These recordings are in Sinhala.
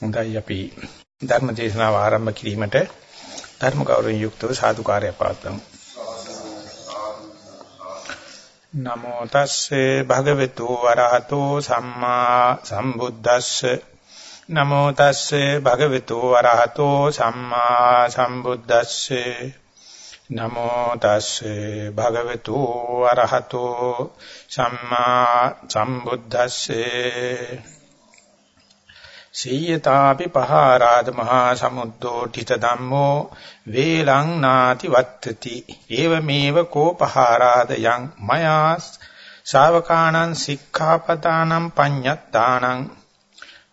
හොඳයි අපි ධර්ම දේශනාව ආරම්භ කිරීමට ධර්ම ගෞරවයෙන් යුක්තව සාදුකාරය පවත්වමු. නමෝ තස්සේ භගවතු වරහතෝ සම්මා සම්බුද්දස්සේ. නමෝ තස්සේ භගවතු වරහතෝ සම්මා සම්බුද්දස්සේ. නමෝ තස්සේ භගවතු වරහතෝ සම්මා සම්බුද්දස්සේ. සීයතාපි පහාරාද මහා සමුද්දෝ ඨිත ධම්මෝ වේලං නාති වත්තති ඒවමේව කෝ පහාරාද යං මයා ශාවකානං සික්ඛාපදානං පඤ්ඤත්තානං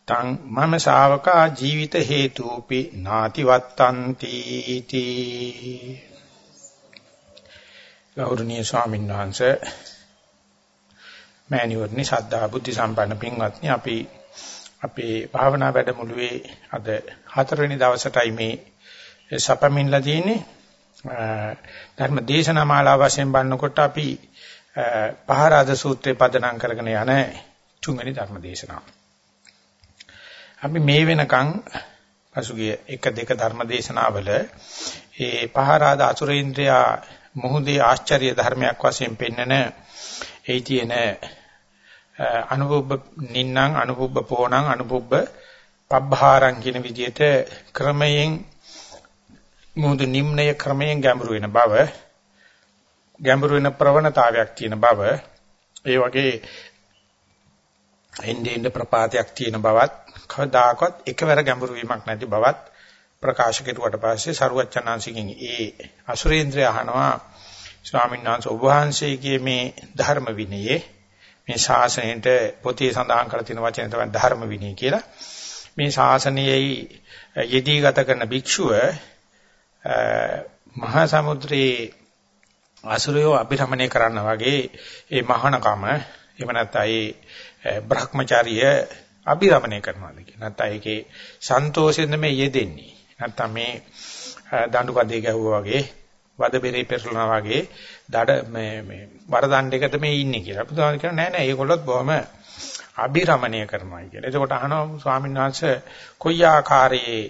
තං මම ශාවකා ජීවිත හේතුපි නාති වත්තන්ති තී ගෞරවනීය ස්වාමීන් වහන්සේ මෑණිවරණි ශ්‍රද්ධා බුද්ධ සම්පන්න පින්වත්නි අපි අපේ භාවනා වැඩමුළුවේ අද හතරවෙනි දවසටයි මේ සපමින්ලා තියෙන්නේ ධර්ම දේශනා මාලාව වශයෙන් බannකොට අපි පහරාද සූත්‍රේ පදනම් කරගෙන යන තුන්වෙනි ධර්ම දේශනාව. අපි මේ වෙනකන් පසුගිය එක දෙක ධර්ම දේශනාවල ඒ පහරාද අසුරේන්ද්‍රයා මොහුදේ ආශ්චර්ය ධර්මයක් වශයෙන් පෙන්නන ඒ තියෙන අනුභව නින්නම් අනුභව පෝණං අනුභව පබ්බහාරං කියන විදිහට ක්‍රමයෙන් මුහුදු නිම්නය ක්‍රමයෙන් ගැඹුරු වෙන බව ගැඹුරු වෙන ප්‍රවණතාවයක් තියෙන බව ඒ වගේ එන්නේ එන්නේ ප්‍රපාතයක් තියෙන බවත් කවදාකවත් එකවර ගැඹුරු වීමක් නැති බවත් ප්‍රකාශ කෙරුවට පස්සේ සරුවච්චනාංශිකින් ඒ අසුරේන්ද්‍රය අහනවා ස්වාමීන් වහන්සේ ඔබ වහන්සේගේ මේ ධර්ම විනයේ මේ ශාසනයට පොතේ සඳහන් කරලා තියෙන වචන තමයි ධර්ම විනය කියලා. මේ ශාසනයේ යෙදී ගත කරන භික්ෂුව මහා සමුද්‍රයේ අසුරයෝ අභිරමණය කරන්න වගේ ඒ මහානකම එහෙම නැත්නම් ඒ බ්‍රහ්මචාරිය අභිරමණය කරනවාද කියන නැත්නම් ඒකේ සන්තෝෂෙන්ද මේ යෙදෙන්නේ නැත්නම් මේ දඬු කඩේ ගැහුවා වගේ වද බෙරේ පෙරලනවා වගේ දඩ මේ මේ වරදණ්ඩයකද මේ ඉන්නේ කියලා. බුදුහාම කියනවා නෑ නෑ ඒගොල්ලොත් බොහොම අභිරමණය කරනවා කියලා. එතකොට අහනවා ස්වාමීන් වහන්සේ කොයි ආකාරයේ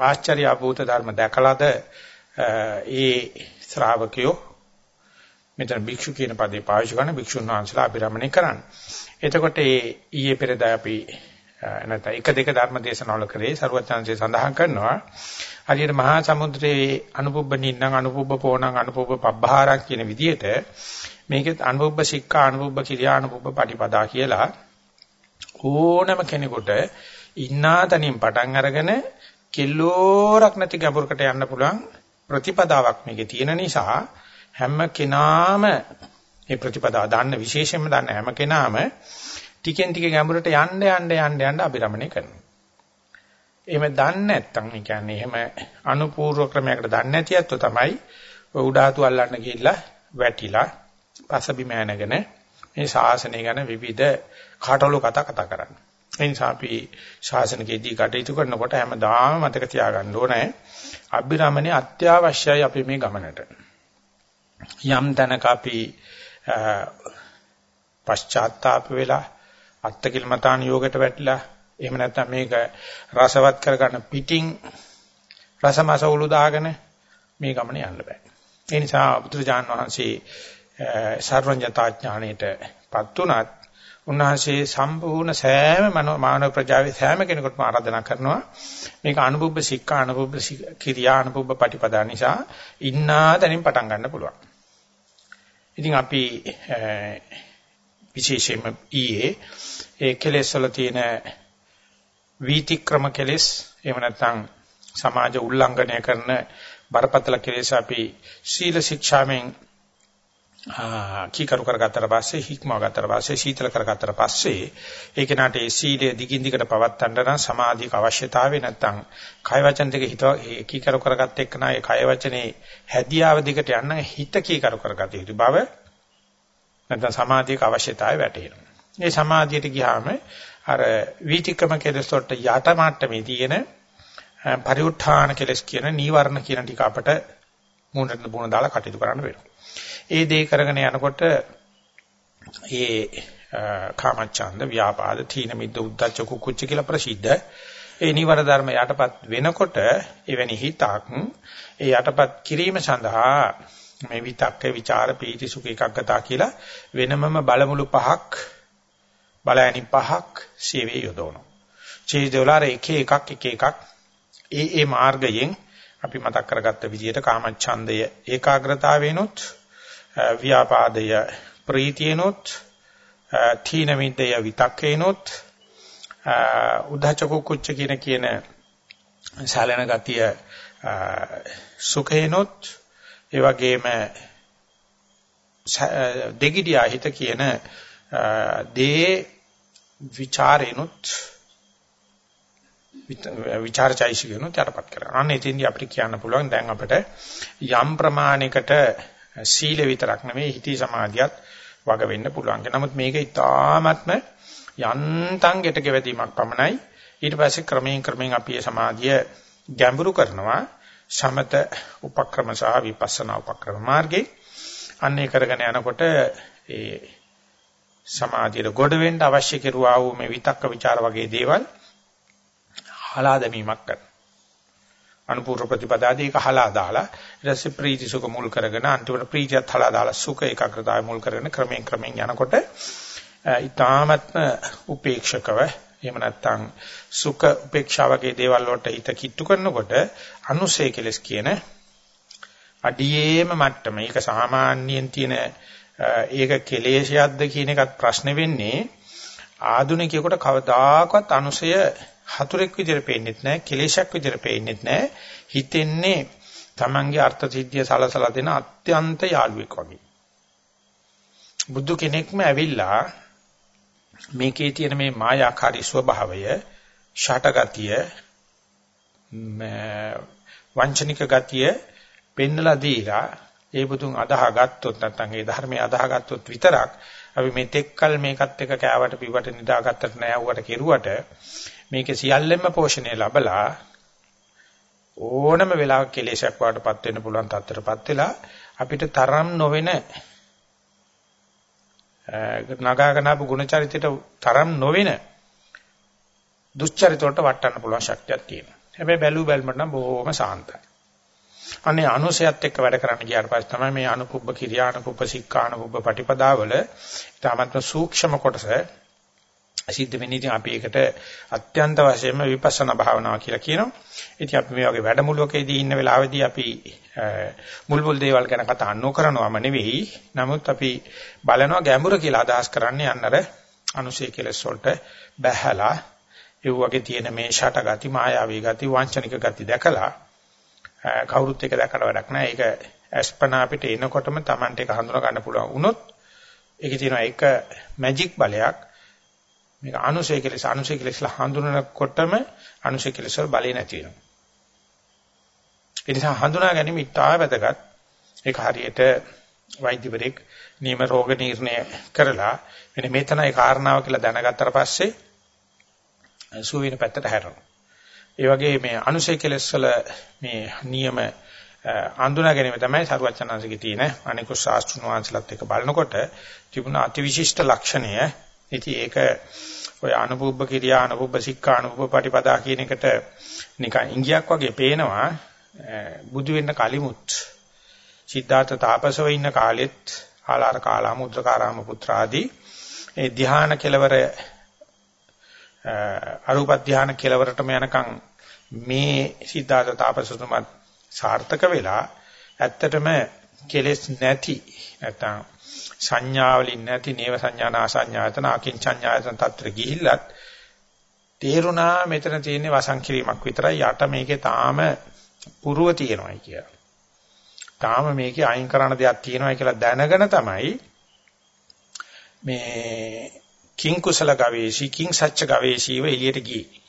ආශ්චර්ය අභූත ධර්ම දැකලාද ඒ ශ්‍රාවකයෝ මෙතන භික්ෂු කියන පදේ පාවිච්චි කරන භික්ෂුන් වහන්සේලා අභිරමණය කරන්නේ. එතකොට ඒ ඊයේ පෙරදා අපි නැත්නම් එක දෙක ධර්ම දේශනාවල කරේ ਸਰවඥාන්සේ සඳහන් කරනවා. හරියට මහා සමුද්‍රයේ අනුපුබ්බ නින්නම් අනුපුබ්බ පෝණං අනුපුබ්බ පබ්බහාරක් කියන විදිහට මේකෙත් අනුපුබ්බ සික්ඛා අනුපුබ්බ කිරියා අනුපුබ්බ පටිපදා කියලා ඕනම කෙනෙකුට ඉන්නා තනින් පටන් අරගෙන කිලෝරක් නැති ගැඹුරකට යන්න පුළුවන් ප්‍රතිපදාවක් මේකේ තියෙන නිසා හැම කෙනාම මේ ප්‍රතිපදාව දන්න විශේෂයෙන්ම දන්න හැම කෙනාම ටිකෙන් ටික ගැඹුරට යන්න යන්න යන්න යන්න අභිරමණය කරනවා. එහෙම දන්නේ නැත්නම් ඒ කියන්නේ එහෙම අනුපූර්ව ක්‍රමයකට දන්නේ නැති අත්ව තමයි උඩාතු අල්ලන්න ගිහිල්ලා වැටිලා පසබි මෑනගෙන මේ ශාසනය ගැන විවිධ කාටවල කතා කතා කරන්නේ. ඒ නිසා අපි ශාසනකෙදී කටයුතු කරනකොට හැමදාම මතක තියාගන්න ඕනේ අභිරමණය අත්‍යවශ්‍යයි අපි මේ ගමනට. යම් තැනක අපි පශ්චාත්තාප වෙලා අත්තකිලමතාන යෝගයට වැටිලා එහෙම නැත්නම් මේක රසවත් කරගන්න පිටින් රසමස උළු දාගෙන මේ ගමන යන්න බෑ. ඒ නිසා බුදුරජාන් වහන්සේ සර්වඥතා ඥාණයටපත් උනත් උන්වහන්සේ සම්පූර්ණ සෑම මානව ප්‍රජාවේ සෑම කෙනෙකුටම ආරාධනා කරනවා මේක අනුභව සික්ඛා අනුභව කිරියා අනුභව පටිපදා නිසා ඉන්නා තැනින් පටන් ගන්න පුළුවන්. ඉතින් අපි විශේෂයෙන්ම ඊයේ. ඒ කෙලෙස් වල තියෙන වීතික්‍රම කෙලෙස් එහෙම නැත්නම් සමාජ උල්ලංඝනය කරන බරපතල කෙලෙස් අපි සීල ශික්ෂාවෙන් කීකරු කරගත්තට පස්සේ හික්මව ගත්තට පස්සේ සීතල කරගත්තට පස්සේ ඒ කෙනාට ඒ සීලය දිගින් දිගට පවත්වන්න නම් සමාධියක අවශ්‍යතාවය නැත්නම් කය වචන දෙක හිත කීකරු කරගත්ත එක්කනා ඒ කය වචනේ හැදියාව දිගට යන්න හිත කීකරු කරගත යුතු බව නැත්නම් සමාධියක අවශ්‍යතාවය වැටහෙනවා. මේ සමාධියට ගියාම අර වීතික්‍රම කෙලස් වලට යට මට්ටමේ තියෙන පරිඋත්ථාන කෙලස් කියන නීවරණ කියන ටික අපට මූණට බුණ දාලා කටයුතු කරන්න වෙනවා. ඒ දේ කරගෙන යනකොට ඒ කාමච්ඡන්ද ව්‍යාපාද තීන මිද්ද උද්ධච්ච කුච්ච කියලා ප්‍රසිද්ධ ඒ නිවර ධර්ම යටපත් වෙනකොට එවැනි හිතක් ඒ යටපත් කිරීම සඳහා මේ විතක්ක ਵਿਚාර පීති සුඛ එකග්ගතා කියලා වෙනමම බලමුළු පහක් බලයනි පහක් සීවේ යොදවනවා. චේතෝලාර එක එකක් එක එකක් ඒ ඒ මාර්ගයෙන් අපි මතක් කරගත්ත විදිහට කාමච්ඡන්දය ඒකාග්‍රතාවේනොත් ව්‍යාපාදය ප්‍රීතියනොත් තීන මිද්දය විතක්කේනොත් උද්ධච්ච කුච්ච කියන කියන සාලන ගතිය සුඛේනොත් ඒ වගේම දෙගිඩියා හිත කියන දේ ਵਿਚාරේනොත් විචාරචෛසිකනොත් යටපත් කරගන්න. අන්න එතෙන්දී අපිට කියන්න පුළුවන් දැන් අපිට යම් ප්‍රමාණයකට සීල විතරක් නෙමෙයි හිතී සමාධියත් වග වෙන්න පුළුවන්. නමුත් මේක ඉතාමත්ම යන්තම් ගෙට ගෙවදීමක් පමණයි. ඊට පස්සේ ක්‍රමයෙන් ක්‍රමයෙන් අපි සමාධිය ගැඹුරු කරනවා. සමත උපක්‍රම සහ විපස්සනා උපක්‍රම මාර්ගේ අන්නේ කරගෙන යනකොට ඒ සමාධියට ගොඩ වෙන්න අවශ්‍ය කෙරුවා වූ මේ විතක්ක ਵਿਚාර වගේ දේවල් හලා දැමීමක් කරනවා. අනුපූර්ව ප්‍රතිපදාදී එක හලා දාලා ඊට පස්සේ ප්‍රීති සුඛ මුල් කරගෙන අන්තිමට ප්‍රීතියත් හලා දාලා සුඛ ඒකාග්‍රතාවය මුල් කරගෙන ක්‍රමයෙන් ක්‍රමයෙන් යනකොට ඊ타මත්ම උපේක්ෂකව එහෙම නැත්නම් සුඛ උපේක්ෂා වගේ දේවල් වලට හිත කිට්ටු කරනකොට අනුසය කෙලස් කියන අඩියේම මට්ටම. ඒක සාමාන්‍යයෙන් තියෙන ඒක කෙලේශයක්ද කියන එකත් ප්‍රශ්නේ වෙන්නේ ආධුනිකයෙකුට කවදාකවත් අනුසය හතුරෙක් විදිහට පේන්නෙත් නැහැ, කෙලේශයක් විදිහට පේන්නෙත් නැහැ. හිතෙන්නේ Tamange අර්ථ සිද්ධිය සලසලා දෙන අත්‍යන්ත යාළුවෙක් වගේ. බුදු කෙනෙක්ම ඇවිල්ලා මේකේ තියෙන මේ මායාකාරී ස්වභාවය, ෂටගතිය, වංචනික ගතිය පෙන්නලා දීලා ඒ බුදුන් අදාහගත්තොත් නැත්නම් ඒ ධර්මයේ අදාහගත්තොත් විතරක් අපි මේ තෙක්කල් මේකත් එක්ක කෑවට පිවට නිදාගත්තට නෑ වුවට කෙරුවට මේකේ සියල්ලෙන්ම පෝෂණය ලැබලා ඕනම වෙලාවක කෙලෙසක් වඩටපත් වෙන්න පුළුවන් තත්ත්වයටපත් වෙලා අපිට තරම් නොවන නගාගෙන ආපු ගුණ චරිතයට තරම් නොවන දුස්චරිත වලට වටන්න පුළුවන් ශක්තියක් තියෙනවා. හැබැයි බැලු බැලමට නම් බොහොම සාන්තයි. අනේ අනුසයත් එක්ක වැඩ කරන්න ගියාට පස්සේ තමයි මේ අනුපුබ්බ කිරියානුපුබ්බ සික්ඛානුපුබ්බ පටිපදාවල ඊටමත්ම සූක්ෂම කොටස සිද්ධ වෙන්නේ ඉතින් අපි ඒකට අත්‍යන්ත වශයෙන්ම විපස්සනා භාවනාව කියලා කියනවා. ඉතින් අපි මේ වගේ වැඩමුළුවකදී ඉන්න වෙලාවේදී අපි මුල් මුල් දේවල් ගැන කතා නොකරනවම නෙවෙයි. නමුත් අපි බලනවා ගැඹුර කියලා අදහස් කරන්නේ අන්නර අනුශේ කෙලස් වලට බැහැලා ඒ වගේ තියෙන මේ ෂට ගති, මායාවී ගති, වංචනික ගති දැකලා කවුරුත් එක දැකලා වැඩක් නැහැ. ඒක අස්පනා අපිට එනකොටම Tamante එක හඳුනා ගන්න පුළුවන් වුණොත් ඒකේ තියෙන එක මැජික් බලයක් මේක අනුසය කෙලෙස අනුසය කෙලෙස්ලා හඳුනනකොටම අනුසය කෙලෙස් වල බලය නැති වෙනවා. ඒ නිසා හඳුනා ගැනීම ඉතා වැදගත්. ඒක හරියට වෛද්‍යවරයෙක් නියම රෝග නිర్ణය කරලා මෙන්න මෙතනයි කාරණාව කියලා දැනගත්තට පස්සේ සුව වෙන පැත්තට හැරෙනවා. ඒ වගේ මේ අනුසය කෙලෙස් වල මේ නියම අඳුනා ගැනීම තමයි සරුවචනාංශිකේ තියෙන අනිකුත් ශාස්ත්‍රුණ වංශලත් එක බලනකොට තිබුණ අතිවිශිෂ්ට ලක්ෂණය. ඉතින් ඒක ඔය අනුපුබ්බ කිරියා අනුපුබ්බ සික්ඛා අනුපුබ්බ පටිපදා කියන එකට නිකන් ඉංගියක් වගේ පේනවා. බුදු වෙන්න කලිමුත් සිද්ධාර්ථ තාපසව ඉන්න කාලෙත් ආලාර කාලාම උද්දකාරාම පුත්‍රාදී ඒ ධ්‍යාන කෙලවර අරූප ධ්‍යාන කෙලවරටම යනකම් මේ සිද්ධාර්ථ තාපසතුමත් සාර්ථක වෙලා ඇත්තටම කෙලෙස් නැති නැත්නම් සංඥාවලින් නැති නේව සංඥානා සංඥායතන අකින්චඤ්ඤායතන තත්ත්වෙ ගිහිල්ලත් තේරුණා මෙතන තියෙන්නේ වසන් කිරීමක් විතරයි යට මේකේ තාම පුරුව තියෙනවායි කියලා. තාම මේකේ අයින් කරන්න දෙයක් තියෙනවායි කියලා දැනගෙන තමයි මේ කිං කුසල ගවේෂී කිං සච්ච ගවේෂීව එළියට ගියේ.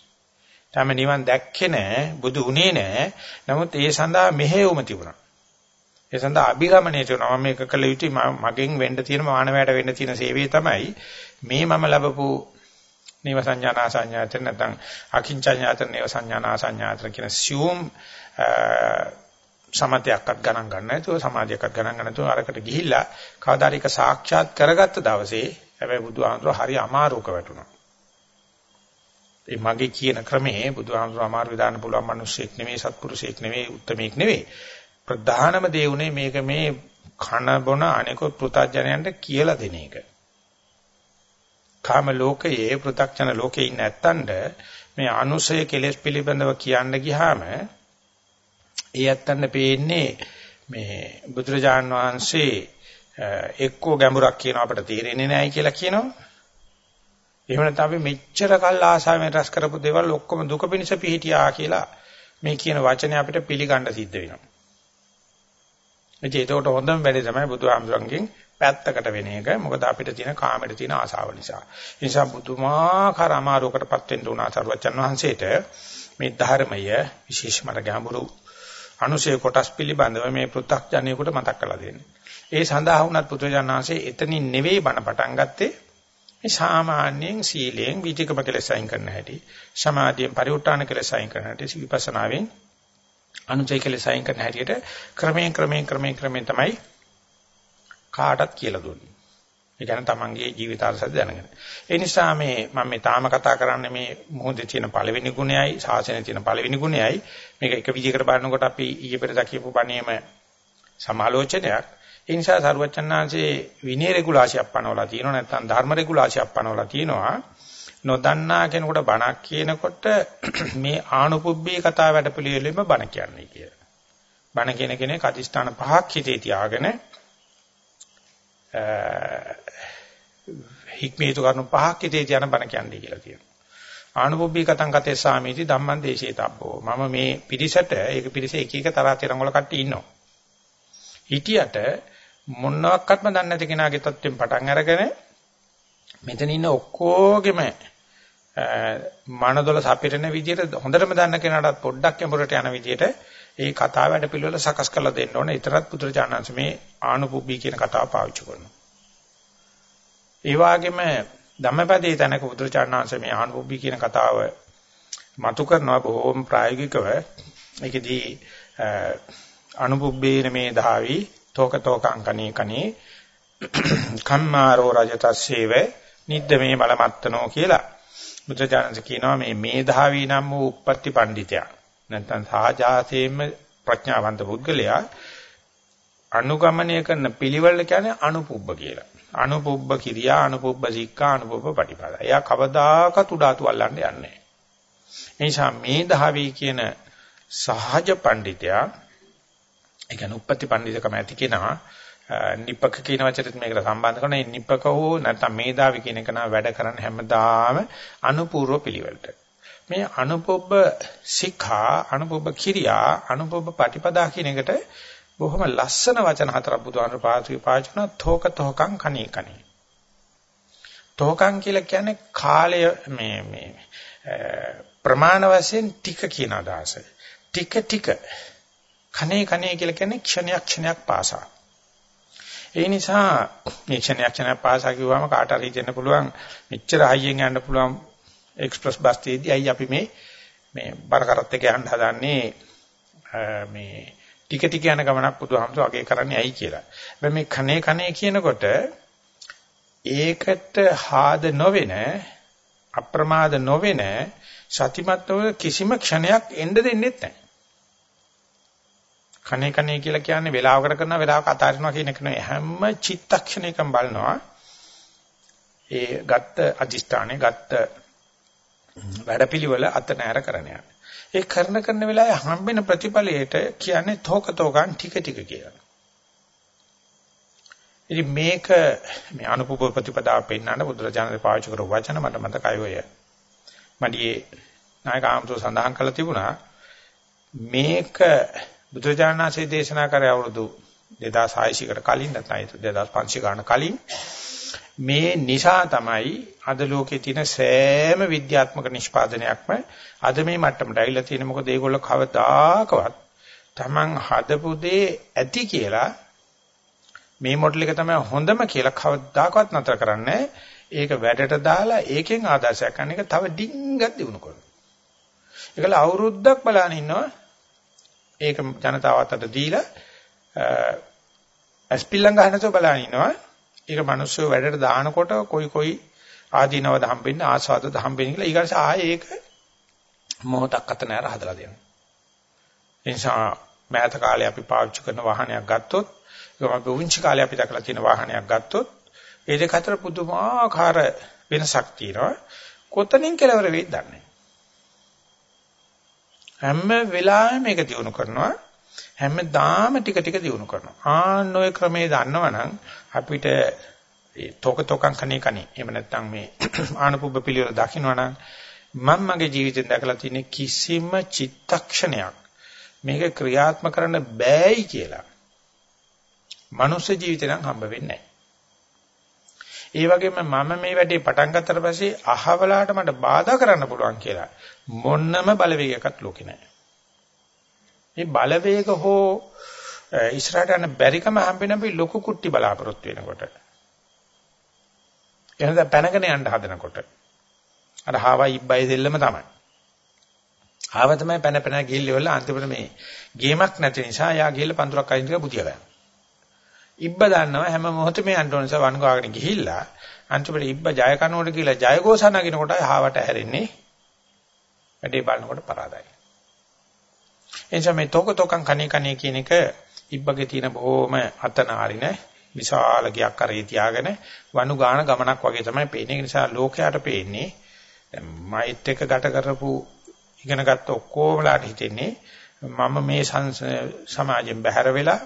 තාම නිවන් දැක්කේ නැහැ, බුදු උනේ නැහැ. නමුත් ඒ සඳහා මෙහෙයුම තිබුණා. ඒ සඳහා අභිරමණය කරනවා මේක කළ යුතුයි මගෙන් වෙන්න තියෙන මානවයට වෙන්න තියෙන සේවය තමයි මේ මම ලැබපු නේව සංඥානා සංඥාතර නැත්නම් අකින්චඤ්ඤාතර නේව සංඥානා සංඥාතර කියන සියුම් සමතයක්වත් ගණන් ගන්න නැතුව සමාධියක්වත් ගණන් ගන්න නැතුව අරකට ගිහිල්ලා කවදාරික සාක්ෂාත් කරගත්ත දවසේ හැබැයි බුදුහාමුදුර හරි අමාරුක වැටුණා. ඒ මගේ කියන ක්‍රමේ බුදුහාමුදුරුවෝ අමාරු විදාන්න පුළුවන් මිනිස්සෙක් නෙමෙයි සත්පුරුෂයෙක් නෙමෙයි උත්මයෙක් නෙමෙයි. ප්‍රධානම දේ උනේ මේක මේ කන බොන අනිකුත් පෘථජනයන්ට කියලා දෙන එක. කාම ලෝකයේ පෘථග්ජන ලෝකේ ඉන්න ඇත්තන්ට මේ අනුසය කෙලෙස් පිළිබඳව කියන්න ගියාම ඒ ඇත්තන්ට පේන්නේ මේ බුදුරජාන් වහන්සේ එක්කෝ ගැඹුරක් කියන අපිට තේරෙන්නේ නැහැ කියලා කියනවා. එහෙම නැත්නම් අපි මෙච්චර කල් ආසාවෙන් රැස් කරපු දේවල් ඔක්කොම දුක පිණිස පිහිටියා කියලා මේ කියන වචනේ අපිට පිළිගන්න සිද්ධ වෙනවා. ඒකට හොඳම වැඩේ තමයි බුදුහාමුදුරන්ගෙන් පැත්තකට වෙන එක. මොකද අපිට තියෙන කාමයට තියෙන ආසාව නිසා. ඒ නිසා බුදුමාකාර අමාරුවකටපත් වෙන්න උනා සර්වචන් වහන්සේට මේ ධර්මය විශේෂම ගැඹුරු අනුශේ කොටස් පිළිබඳව මේ පෘථග්ජනයෙකුට මතක් කරලා දෙන්නේ. ඒ සඳහා වුණත් පුත්‍රජානංශේ එතනින් නෙවෙයි බණ පටන් ගත්තේ. මේ සාමාන්‍යයෙන් සීලයෙන් විචිකම කෙලෙස් අයින් කරන්න හැටි, සමාධියෙන් පරිඋත්තාන කෙලෙස් අයින් කරන්න හැටි, විපස්සනාවෙන් අනුචය කෙලෙස් අයින් කරන්න හැටියට ක්‍රමයෙන් ක්‍රමයෙන් ක්‍රමයෙන් ක්‍රමයෙන් තමයි කාටත් කියලා දුන්නේ. ඒ කියන්නේ තමන්ගේ ජීවිතාරසද දැනගෙන. ඒ නිසා මේ මම මේ තාම කතා කරන්නේ මේ මොහොතේ තියෙන පළවෙනි ගුණයයි, ශාසනයේ තියෙන පළවෙනි ගුණයයි. මේක එක විදිහකට බලනකොට අපි ඊයේ පෙර දකියපු බණේම සමාලෝචනයක්. ඒ නිසා සරුවචනාංශේ විනය රෙගුලාසියක් පනවලා තියෙනවා නැත්නම් ධර්ම රෙගුලාසියක් පනවලා තියෙනවා. නොදන්නා කෙනෙකුට බණක් කියනකොට මේ ආනුපුබ්බේ කතා වැඩ පිළිවෙලෙම බණ කියන්නේ කියලා. බණ කියන කෙනෙක් අදිස්ථාන පහක් හිතේ තියාගෙන හික්මීතු කරුණු පහක් හිතේ තියන බණ කියන්නේ කියලා කියනවා. ආනුභවී කතං කතේ සාමීති ධම්මං දේශේතබ්බෝ. මම මේ පිරිසට ඒක පිරිසේ එක එක තරහ තිරංග වල කට්ටිය ඉන්නවා. හිටියට මොනවාක්වත්ම දන්නේ නැති කෙනාගේ තත්ත්වෙන් පටන් අරගෙන මෙතන ඉන්න ඔක්කොගෙම මනදොල සපිරෙන විදිහට හොඳටම දන්න කෙනාටත් පොඩ්ඩක් යඹරට යන විදිහට ඒ කතාව වැඩ පිළිවෙල සකස් කරලා දෙන්න ඕනේ. ඊතරත් පුදුරජානංශ මේ ආනුපුබ්බී කියන කතාව පාවිච්චි කරනවා. ඒ වගේම ධම්මපදයේ තැනක පුදුරජානංශ මේ ආනුපුබ්බී කියන කතාව මතු කරනවා බොහොම ප්‍රායෝගිකව. ඒකෙදී අනුපුබ්බේන මේ ධාවි තෝක තෝකං කණේ කණේ කම්මාරෝ රජතස්සේව නිද්ද මේ බලමත්තනෝ කියලා. බුදුජානක කියනවා මේ මේධාවී නම් වූ උප්පත්ති පඬිතයා නැත්නම් සාජාතේම ප්‍රඥාවන්ත පුද්ගලයා අනුගමනය කරන පිළිවෙල කියන්නේ අනුපුබ්බ කියලා. අනුපුබ්බ කිරියා අනුපුබ්බ සික්ඛා අනුපුබ්බ පටිපදා. එයා කවදාකවත් උඩාතු අල්ලන්න යන්නේ නැහැ. නිසා මේ දහවී කියන සහජ පඬිතයා ඒ කියන්නේ උපපති පඬිතකම ඇති කෙනා නිපක කියන වචනෙත් මේකට සම්බන්ධ කරන මේ නිපක හෝ නැත්නම් මේධාවි කියන එක නා වැඩ කරන්න හැමදාම අනුපූර්ව පිළිවෙලට. මේ අනුපොබ්බ සික්ඛා අනුපොබ්බ කිරියා අනුපොබ්බ පටිපදා කියන එකට බොහොම ලස්සන වචන හතරක් බුදුහාමර පාවිච්චි පාවිච්චි තෝක තෝකං කණේ කණේ. තෝකං කියලා කියන්නේ කාලය මේ මේ ප්‍රමාණ වශයෙන් ටික කියන අදහස. ටික ටික. කණේ කණේ කියලා කියන්නේ ක්ෂණයක් ක්ෂණයක් පාසා. ඒ නිසා මේ ක්ෂණයක් ක්ෂණයක් පාසා කිව්වම කාට හරි හිතෙන්න පුළුවන් මෙච්චර හයියෙන් යන්න පුළුවන් එක්ස්ප්‍රස් බස් තේදී අයි අපි මේ මේ බර කරත් එක යන්න හදන්නේ මේ ටික ටික යන ගමනක් බුදුහාමුදුර අගේ කරන්නේ ඇයි කියලා. හැබැයි මේ කනේ කනේ කියනකොට ඒකට හාද නොවෙන අප්‍රමාද නොවෙන සතිමත්ව කිසිම ක්ෂණයක් එන්න දෙන්නේ නැහැ. කනේ කනේ කියලා කියන්නේ වෙලාවකට කරන වෙලාවක අතාරිනවා කියන එක නෙවෙයි හැම චිත්තක්ෂණයකම බලනවා. ඒ ගත්ත අදිෂ්ඨානේ ගත්ත වැඩපිළිවෙල අත නැර කරන යන. ඒ කරන කරන වෙලාවේ හම්බෙන ප්‍රතිඵලයට කියන්නේ තෝක තෝකන් ටික ටික කියලා. ඉතින් මේක මේ අනුපූප ප්‍රතිපදාව පෙන්වන්න බුදුරජාණන් පාවිච්චි කරපු වචන මට මතකයි ඔය. මඩියේ නායක ආමතුරු සඳහන් කළා තිබුණා මේක බුදුරජාණන්සේ දේශනා කරේ අවුරුදු 2600 කට කලින් නැත්නම් 2500 ගාන කලින්. මේ නිසා තමයි අද ලෝකේ තියෙන සෑම විද්‍යාත්මක නිෂ්පාදනයක්ම අද මේ මට්ටමට ඇවිල්ලා තියෙන මොකද ඒගොල්ලෝ කවදාකවත් Taman හදපු දේ ඇති කියලා මේ මොඩල් එක තමයි හොඳම කියලා කවදාකවත් නතර කරන්නේ ඒක වැඩට දාලා ඒකෙන් ආදර්ශයක් ගන්න එක තව ඩිංගක් දිනු කරනවා. ඒකල අවුරුද්දක් බලන ඉන්නවා. ඒක ජනතාවට දීලා ඇස්පිල්ලම් ගන්නසෝ බලන ඉන්නවා ඒක මිනිස්සු වැඩට දානකොට කොයි කොයි ආදීනවද හම්බෙන්නේ ආස්වාදද හම්බෙන්නේ කියලා ඊගාට ආයේ ඒක මොහොතක් අත නැර හදලා දෙනවා. ඒ නිසා මෑත කාලේ අපි පාවිච්චි කරන වාහනයක් ගත්තොත් ඒක අපි උන්චි කාලේ අපි දැකලා තියෙන වාහනයක් ගත්තොත් ඒ දෙක අතර පුදුමාකාර වෙනසක් තියෙනවා. කොතනින් කෙලවර වෙයිද දන්නේ හැම වෙලාවෙම මේක දිනු කරනවා හැමදාම ටික ටික දිනු කරනවා ආන්න ඔය ක්‍රමේ දන්නවනම් අපිට ඒ තෝක තෝකම් කණේ කණේ එහෙම නැත්නම් මේ ආනපුබ්බ පිළිවෙල දකින්නවනම් මම මගේ ජීවිතෙන් දැකලා තියෙන කිසිම චිත්තක්ෂණයක් මේක ක්‍රියාත්මක කරන්න බෑයි කියලා. මනුස්ස ජීවිතේ නම් හම්බ වෙන්නේ නැහැ. ඒ වගේම මම මේ වැඩේ පටන් ගත්තට පස්සේ අහවලාට මට බාධා කරන්න පුළුවන් කියලා මොන්නම බලවේගයක්වත් ලෝකේ නැහැ. මේ බලවේග හෝ ඉස්සරහට යන බැරිකම හම්බෙන අපි ලොකු කුට්ටි බලාපොරොත්තු වෙනකොට. එහෙනම් පැනගෙන යන්න හදනකොට අර හාවයි ඉබ්බයි දෙල්ලම තමයි. ආව තමයි පැන පැන ගිහිල්ලා අන්තිමට මේ ගේමක් නැති නිසා යා ගිහිල්ලා පඳුරක් අයින් කරලා බුතිය ගන්න. ඉබ්බ දන්නවා හැම මොහොතෙම යන්න ඕන නිසා වන්ගාගෙන ගිහිල්ලා අන්තිමට ඉබ්බ ජය කනකොට කියලා ජයഘോഷා නගිනකොට හාවට හැරෙන්නේ වැඩේ බලනකොට පරාදයි. එනිසා මේ තෝක තෝකන් කණේ කණේ කියන එක ඉබ්බගේ තියෙන බොහොම අතනාරින විශාල ගයක් කරේ තියාගෙන වනු ගාන ගමනක් වගේ තමයි පේන්නේ. ඒ නිසා ලෝකයට පේන්නේ දැන් මයිත් එක ගත කරපු ඉගෙන ගත්ත ඔක්කොමලාට හිතෙන්නේ මම මේ සමාජයෙන් බැහැර වෙලා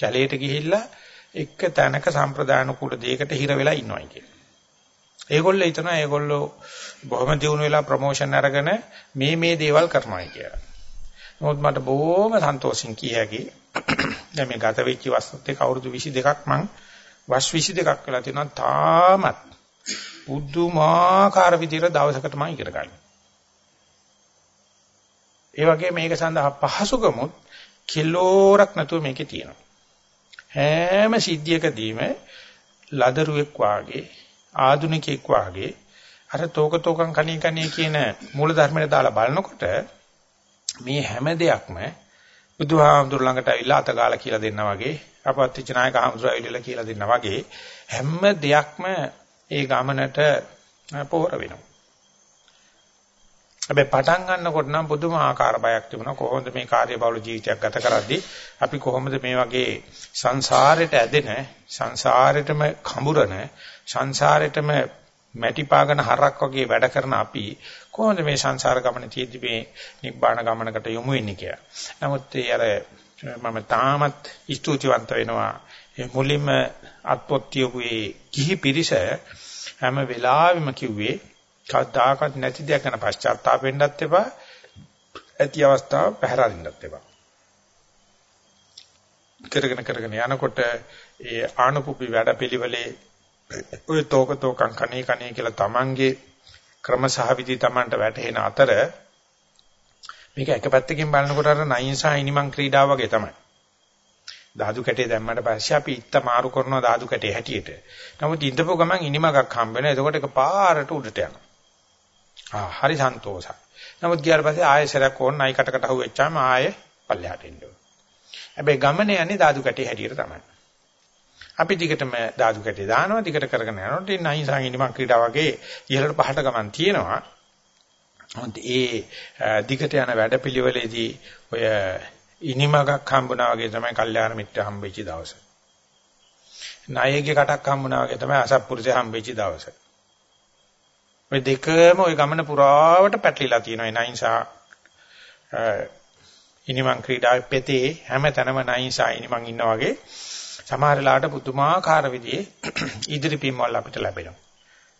කැලේට ගිහිල්ලා එක තැනක සම්ප්‍රදාන කුල දෙයකට හිර වෙලා ඉන්නවයි කියලා. ඒගොල්ලෝ හිතනවා ඒගොල්ලෝ බොහොම දියුණු වෙලා ප්‍රොමෝෂන් අරගෙන මේ මේ දේවල් කරනවායි කියලා. නමුත් මට බොහොම සන්තෝෂින් කිය හැකි දැන් මේ ගත වෙච්ච වස්තුත් එක්ක අවුරුදු 22ක් මං වස් 22ක් වෙලා තියෙනවා තාමත් පුදුමාකාර විදිහට දවසකට මම ඉගෙන ගන්නවා. ඒ වගේ මේක සඳහා පහසුකමුත් කිලෝරක් නැතුව මේකේ තියෙනවා. හැම සිද්ධියකදීම ලදරුවෙක් වාගේ ආදුනිකෙක් වාගේ අර තෝක තෝකන් කණී කණී කියන මූල ධර්මයට දාලා බලනකොට මේ හැම දෙයක්ම බුදුහාමුදුර ළඟට ඇවිල්ලා අතගාලා කියලා දෙන්නා වගේ අපත්‍ච නායක හාමුදුරුවෝ ඇවිල්ලා කියලා දෙන්නා වගේ හැම දෙයක්ම ඒ ගමනට පොහොර වෙනවා. හැබැයි පටන් ගන්නකොට නම් පුදුම ආකාර බයක් තිබුණා. කොහොමද මේ කාර්යබහුල ජීවිතයක් ගත කරද්දී? අපි කොහොමද මේ වගේ සංසාරයට ඇදෙන සංසාරෙටම කඹරන සංසාරෙටම මැටි පාගන හරක් වගේ වැඩ කරන අපි කොහොමද මේ සංසාර ගමන තියෙද්දි මේ නිබ්බාන ගමනකට යොමු වෙන්නේ කියලා. නමුත් ඒ අර මම තාමත් ස්තුතිවන්ත වෙනවා. මුලින්ම අත්පොත්තියුවේ කිහි පිරිස හැම වෙලාවෙම කිව්වේ කවදාකවත් නැති දෙයක් ගැන පශ්චාත්තාප වෙන්නත් එපා. ඇති අවස්ථාව පැහැරදින්නත් එපා. කරගෙන කරගෙන යනකොට ඒ ආනුපුපි වැඩපිළිවෙලේ ඔය තෝක තෝකං කණේ කණේ කියලා තමන්ගේ ක්‍රම සහ විදි තමන්ට වැටහෙන අතර මේක එක පැත්තකින් බලනකොට අර නයින්සා ඉනිමන් ක්‍රීඩාව වගේ තමයි. ධාතු කැටේ දැම්මට පස්සේ අපි ඉත්ත මාරු කරනවා ධාතු කැටේ හැටියට. නමුත් ඉඳපු ගමන් ඉනිමකක් හම්බ වෙනවා. එතකොට ඒක පාරට උඩට යනවා. ආ හරි සන්තෝෂයි. නමුත් ගියාට පස්සේ ආයෙ සරක් ඕන නයි කටකට අහුවෙච්චාම ආයෙ පල්ලෙහාට එන්න ඕන. හැබැයි ගමනේ යන්නේ ධාතු කැටේ හැටියට තමයි. අපි දිගටම ධාතු කැටේ දානවා දිගට කරගෙන යනකොට ඒ නයි සංගිනිමක් ක්‍රීඩා වගේ ඉහළට පහට ගමන් තියෙනවා. මොකද ඒ දිගට යන වැඩපිළිවෙලේදී ඔය ඉනිමගක් හම්බුනා වගේ තමයි කල්යාණ මිත්‍ර හම්බෙච්ච දවස. ණයගේ කටක් හම්බුනා වගේ තමයි අසත්පුරුෂය හම්බෙච්ච දවස. ඔය දෙකම ওই ගමන පුරාවට පැටලිලා තියෙනවා නයින්සා ඉනිමන් ක්‍රීඩාවේ පෙතේ හැම තැනම නයින්සා ඉනිමන් ඉන්නා වගේ සමහර වෙලාවට පුදුමාකාර විදිහේ ඉදිරි පින්වල අපිට ලැබෙනවා.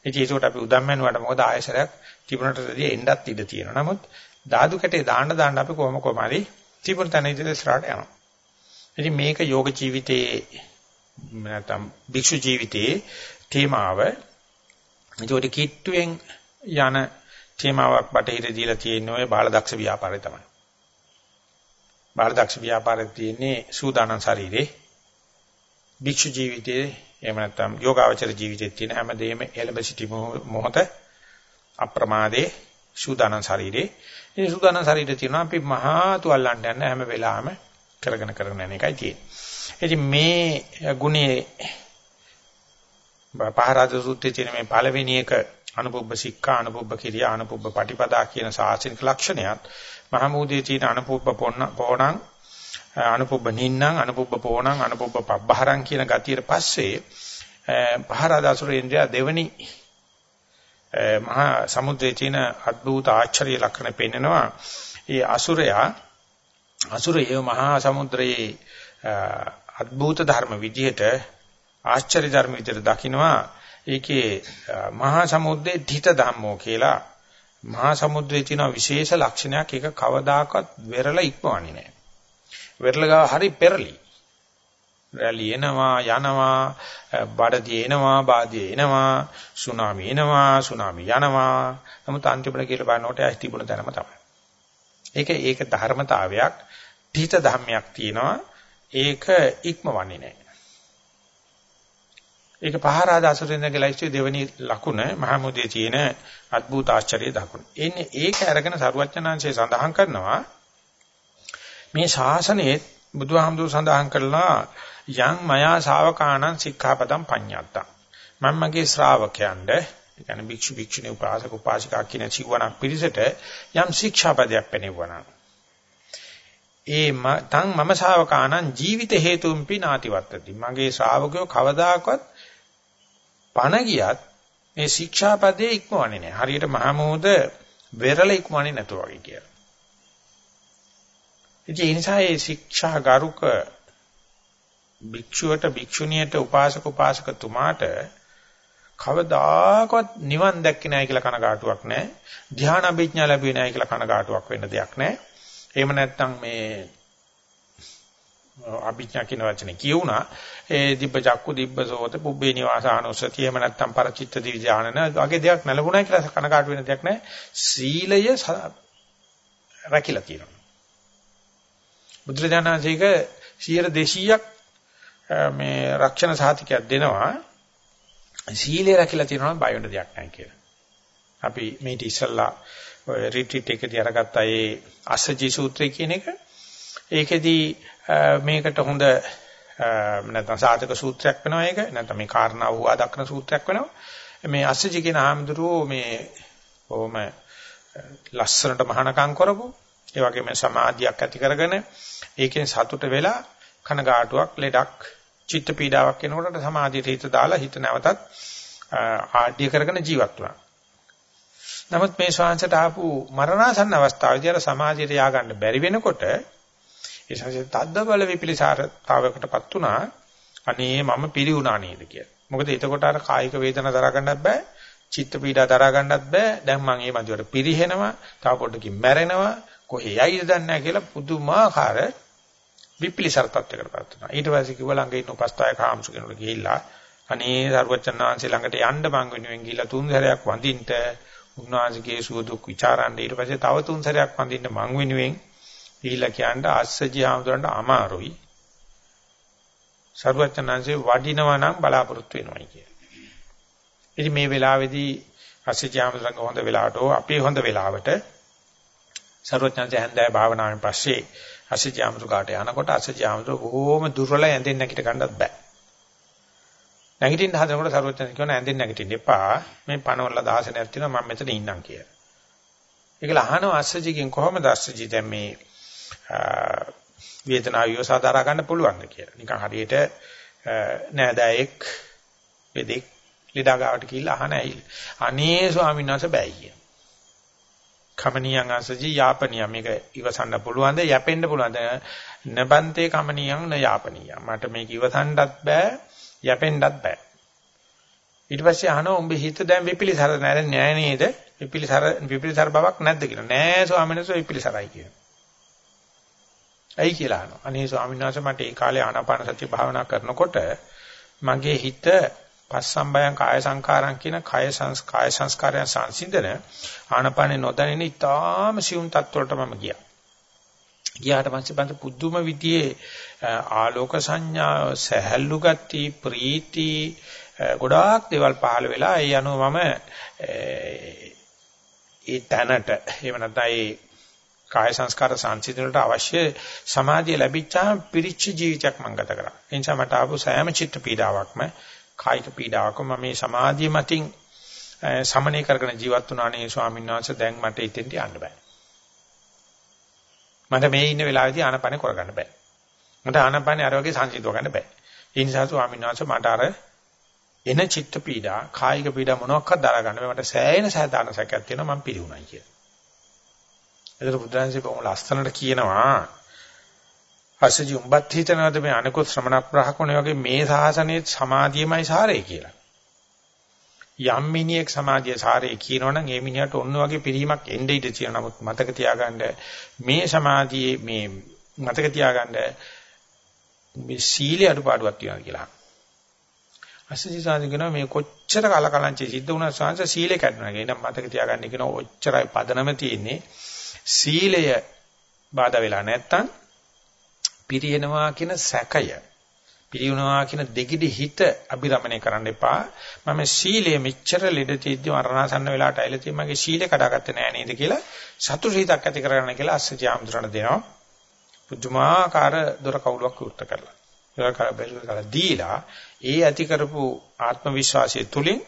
ඉතින් ඒකට අපි උදම්මනුවට මොකද ආයසරයක් තිබුණටදී එන්නත් ඉඩ තියෙනවා. නමුත් ධාතු කැටේ දාන්න දාන්න අපි කොහොම කොහමරි තිබුණ තැන ඉඳලා ඉස්සරහට යනවා. ඉතින් මේක යෝග ජීවිතයේ නැත්නම් භික්ෂු ජීවිතයේ තේමාව ඒකට කිට්ටුවෙන් යන තේමාවක් බටහිර දීලා තියෙන ඔය බාලදක්ෂ ව්‍යාපාරය තමයි. බාලදක්ෂ ව්‍යාපාරයේ තියෙන්නේ සූදානම් ශරීරේ භික්ෂු ජීවිතයේ එහෙම නැත්නම් යෝගාවචර ජීවිතයේ තියෙන හැමදේම එළඹ සිටි මොහොත අප්‍රමාදේ සූදානම් ශරීරේ මේ සූදානම් ශරීරය තියෙනවා අපි මහා තුල්ලන්න යන හැම වෙලාවෙම කරගෙන කරගෙන යන එකයි තියෙන්නේ. ඉතින් මේ ගුණේ පහරාද සූත්‍රයේ තියෙන මේ පළවෙනි එක අනුපොබ්බ සික්ඛා අනුපොබ්බ කිරියා අනුපොබ්බ පටිපදා කියන සාසනික ලක්ෂණයත් මහමූදේ තියෙන අනුපොබ්බ පොණං අනුපොබ්බ නින්නං අනුපොබ්බ පොණං අනුපොබ්බ පබ්බහරං කියන ගතියට පස්සේ පහරාදාසුර ඉන්ද්‍රිය දෙවනි මහා සමුද්‍රයේ තියෙන අద్భుත ආශ්චර්ය ලක්ෂණ පෙන්නනවා. ඒ අසුරයා අසුරය මහා සමුද්‍රයේ අద్భుත ධර්ම විදිහට ආශ්චර්ය ධර්ම විදියට දකිනවා. ඒකේ මහා සමුද්‍රයේ ධිත ධම්මෝ කියලා මහා සමුද්‍රයේ තියෙන විශේෂ ලක්ෂණයක් ඒක කවදාකවත් වෙරළ ඉක්මවන්නේ නැහැ. වෙරළ ගාව හරි පෙරලි. රැලි එනවා යනවා බඩදී එනවා බාදී එනවා සුනාමි එනවා සුනාමි යනවා නමුත් අන්තිමට කියලා බලනකොට ඇස් තිබුණ තැනම තමයි. ඒක ඒක ධර්මතාවයක් තීත ධම්මයක් තියෙනවා ඒක ඉක්මවන්නේ නැහැ. ඒක පහරාද අසුරින්දගේ ලයිස්ට් දෙවෙනි ලකුණ මහමුදේ තියෙන අద్భుත ආශ්චර්ය දකුණ. එන්නේ ඒක අරගෙන සරුවචනාංශය සඳහන් කරනවා මේ ශාසනයේ බුදුහාමුදුර සඳහන් කළා යං මයා ශාවකාණං සික්ඛාපදං පඤ්ඤාත්තං. මම මගේ ශ්‍රාවකයන්ට කියන්නේ භික්ෂු භික්ෂුණී උපාසක උපාසිකා කියන සිවණක් පිළිසෙට යම් ශික්ෂාපදයක් පෙන්වනවා. ඒ තං මම ශාවකාණං ජීවිත හේතුම්පි නාතිවත්තති. මගේ ශ්‍රාවකයෝ කවදාකවත් පණ ගියත් මේ ශික්ෂාපදයේ ඉක්මවන්නේ නැහැ හරියට මහමෝද වෙරළ ඉක්මවන්නේ නැතුව වගේ කියලා ඉතින් ඒ නිසා මේ ශික්ෂා ගරුක භික්ෂුවට භික්ෂුණියට උපාසක උපාසකතුමාට කවදාකවත් නිවන් දැක්කේ නැහැ කියලා කනගාටුවක් නැහැ. ධ්‍යාන අභිඥා ලැබුවේ නැහැ කියලා කනගාටුවක් වෙන්න දෙයක් නැහැ. එහෙම නැත්නම් මේ අභිඥා කියන වචනේ කියුණා ඒ දිබ්බ චක්කු දිබ්බ සෝත පුබ්බේ නිවාසානුසතිය එහෙම නැත්නම් පරචිත්ත දිවිජානන වගේ දෙයක් නැලුණා කියලා කනගාටු වෙන දෙයක් නැහැ. සීලය රැකිලා තියෙනවා. බුදුරජාණන්සේක 200ක් මේ රක්ෂණ සාතිකයක් දෙනවා සීලය රැකිලා තියෙනවා බය වෙන දෙයක් නැහැ කියලා. අපි මේටි ඉස්සල්ලා ඔය රිට්‍රීට් එකේදී අරගත්ත ඒ අස්සජී සූත්‍රය කියන එක ඒකෙදී මේකට හොඳ නැත්නම් සාධක සූත්‍රයක් වෙනවා ඒක. නැත්නම් මේ කාරණාව හුවා දක්වන සූත්‍රයක් වෙනවා. මේ අස්සජී කියන ආමඳුරෝ මේ කොහොම ලස්සනට මහානකම් කරපො. ඒ වගේම සමාධියක් ඇති කරගෙන ඒකෙන් සතුට වෙලා කනගාටුවක් ලෙඩක් චිත්ත පීඩාවක් එනකොට සමාධියට හිත දාලා හිත නැවතත් ආඩ්‍ය කරගෙන ජීවත් වෙනවා. නමුත් මේ ශාංශයට ආපු මරණාසන්න අවස්ථාවේදී අර සමාධියට ය아가න්න බැරි වෙනකොට ඒ සංසේ තද්ද බල විපලිසාරතාවයකටපත් උනා අනේ මම පිළිුණා නේද කියලා. මොකද එතකොට අර කායික වේදනා දරා ගන්නත් බෑ, චිත්ත පීඩා දරා ගන්නත් බෑ. දැන් මම මේ මදිවට පිරිහෙනවා, තව පොඩ්ඩකින් මැරෙනවා, කොහේ යයිද දන්නේ නැහැ කියලා පුදුමාකාර විපිලිසර තත්යකටපත් වෙනවා. ඊට පස්සේ කිව්වා ළඟ ඉන්න උපස්ථායක හාමුදුරු කෙනෙකුට ගිහිල්ලා අනේ සර්වචන්නාංශ ළඟට යන්න මං වෙනුවෙන් ගිහිල්ලා තුන් සැරයක් වඳින්න උන්වහන්සේගේ සුව දුක් ਵਿਚාරන්න ඊට පස්සේ තව තුන් සැරයක් වඳින්න මං වෙනුවෙන් ගිහිල්ලා කියන්න ආස්සජී හාමුදුරන්ට අමාරුයි. සර්වචන්නාංශේ වඩිනවා නම් බලාපොරොත්තු වෙනවයි කිය. ඉතින් මේ වෙලාවේදී ආස්සජී හාමුදුරන්ගේ හොඳ වෙලාවට අපේ හොඳ වෙලාවට සර්වඥාන්සේ හැන්දෑව භාවනාවෙන් පස්සේ අසජි ආමතුකාට යනකොට අසජි ආමතු බොහොම දුර්වල ඇඳෙන් නැගිට ගන්නත් බෑ. නැගිටින්න හදනකොට සර්වඥාන්සේ කියනවා ඇඳෙන් නැගිටින්න එපා. මේ පණවල දාසනයක් තියෙනවා මම මෙතන ඉන්නම් කියලා. ඒකල අහනවා අසජිගෙන් කොහොමද අසජි දැන් මේ වේදනාව යොසාදාරා ගන්න පුළුවන්ද කියලා. නිකන් හරියට නෑදෑයෙක් වෙදෙක් ලීඩාගාවට ගිහිල්ලා අහන ඇයි. අනේ ස්වාමීන් වහන්සේ බෑයි කියන. කමනියං අසජි යාපනිය. මේක ඉවසන්න පුළුවන්ද? යැපෙන්න පුළුවන්ද? නබන්තේ කමනියං න යාපනිය. මට මේක ඉවසන්නත් බෑ යැපෙන්නත් බෑ. ඊට පස්සේ අහනවා උඹ හිත දැන් විපිලිසර නැර නෑ නේද? විපිලිසර විපිලිසර බවක් නැද්ද? කියලා. නෑ ස්වාමීන් වහන්සේ විපිලිසරයි කියන ඇයි කියලා අහනවා අනේ ස්වාමීන් වහන්සේ මට ඒ කාලේ ආනාපාන සතිය භාවනා කරනකොට මගේ හිත පස්සම්බයං කාය සංකාරං කියන කාය සංස් කාය සංස්කාරයන් සංසිඳන ආනපනේ නොදැනෙන ඉතාම සියුම් තත්වලට මම ගියා. ගියාට පස්සේ බඳ පුදුම විදියේ ආලෝක සංඥා සහැල්ලු ගති ප්‍රීති ගොඩාක් දේවල් පහළ වෙලා ඒ අනුව මම ඒ තැනට එහෙම නැත්නම් ඒ කාය සංස්කාර සංසිඳනට අවශ්‍ය සමාධිය ලැබිච්චාම පිරිච්ච ජීවිතයක් මම ගත කරා. ඒ නිසා මට ආපු සෑම චිත්ත පීඩාවක්ම කායික පීඩාවක මම මේ සමාධිය මතින් සමනය කරගෙන ජීවත් වුණානේ ස්වාමීන් වහන්සේ දැන් මට ඉතින්ට යන්න බෑ. මට මේ ඉන්න වෙලාවේදී ආනපන කරගන්න බෑ. මට ආනපන අර වගේ සංසිඳව ගන්න බෑ. ඒ නිසා ස්වාමීන් වහන්සේ මට අර එන චිත්ත පීඩා, කායික පීඩා මොනවාක්වත් දරා ගන්න බෑ. මට සෑහෙන සාධාරණ සැකයක් තියෙනවා මම පිළිුණයි කියලා. ඒතර බුදුරජාණන්සේ බොහොම ලස්සනට කියනවා අසජි උඹත් හිතනවාද මේ අනිකුත් ශ්‍රමණ බ්‍රහ්මණය වගේ මේ සාසනයේ සමාධියමයි සාරේ කියලා. යම් මිනිහෙක් සමාධිය සාරේ කියනවනම් ඒ මිනිහට ඔන්න වගේ පිළිහිමක් එන්නේ ඉඳී තියෙනවා. නමුත් මතක තියාගන්න මේ සමාධියේ මේ මතක තියාගන්න මේ සීලේ අඩුපාඩුවක් තියෙනවා කියලා. අසජි සාධි කියනවා මේ කොච්චර කලකලංචි සිද්ධ වුණා සංස සීලේ කැඩුණා කියන මතක තියාගන්න කියන ඔච්චරයි පදනම තියෙන්නේ. සීලය බාධා වෙලා නැත්තම් පිරියනවා කියන සැකය පිරියනවා කියන දෙගිඩි හිත අභිරමණය කරන්න එපා. මම සීලය මෙච්චර ලෙඩ තීද්දි මරණාසන්න වෙලාවට ඇවිල්ලා තියෙන මගේ සීලය කඩාගත්තේ නෑ නේද කියලා සතුට හිතක් ඇති කරගන්න කියලා අස්සජි ආම්දුරණ දෙනවා. පුදුමාකාර දොර කවුලක් විවෘත කරලා. දොර කරලා දීලා ඒ ඇති කරපු ආත්ම විශ්වාසය තුලින්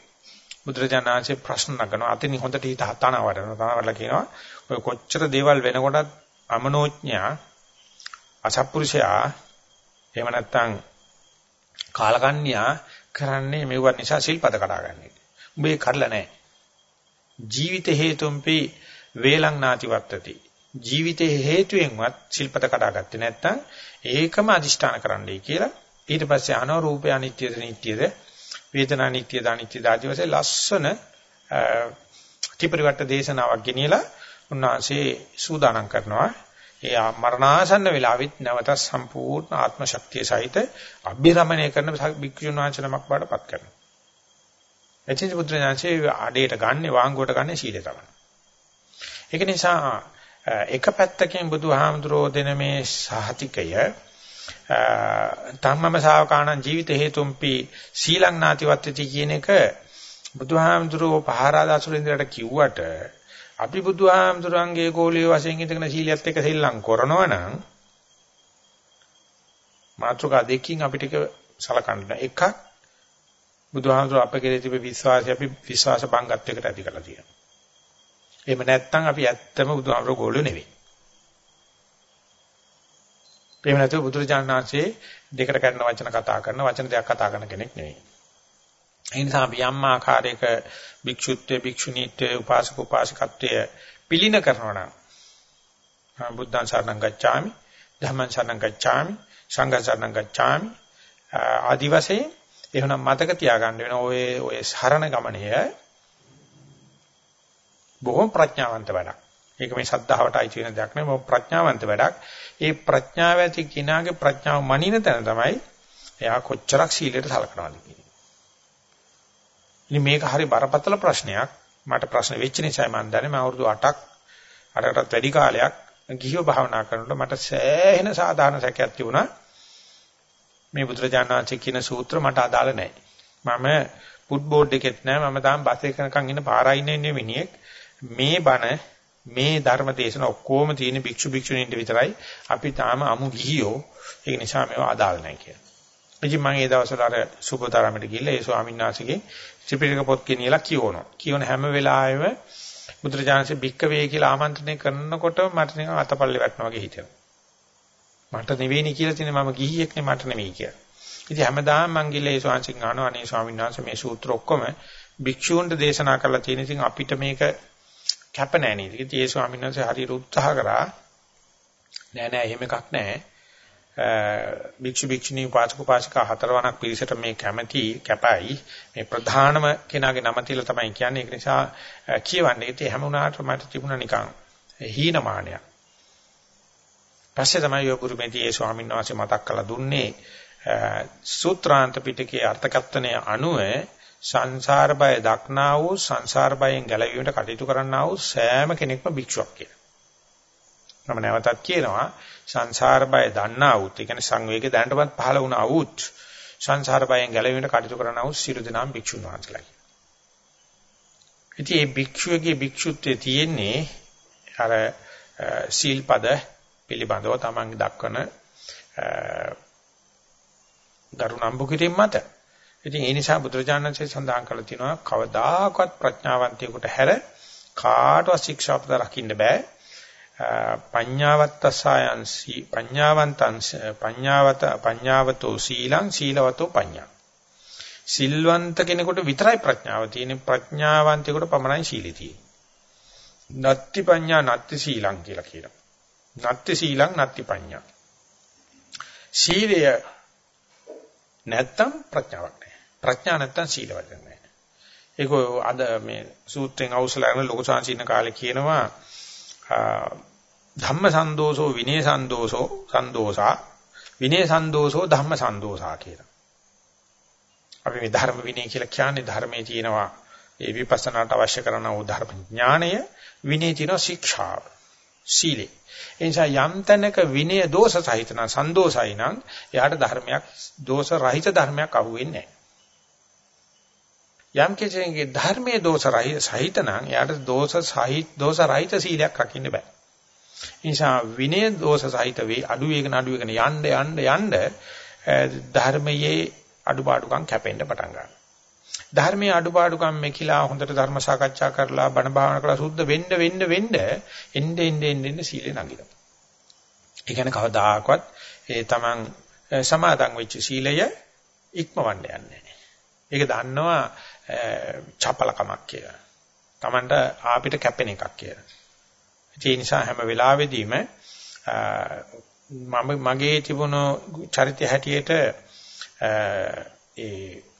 බුදුරජාණන්සේ ප්‍රශ්න නගනවා. අතින් හොඳට හිත හතන වඩනවා. තමයි කියනවා ඔය කොච්චර දේවල් වෙනකොටත් අමනෝඥා අසත්පුරුෂයා එහෙම නැත්නම් කාලකන්‍යා කරන්නේ මෙව නිසා සිල්පද කඩාගන්න එක. උඹ ඒ කරලා නැහැ. ජීවිත හේතුම්පි වේලං නාති වත්තති. ජීවිතේ හේතුවෙන්වත් සිල්පද කඩාගත්තේ නැත්නම් ඒකම අදිෂ්ඨාන කරන්නයි කියලා ඊට පස්සේ අනෝ රූපය අනිත්‍යද නිට්ටයද වේදනා නිට්ටයද අනිත්‍යද ආදී වශයෙන් ලස්සන ත්‍රිපරිවට්ට දේශනාවක් ගෙනියලා උන්වහන්සේ සූදානම් කරනවා ඒ මරණාසන්න වෙලාවෙත් නැවත සම්පූර්ණ ආත්ම ශක්තිය සහිත අභිරමණය කරන භික්ෂුන් වහන්සේ නමක් බාටපත් කරනවා. එචින්ච පුත්‍රයන්සේ ආඩේට ගන්න වාංගුවට ගන්න සීලය තමයි. ඒක නිසා එක පැත්තකින් බුදුහාමුදුරෝ දෙන මේ සහතිකය ධම්මම ශාවකාණන් ජීවිත හේතුම්පි සීලං නාතිවත්ති කියන එක බුදුහාමුදුරෝ පහරාදාසුරින්දරට කිව්වට අපි බුදුහාමුදුරන්ගේ ගෝලිය වශයෙන් ඉඳගෙන සීලියත් එක්ක සෙල්ලම් කරනවා නම් මාත්‍රකා දෙකකින් අපිට සලකන්න එකක් බුදුහාමුදුර අපේ තිබෙ විශ්වාසය අපි විශ්වාස බංගත්වයකට ඇති කරලා තියෙනවා. එහෙම නැත්නම් අපි ඇත්තම බුදුහාමුදුර ගෝලිය නෙවෙයි. එහෙම නැතුව බුදුරජාණන් වහන්සේ දෙකට කඩන වචන කතා කරන වචන දෙයක් කතා කරන කෙනෙක් නෙවෙයි. ඒ නිසා අපි යම් ආකාරයක භික්ෂුත්වයේ භික්ෂුණීත්වයේ උපාසක උපාසිකත්වයේ පිළින කරනවා නම් බුද්ධං සරණං ගච්ඡාමි ධම්මං සරණං ගච්ඡාමි සංඝං සරණං ගච්ඡාමි ආදි වශයෙන් එහෙනම් මතක තියාගන්න වෙන ඔය ඔය සරණ ගමනය බොහොම ප්‍රඥාවන්ත වැඩක්. ඒක මේ සද්ධාවට අයිති වෙන දෙයක් නෙවෙයි බොහොම ප්‍රඥාවන්ත වැඩක්. ඒ ප්‍රඥාව ඇති කිනාගේ ප්‍රඥාව මනින තැන තමයි එයා කොච්චරක් සීලයට සලකනවාද කියන්නේ. ඉතින් මේක හරි බරපතල ප්‍රශ්නයක්. මට ප්‍රශ්න වෙච්ච නිසා මම දන්නේ මම අවුරුදු 8ක් අරකටත් වැඩි කාලයක් ගිහිව භාවනා කරනකොට මට සෑහෙන සාධාරණ සැකයක් තිබුණා. මේ බුදුරජාණන් වහන්සේ කියන සූත්‍ර මට අදාළ නැහැ. මම ෆුට් බෝඩ් එකෙත් නැහැ. මම තාම බස් එකකන් ඉන්න පාරයි ඉන්නේ මිනිහෙක්. මේ බණ මේ ධර්ම දේශන ඔක්කොම තියෙන භික්ෂු භික්ෂුණීන්ට විතරයි. අපි තාම අමු ගිහියෝ. ඒක නිසා මේවා අදාළ නැහැ කියලා. ඉතින් මම ඒ දවස්වල අර සුබතරමට ගිහිල්ලා ඒ ස්වාමීන් වහන්සේගේ ත්‍රිපිටක පොත් කියනලා කියවනවා. කියවන හැම වෙලාවෙම බුදුරජාණන්සේ බික්ක වේ කියලා ආමන්ත්‍රණය කරනකොට මට නිකන් අතපල්ලේ වැටෙනවා වගේ හිතෙනවා. මට නෙවෙයිනි කියලා තියෙන මම ගිහියෙක් නේ මට නෙවෙයි කියලා. ඉතින් හැමදාම මං ගිහලා ඒ ස්වාමීන් වහන්සේ අනේ ස්වාමීන් වහන්සේ මේ සූත්‍ර ඔක්කොම භික්ෂූන්ට දේශනා කරලා තියෙන ඉතින් අපිට මේක කැප නැහැ නේද? ඉතින් ඒ ස්වාමීන් වහන්සේ හරියට උත්සාහ කරා. නෑ නෑ එහෙම එකක් නෑ. භික්ෂු භික්ෂුණී උපාසක උපාසිකා හතරවණක් පිරිසට මේ කැමැති කැපයි. මේ ප්‍රධානම කෙනාගේ නම තියලා තමයි කියන්නේ. ඒක නිසා කියවන්නේ. ඉතින් හැම උනාට මට තිබුණා නිකන් හීනමානයක්. පස්සේ තමයි යෝගුරුමේදී ඒ ස්වාමීන් වහන්සේ මතක් කරලා දුන්නේ සූත්‍රාන්ත පිටකයේ අර්ථකථනය අනුව සංසාර බය දක්නා වූ සංසාර බයෙන් ගැලවීමට කටයුතු කරන්නා වූ සෑම කෙනෙක්ම භික්ෂුවක් කියලා. මම නැවතත් කියනවා සංසාර බය දන්නා වූත් ඒ කියන්නේ සංවේගය දැනටමත් පහළ වුණා වූත් සංසාර බයෙන් ගැලවීමට කටයුතු කරනා වූ සියලු දෙනාම භික්ෂුන් වහන්සේලා. ඉතින් මේ භික්ෂුවගේ භික්ෂුත්වයේ තියෙන්නේ අර සීල්පද පිළිබඳව තමන් දක්වන ගරුණම්බු කිරීම මත. ඉතින් ඒ නිසා බුදුරජාණන්සේ සඳහන් කළ තියෙනවා කවදාකවත් ප්‍රඥාවන්තයෙකුට හැර කාටවත් ශික්ෂාපද රකින්න බෑ. පඤ්ඤාවත්තසයන්සි පඤ්ඤාවන්තං පඤ්ඤාවත පඤ්ඤාවතෝ සීලං සීලවතෝ පඤ්ඤා. සිල්වන්ත කෙනෙකුට විතරයි ප්‍රඥාව තියෙන්නේ ප්‍රඥාවන්තයෙකුට පමණයි සීලය තියෙන්නේ. නත්ති පඤ්ඤා නත්ති සීලං කියලා කියනවා. නත්ති සීලං නත්ති පඤ්ඤා. සීලය නැත්තම් ප්‍රඥාවක් නැහැ. ප්‍රඥා නැත්තම් සීලවත් නැහැ. ඒක අද මේ සූත්‍රයෙන් අවසලන ලෝක සංසීන කාලේ කියනවා ධම්ම සන්දෝෂෝ විනය සන්දෝෂෝ සන්දෝසා විනය සන්දෝෂෝ ධම්ම සන්දෝසා කියලා. අපි මේ ධර්ම විනය කියලා කියන්නේ ධර්මයේ තියෙනවා ඒ විපස්සනාට අවශ්‍ය කරන ඕ ධර්ම ඥාණය විනය තියෙනවා ශික්ෂාව සීලේ. ඒ නිසා යම් තැනක විනය දෝෂ සහිත නම් සන්දෝෂයි නම් එයාට ධර්මයක් දෝෂ රහිත ධර්මයක් අහුවෙන්නේ නැහැ. යම් කෙනෙකුගේ ධර්මයේ දෝෂ රහිත සහිත නම් එයාට දෝෂ සහිත දෝෂ රහිත සීලයක් රකින්න බෑ. නිසා විනය දෝෂ සහිත වේ අඩු වේගන අඩු වේගන යන්න යන්න යන්න ධර්මයේ අඩුපාඩුකම් කැපෙන්න පටන් ගන්නවා. ධර්මයේ අඩුපාඩුකම් මෙකිලා හොඳට ධර්ම සාකච්ඡා කරලා බණ භාවනා කරලා සුද්ධ වෙන්න වෙන්න වෙන්න එන්නේ එන්නේ එන්නේ සීලේ නගිනවා. ඒ කියන්නේ කවදාකවත් ඒ තමන් සමාදන් වෙච්ච සීලය ඉක්මවන්න යන්නේ නැහැ. ඒක දන්නවා චපලකමක් කියලා. තමන්ට ආපිට කැපෙන එකක් කියලා. ඒ නිසා හැම වෙලාවෙදීම මම මගේ තිබුණු චරිතය හැටියට ඒ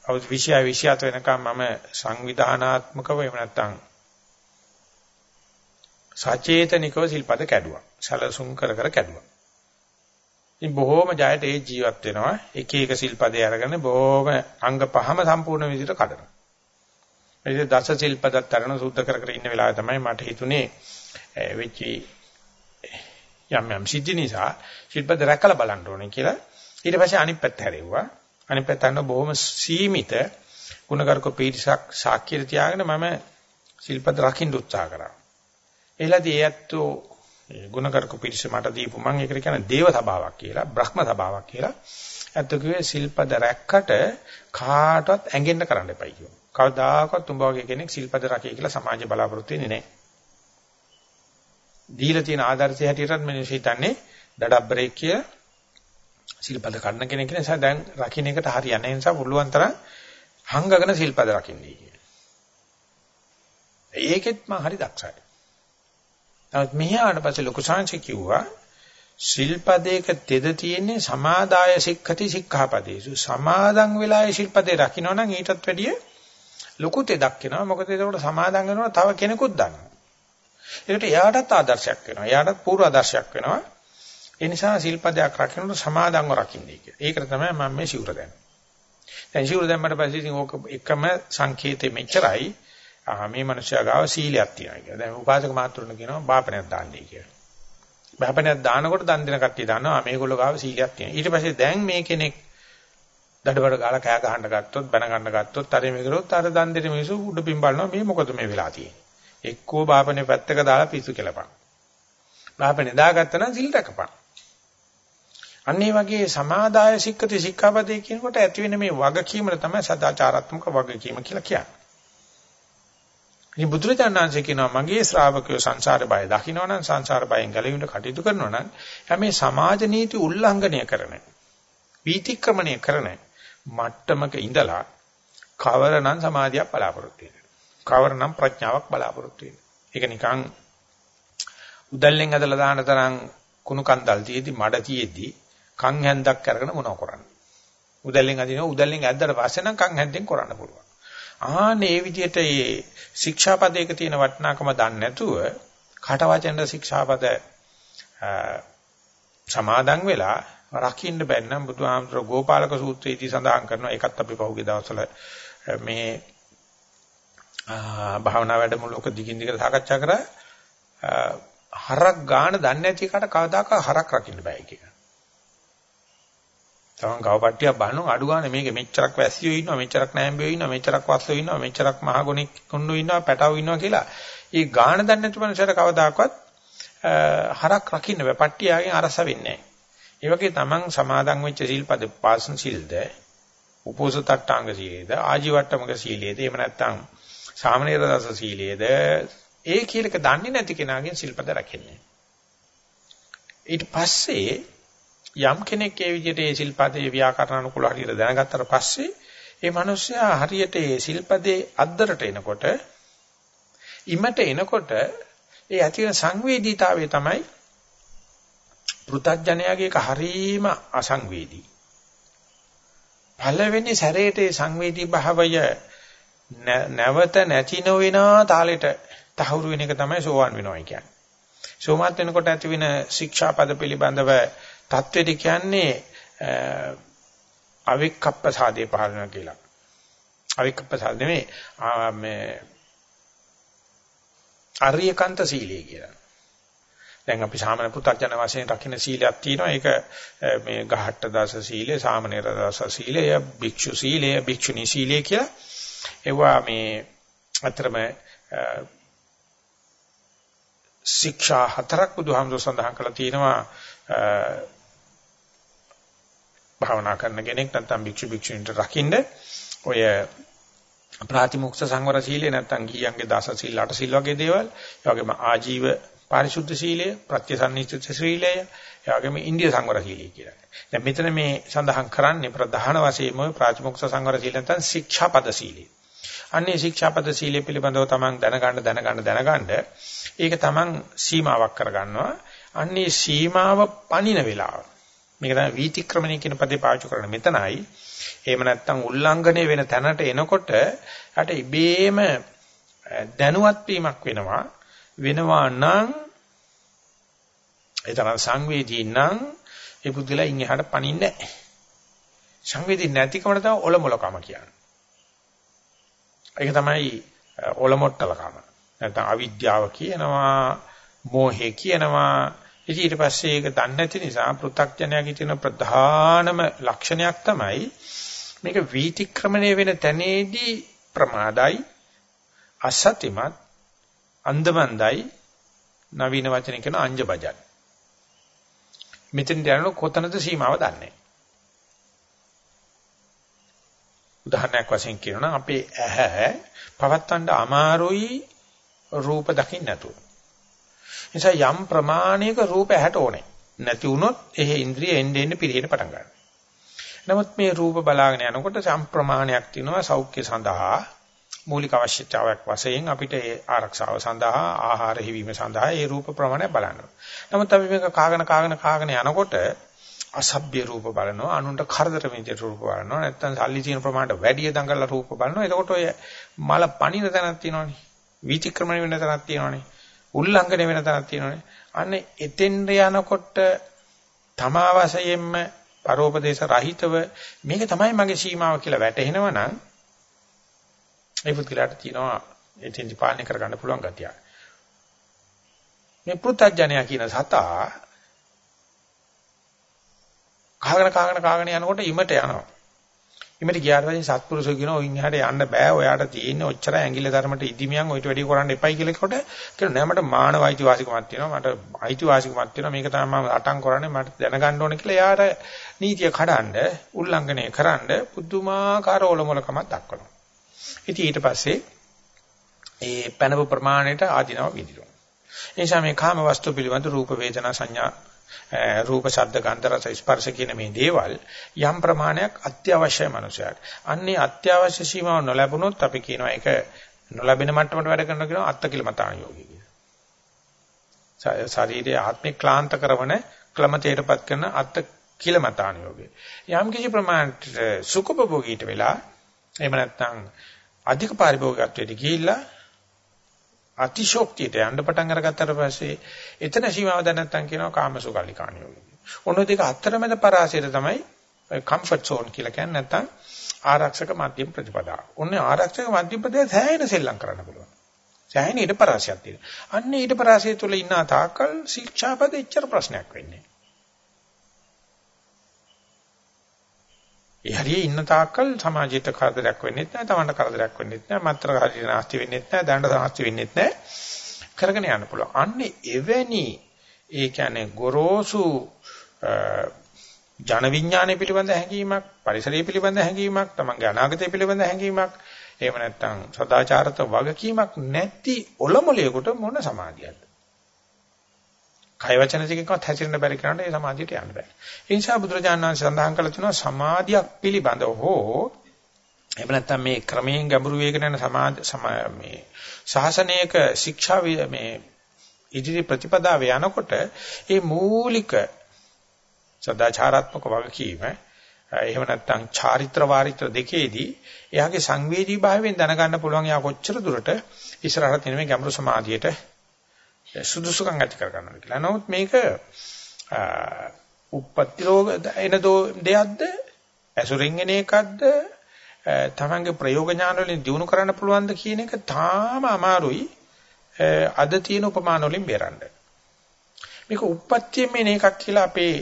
අවුරුදු 26 27 වෙනකම් මම සංවිධානාත්මකව එහෙම නැත්නම් සචේතනිකව සිල්පද කැඩුවා. සැලසුම් කර කර කැඩුවා. ඉතින් බොහෝම ජයට ඒ ජීවත් වෙනවා. එක එක සිල්පදේ අරගෙන බොහෝම අංග පහම සම්පූර්ණ විදිහට කඩනවා. ඒ දස සිල්පදත් අරගෙන සුද්ධ කර කර ඉන්න වෙලාවේ තමයි මට හිතුනේ වෙච්ච යම් යම් සිද්ධි නිසා ශිල්පද රැකලා බලන්න ඕනේ කියලා ඊට පස්සේ අනිත් පැත්ත හැරෙව්වා. අනිත් පැත්තන බොහොම සීමිත ಗುಣකරක පීඩසක් සාක්කියට තියාගෙන මම ශිල්පද රකින්න උත්සාහ කරා. එලාදී ඒත්තු ಗುಣකරක පීඩස මට දීපු මම ඒකට කියන දේව සභාවක් කියලා බ්‍රහ්ම සභාවක් කියලා ඇත්ත කිව්වේ ශිල්පද රැක්කට කාටවත් ඇඟෙන්න කරන්න එපයි කිව්වා. කවදාකවත් උඹ වගේ කෙනෙක් ශිල්පද රකේ කියලා සමාජය බලාපොරොත්තු වෙන්නේ නැහැ. දීලා තියෙන ආදර්ශය හැටියටත් මිනිස්සු හිතන්නේ දඩබ්බරේක් කිය සිල්පද කඩන කෙනෙක් නිසා දැන් රකින්න එකට හරියන්නේ නිසා පුළුවන් තරම් හංගගෙන සිල්පද රකින්නයි කිය. ඒකෙත් මම හරි දක්ෂයි. නමුත් මෙහි ආවට පස්සේ ලොකු සංසි කිව්වා ශිල්පදයක තෙද තියෙන්නේ සමාදාය සික්ඛති සික්ඛාපදේසු සමාදන් වෙලාවේ ශිල්පදේ රකින්නවනම් ඊටත් වැඩිය ලොකු තෙදක් වෙනවා මොකද ඒකට සමාදන් වෙනවා තව කෙනෙකුත් දන්නවා ඒකට එයාටත් ආදර්ශයක් වෙනවා. එයාටත් පූර්ව ආදර්ශයක් වෙනවා. ඒ නිසා සිල්පදයක් රකින්නට සමාදන්ව රකින්නේ කියලා. ඒකට තමයි මම මේ සිවුර දැම්මේ. දැන් සිවුර දැම්මට පස්සේ ඉතින් ඕක එකම සංකේතෙ මෙච්චරයි. ආ මේ මනුස්සයා ගාව සීලයක් තියෙනවා කියලා. දැන් උපාසක මාත්‍රුණ කියනවා බාපණයක් දාන්නේ කියලා. බාපණයක් දානකොට දන් දෙන කට්ටිය දන්නවා මේගොල්ලෝ ගාව සීලයක් තියෙනවා. ඊට පස්සේ දැන් මේ කෙනෙක් දඩබඩ ගාලා කෑ ගහන්න ගත්තොත් බැන ගන්න ගත්තොත් අර මේකලොත් අර දන් දෙන මිනිස්සු උඩ පින් බලනවා මේ මොකද මේ වෙලා තියෙන්නේ. එක්කෝ බාපනේ පැත්තක දාලා පිස්සු කෙලපන්. බාපනේ දාගත්තා නම් සිල් රැකපන්. අන්න ඒ වගේ සමාදාය සික්කති සික්ඛාපදේ කියනකොට ඇති වෙන මේ වගකීමල තමයි සදාචාරාත්මක වගකීම කියලා කියන්නේ. ඉතින් බුදුරජාණන්සේ කියනවා මගේ ශ්‍රාවකයෝ සංසාර බය දකින්නවනම් සංසාර බයෙන් ගැලවෙන්න කටයුතු කරනවනම් මේ සමාජ නීති උල්ලංඝනය කරන වීතික්‍රමණය කරන මට්ටමක ඉඳලා කවරනම් සමාධියක් බලාපොරොත්තු වෙනවා. කවරනම් ප්‍රඥාවක් බලාපොරොත්තු වෙන්නේ. ඒක නිකන් උදැල්ලෙන් ඇදලා දාන තරම් කුණු කන්දල් තියේදි මඩ තියේදි කන් හැන්දක් අරගෙන මොනව කරන්නේ. උදැල්ලෙන් අදිනවා උදැල්ලෙන් ඇද්දට පස්සේ නම් කන් හැන්දෙන් කරන්න පුළුවන්. ආන්නේ මේ විදිහට මේ ශික්ෂාපදයක තියෙන වටිනාකම දන්නේ නැතුව කටවචන ශික්ෂාපද සමාදන් වෙලා රකින්න බැන්නම් බුදුහාමර ගෝපාලක සූත්‍රයේදී සඳහන් කරනවා ඒකත් අපි පහුගිය දවස්වල මේ භාවනා වැඩමුළුවක දිගින් දිගට සාකච්ඡා කරා හරක් ගාන දන්නේ නැති එකට කවදාකවත් හරක් රකින්න බෑ කියන. තමන් ගවපට්ටියක් බහනවා අඩු ගානේ මේක මෙච්චරක් වැසියෝ ඉන්නවා මෙච්චරක් නෑම්බියෝ ඉන්නවා මෙච්චරක් වස්සෝ ඉන්නවා මෙච්චරක් මහගොණික් කුණ්ඩු ඉන්නවා පැටවෝ ඉන්නවා කියලා. ඒ ගාන දන්නේ නැති මනුස්සයට කවදාකවත් හරක් රකින්න බෑ. පට්ටියගෙන් අරස වෙන්නේ නෑ. ඒ වගේ තමන් සමාදන් වෙච්ච සිල්පද පාසන් සිල්ද උපෝසතට්ටාංග සීලයේද ආජීවට්ටමක සීලයේද එහෙම නැත්නම් සාමනීර දස සීලයේද ඒ කීලක දන්නේ නැති කෙනාගෙන් සිල්පද රැකෙන්නේ. ඊට පස්සේ යම් කෙනෙක් ඒ විදිහට ඒ සිල්පදේ ව්‍යාකරණ අනුකූල හරියට දැනගත්තට පස්සේ ඒ මිනිස්සයා හරියට ඒ සිල්පදේ අද්දරට එනකොට ඉමට එනකොට ඒ ඇති වෙන සංවේදීතාවය තමයි පෘථග්ජනයාගේ එක හරීම අසංවේදී. පළවෙනි සැරේට ඒ සංවේදී භාවය නැවත නැති නොවෙනා තාලෙට තහවුරු වෙන එක තමයි සෝවන් වෙනවා කියන්නේ. සෝමත් වෙනකොට ඇති වෙන ශික්ෂා පද පිළිබඳව தත්වෙට කියන්නේ අවික්කප්පසාදේ පහළන කියලා. අවික්කප්පසාද නෙමෙයි මේ අරියකන්ත සීලය කියලා. දැන් අපි සාමාන්‍ය පු탁ජන වශයෙන් රකින්න සීලයක් තියෙනවා. ඒක මේ ගහට්ට දස සීලය, සාමනීර දස සීලය, භික්ෂු සීලය, භික්ෂුණී සීලය කියලා ඒවා මේ අතරම ශික්ෂා හතරක් බුදුහාමුදුර සඳහන් කරලා තියෙනවා. භාවනා කරන කෙනෙක් නැත්නම් භික්ෂු භික්ෂුණීන්ට රකින්න ඔය ප්‍රාතිමුක්ෂ සංවර සීලය නැත්නම් ගියන්ගේ දස සීල අට සීල වගේ දේවල් ඒ වගේම ආජීව පාරිශුද්ධ සීලය ප්‍රත්‍යසන්නිච්ච සීලය ඒ වගේම ඉන්දිය සංවර සීලය කියලා. දැන් මෙතන මේ සඳහන් කරන්නේ ප්‍රධාන වශයෙන්ම ප්‍රාතිමුක්ෂ සංවර සීල නැත්නම් ශික්ෂාපද සීලය. අන්නේ ශික්ෂාපද සීලය පිළිබඳව තමන් දැනගන්න දැනගන්න දැනගන්න ඒක තමන් සීමාවක් කරගන්නවා. අන්නේ සීමාව පණින වෙලාව. මේක තමයි වීතික්‍රමණය කියන පදේ පාවිච්චි කරන මෙතනයි එහෙම නැත්නම් උල්ලංඝනය වෙන තැනට එනකොට යට ඉබේම දැනුවත් වීමක් වෙනවා වෙනවා නම් ඒ තරම් සංවේදී නම් ඒ පුදුලා ඉන් එහාට පනින්නේ නැහැ. සංවේදී නැතිකම තමයි ඔලොමලකම කියන්නේ. ඒක තමයි ඔලොමොට්ටලකම. නැත්නම් අවිද්‍යාව කියනවා, මෝහය කියනවා. ඊට පස්සේ ඒක දන්නේ නැති නිසා පෘථග්ජනයාගේ තියෙන ප්‍රධානම ලක්ෂණයක් තමයි මේක වීතික්‍රමණය වෙන තැනේදී ප්‍රමාදයි අසත්‍යමත් අන්දමන්දයි නවීන වචන කියන අංජබජන්. මෙතෙන් යන කොතනද සීමාව දන්නේ? උදාහරණයක් වශයෙන් කියනවා අපේ ඇහැ පවත්තන්න අමාරුයි රූප දකින්න නැතුව. නිසා යම් ප්‍රමාණයක රූප ඇහැට ඕනේ. නැති වුණොත් එහේ ඉන්ද්‍රිය එන්න එන්න පිරෙන්න පටන් ගන්නවා. නමුත් මේ රූප බලාගෙන යනකොට සම්ප්‍රමාණයක් තියෙනවා සෞඛ්‍ය සඳහා මූලික අවශ්‍යතාවයක් වශයෙන් අපිට ඒ ආරක්ෂාව සඳහා ආහාර හිවීම සඳහා ඒ රූප ප්‍රමාණය බලන්න. නමුත් අපි මේක කාගෙන කාගෙන කාගෙන යනකොට අසභ්‍ය රූප බලනවා අනුන්ට කරදර වෙච්ච රූප බලනවා නැත්නම් සල්ලි තියෙන ප්‍රමාණයට වැඩි දඟලලා රූප බලනවා. එතකොට ඔය මල පණින තැනක් තියෙනවනේ. විචක්‍රමණ වෙන තැනක් තියෙනවනේ. උල්ලංඝනය වෙන තැනක් තියෙනවනේ. අන්න එතෙන්ට යනකොට තමා වශයෙන්ම පරෝපදේශ රහිතව මේක තමයි මගේ සීමාව කියලා වැටහෙනවා නම් ඒ පුද්ගලයාට තියෙනවා එතෙන්දි පාලනය කරගන්න පුළුවන් ගතිය. මේ පෘථග්ජනයා කියන සතා කාගෙන කාගෙන කාගෙන යනකොට ඉමට යනවා. ඉමට ගියාට පස්සේ සත්පුරුෂෝ කියනවා ඔයින් එහාට යන්න බෑ. ඔයාට තියෙන්නේ ඔච්චර ඇඟිල්ල ධර්මයට ඉදිමියන් ඔයිට වැඩි කරන්න එපයි කියලා කොට කියනවා නෑ මට මානව අයිතිවාසිකමක් තියෙනවා. මට අයිතිවාසිකමක් තියෙනවා. මේක තමයි මම අටන් කරන්නේ. මට දැනගන්න ඕනේ කියලා එයාට නීතිය කඩන්න, උල්ලංඝනය කරන්න පුදුමාකාර ඔලොමලකමක් දක්වනවා. ඉතින් ඊට පස්සේ ඒ පැනපු ප්‍රමාණයට ආධිනව විදිනවා. ඒ නිසා මේ කාම වස්තු පිළිබඳ රූප වේදනා සංඥා රූප ශබ්ද ගන්ධ රස ස්පර්ශ කියන මේ දේවල් යම් ප්‍රමාණයක් අත්‍යවශ්‍යයි මනුෂයාට. අන්නේ අත්‍යවශ්‍ය සීමාව නොලැබුණොත් අපි කියනවා ඒක නොලැබෙන මට්ටමට වැඩ කරනවා කියනවා අත්කිලමතාන යෝගී කියලා. ශරීරයේ ආත්මික ක්ලාන්ත කරන ක්ලමතේටපත් කරන අත් කිලමතාන යෝගී. යම් කිසි ප්‍රමාණයට සුඛභෝගීට වෙලා එහෙම නැත්නම් අධික පාරිභෝගිකත්වයට ගිහිල්ලා අතිශෝක්තියට යන්න පටන් අරගත්තට පස්සේ එතන සීමාව දැන නැත්නම් කියනවා කාමසුකල්ලිකාණියෝ. ඔන්න දෙක අතරමැද පරාසයට තමයි කම්ෆර්ට් සෝන් කියලා කියන්නේ නැත්නම් ආරක්ෂක මධ්‍යම ප්‍රතිපදා. ඔන්නේ ආරක්ෂක මධ්‍යම ප්‍රතිපදා සෑහෙන සෙල්ලම් කරන්න පුළුවන්. සෑහෙන ඊට පරාසයක් තියෙනවා. අන්න ඊට පරාසය තුළ ඉන්න තාකල් ශික්ෂාපද එච්චර ප්‍රශ්නයක් වෙන්නේ ඒ හරියේ ඉන්න තාක්කල් සමාජයට කරදරයක් වෙන්නේ නැහැ, තමන්ට කරදරයක් වෙන්නේ නැහැ, මත්තර හරියට නැස්ති වෙන්නේ නැහැ, දඬ නැස්ති වෙන්නේ නැහැ. කරගෙන යන්න පුළුවන්. අන්නේ එවැනි ඒ කියන්නේ ගොරෝසු ජන විඥානය පිළිබඳ හැඟීමක්, පරිසරය පිළිබඳ හැඟීමක්, තමන්ගේ අනාගතය පිළිබඳ හැඟීමක්, එහෙම නැත්නම් සදාචාරත වගකීමක් නැති ඔලොමලයකට මොන සමාධියක්ද? කය වචන දෙකකවත් හැසිරෙන්න බැරි කෙනාට ඒ සමාධියට යන්න බෑ. ඒ නිසා බුදුරජාණන් වහන්සේ සඳහන් කළ තුනවා සමාධියක් පිළිබඳව හෝ එහෙම නැත්නම් මේ ක්‍රමයෙන් ගැඹුරු වේගෙන යන සමාධි මේ ශාසනයක ශික්ෂා මේ ඉදිරි ප්‍රතිපදාවේ යනකොට ඒ මූලික සදාචාරාත්මක වගකීම එහෙම නැත්නම් චාරිත්‍ර වාරිත්‍ර දෙකේදී එයාගේ සංවේදී භාවයෙන් දැනගන්න පුළුවන් යා කොච්චර දුරට ඉස්සරහට එන මේ ගැඹුරු සමාධියට සුදුසුකම් ඇති කර ගන්නවා කියලා. නමුත් මේක උප්පත්ති රෝග එන දෙයක්ද ඇසුරින් එන එකක්ද තමන්ගේ ප්‍රයෝග ඥාන වලින් දිනු කරන්න පුළුවන්ද කියන එක තාම අමාරුයි අද තියෙන උපමාන වලින් බේරන්න. මේක උප්පත්තියෙන් එන එකක් කියලා අපේ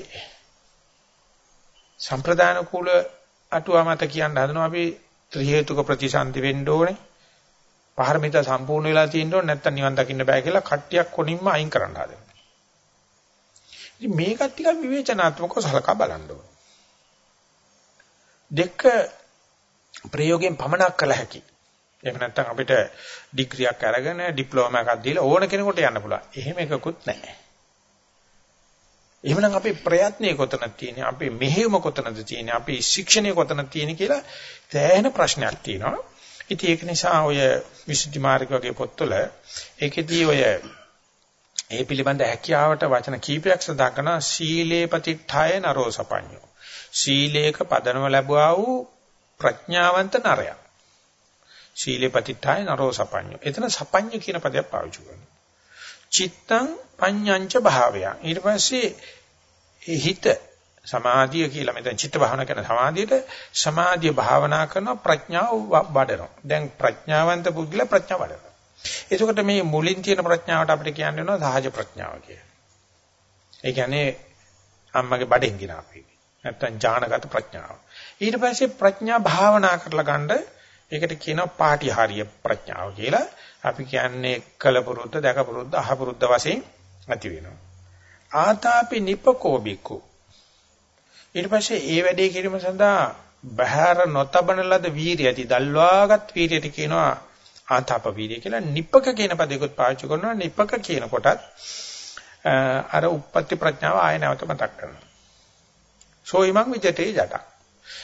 සම්ප්‍රදාන කුල අටුවා මත කියන්න හදනවා අපි ත්‍රි හේතුක ප්‍රතිසන්දි වෙන්න ඕනේ. පාරමිත සම්පූර්ණ වෙලා තියෙන්න ඕනේ නැත්තම් නිවන් දකින්න බෑ කියලා කට්ටියක් කොනින්ම අයින් කරන්න හදනවා. ඉතින් මේකත් ටිකක් විවේචනාත්මකව සලකා බලන්න ඕනේ. දෙක ප්‍රයෝගයෙන් පමනක් කළ හැකි. එහෙම නැත්නම් අපිට ඩිග්‍රියක් අරගෙන ඩිප්ලෝමා එකක් දීලා ඕන කෙනෙකුට යන්න පුළුවන්. එහෙම එකකුත් නැහැ. එහෙමනම් අපේ ප්‍රයත්නයේ කොතනද තියෙන්නේ? අපේ මෙහෙයුම කොතනද තියෙන්නේ? අපේ ශික්ෂණය කොතනද තියෙන්නේ කියලා තෑහෙන ප්‍රශ්නයක් තියෙනවා. ඉතින් ඒක නිසා ඔය විසුද්ධි මාර්ග වගේ පොත්වල ඒකෙදී ඔය ඒ පිළිබඳ හැකියාවට වචන කීපයක් සඳහන් කරනවා සීලේ පතිඨාය නරෝසපඤ්ඤෝ. සීලේක පදනම ලැබුවා වූ ප්‍රඥාවන්ත නරයා. සීලේ පතිඨාය නරෝසපඤ්ඤෝ. එතන සපඤ්ඤ කියන පදයක් පාවිච්චි කරනවා. චිත්තං පඤ්ඤංච භාවය. ඊට පස්සේ හිත සමාධිය කියලා මෙතන චිත්ත භාවනා කරන සමාධියට සමාධිය භාවනා කරන ප්‍රඥාව වඩනවා. දැන් ප්‍රඥාවන්ත පුද්ගල ප්‍රඥාව වඩනවා. එතකොට මේ මුලින් තියෙන ප්‍රඥාවට අපිට කියන්න වෙනවා සහජ ප්‍රඥාව කියලා. ඒ කියන්නේ අම්මගේ බඩෙන් ගින අපි. නැත්තම් ඥානගත ප්‍රඥාව. ඊට පස්සේ ප්‍රඥා භාවනා කරලා ගන්න ඒකට කියනවා පාටිහාරීය ප්‍රඥාව කියලා. අපි කියන්නේ කලපුරුද්ද, දැකපුරුද්ද, අහපුරුද්ද වශයෙන් ඇති වෙනවා. ආතාපි නිපකෝ බිකු. ඊට පස්සේ ඒ වැඩේ කිරීම සඳහා බහැර නොතබන ලද වීරිය ඇති දල්වාගත් වීරියට කියනවා ආතාප වීරිය කියලා. නිපක කියන පදයකට පාවිච්චි කරනවා. නිපක කියන කොටත් අර උප්පත්ති ප්‍රඥාව ආය නැවත මතක් කරනවා. සෝයිමං විජිතේ ජට.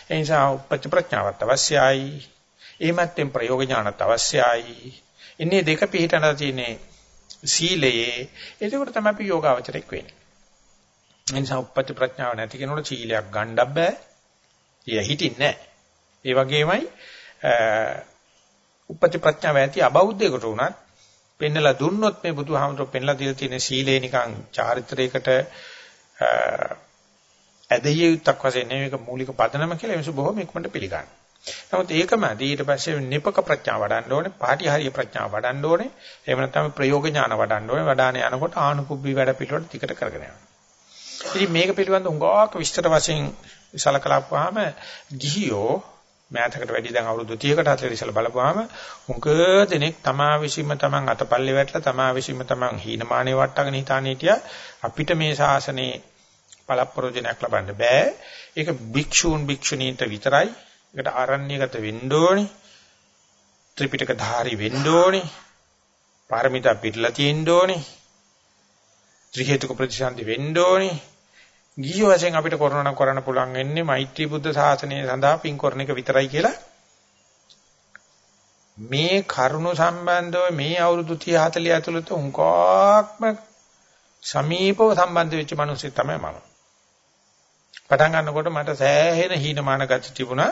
ඒ නිසා උප්පත්ති ප්‍රඥාවත් අවශ්‍යයි. එීමත්ෙන් ප්‍රයෝග ඥානත් අවශ්‍යයි. ඉන්නේ දෙක පිළිටලා තියෙන්නේ සීලයේ. එතකොට තමයි අපි යෝගාවචරයක් වෙන්නේ. ඒ නිසා උපපති ප්‍රඥාව නැති කෙනෙකුට සීලයක් ගන්න බෑ. එය හිටින්නේ නැහැ. ඒ වගේමයි උපපති ප්‍රඥාව ඇති අබෞද්ධයෙකුට උනත් පෙන්නලා දුන්නොත් මේ බුදුහාමුදුරුවෝ පෙන්නලා දීලා තියෙන සීලේ නිකන් චාරිත්‍රයකට ඇදහිය යුක්තක් වශයෙන් නෙවෙයි මේක මූලික පදනම කියලා එමසු බොහොම ඉක්මනට පිළිගන්නවා. නමුත් ඒකමදී ඊට පස්සේ නිපක ප්‍රඥාව වඩන්න ඕනේ, පාටිහාරීය ප්‍රඥාව වඩන්න ඕනේ. එහෙම නැත්නම් ප්‍රයෝග ඥාන වඩන්න ඕනේ. වඩාන යනකොට ආනුකුබ්බී වැඩ පිළිවෙලට ටිකට කරගෙන යනවා. ඉතින් මේක පිළිබඳව උගාවක් විස්තර වශයෙන් සලකලාපුවාම ගිහියෝ මෑතකට වැඩි දැන් අවුරුදු 30කට 40 ඉස්සලා බලපුවාම උංග දෙනෙක් තමා විසින්ම තමන් අතපල්ලේ වැටලා තමා විසින්ම තමන් හීනමානේ වට්ටගෙන හිතානේ හිටියා අපිට මේ ශාසනයේ පළප්‍රෝජනයක් ලබන්න බෑ ඒක භික්ෂූන් භික්ෂුණීන්ට විතරයි ඒකට ආරණ්‍යගත වෙන්න ඕනේ. ත්‍රිපිටක ධාරි වෙන්න ඕනේ. පාරමිතා පිටලා තියෙන්න ඕනේ. ත්‍රි හේතුක ප්‍රතිසන්දි වෙන්න ඕනේ. ගිහි වශයෙන් අපිට කරona කරන්න පුළුවන් වෙන්නේ මෛත්‍රී බුද්ධ ශාසනය සඳහා පින් කරන එක විතරයි කියලා මේ කරුණු සම්බන්ධව මේ අවුරුදු 30 40 ඇතුළත උන්කක්ම සමීපව සම්බන්ධ වෙච්ච මිනිස්සු තමයි මම. පටන් ගන්නකොට මට සෑහෙන හීනමාන ගති තිබුණා.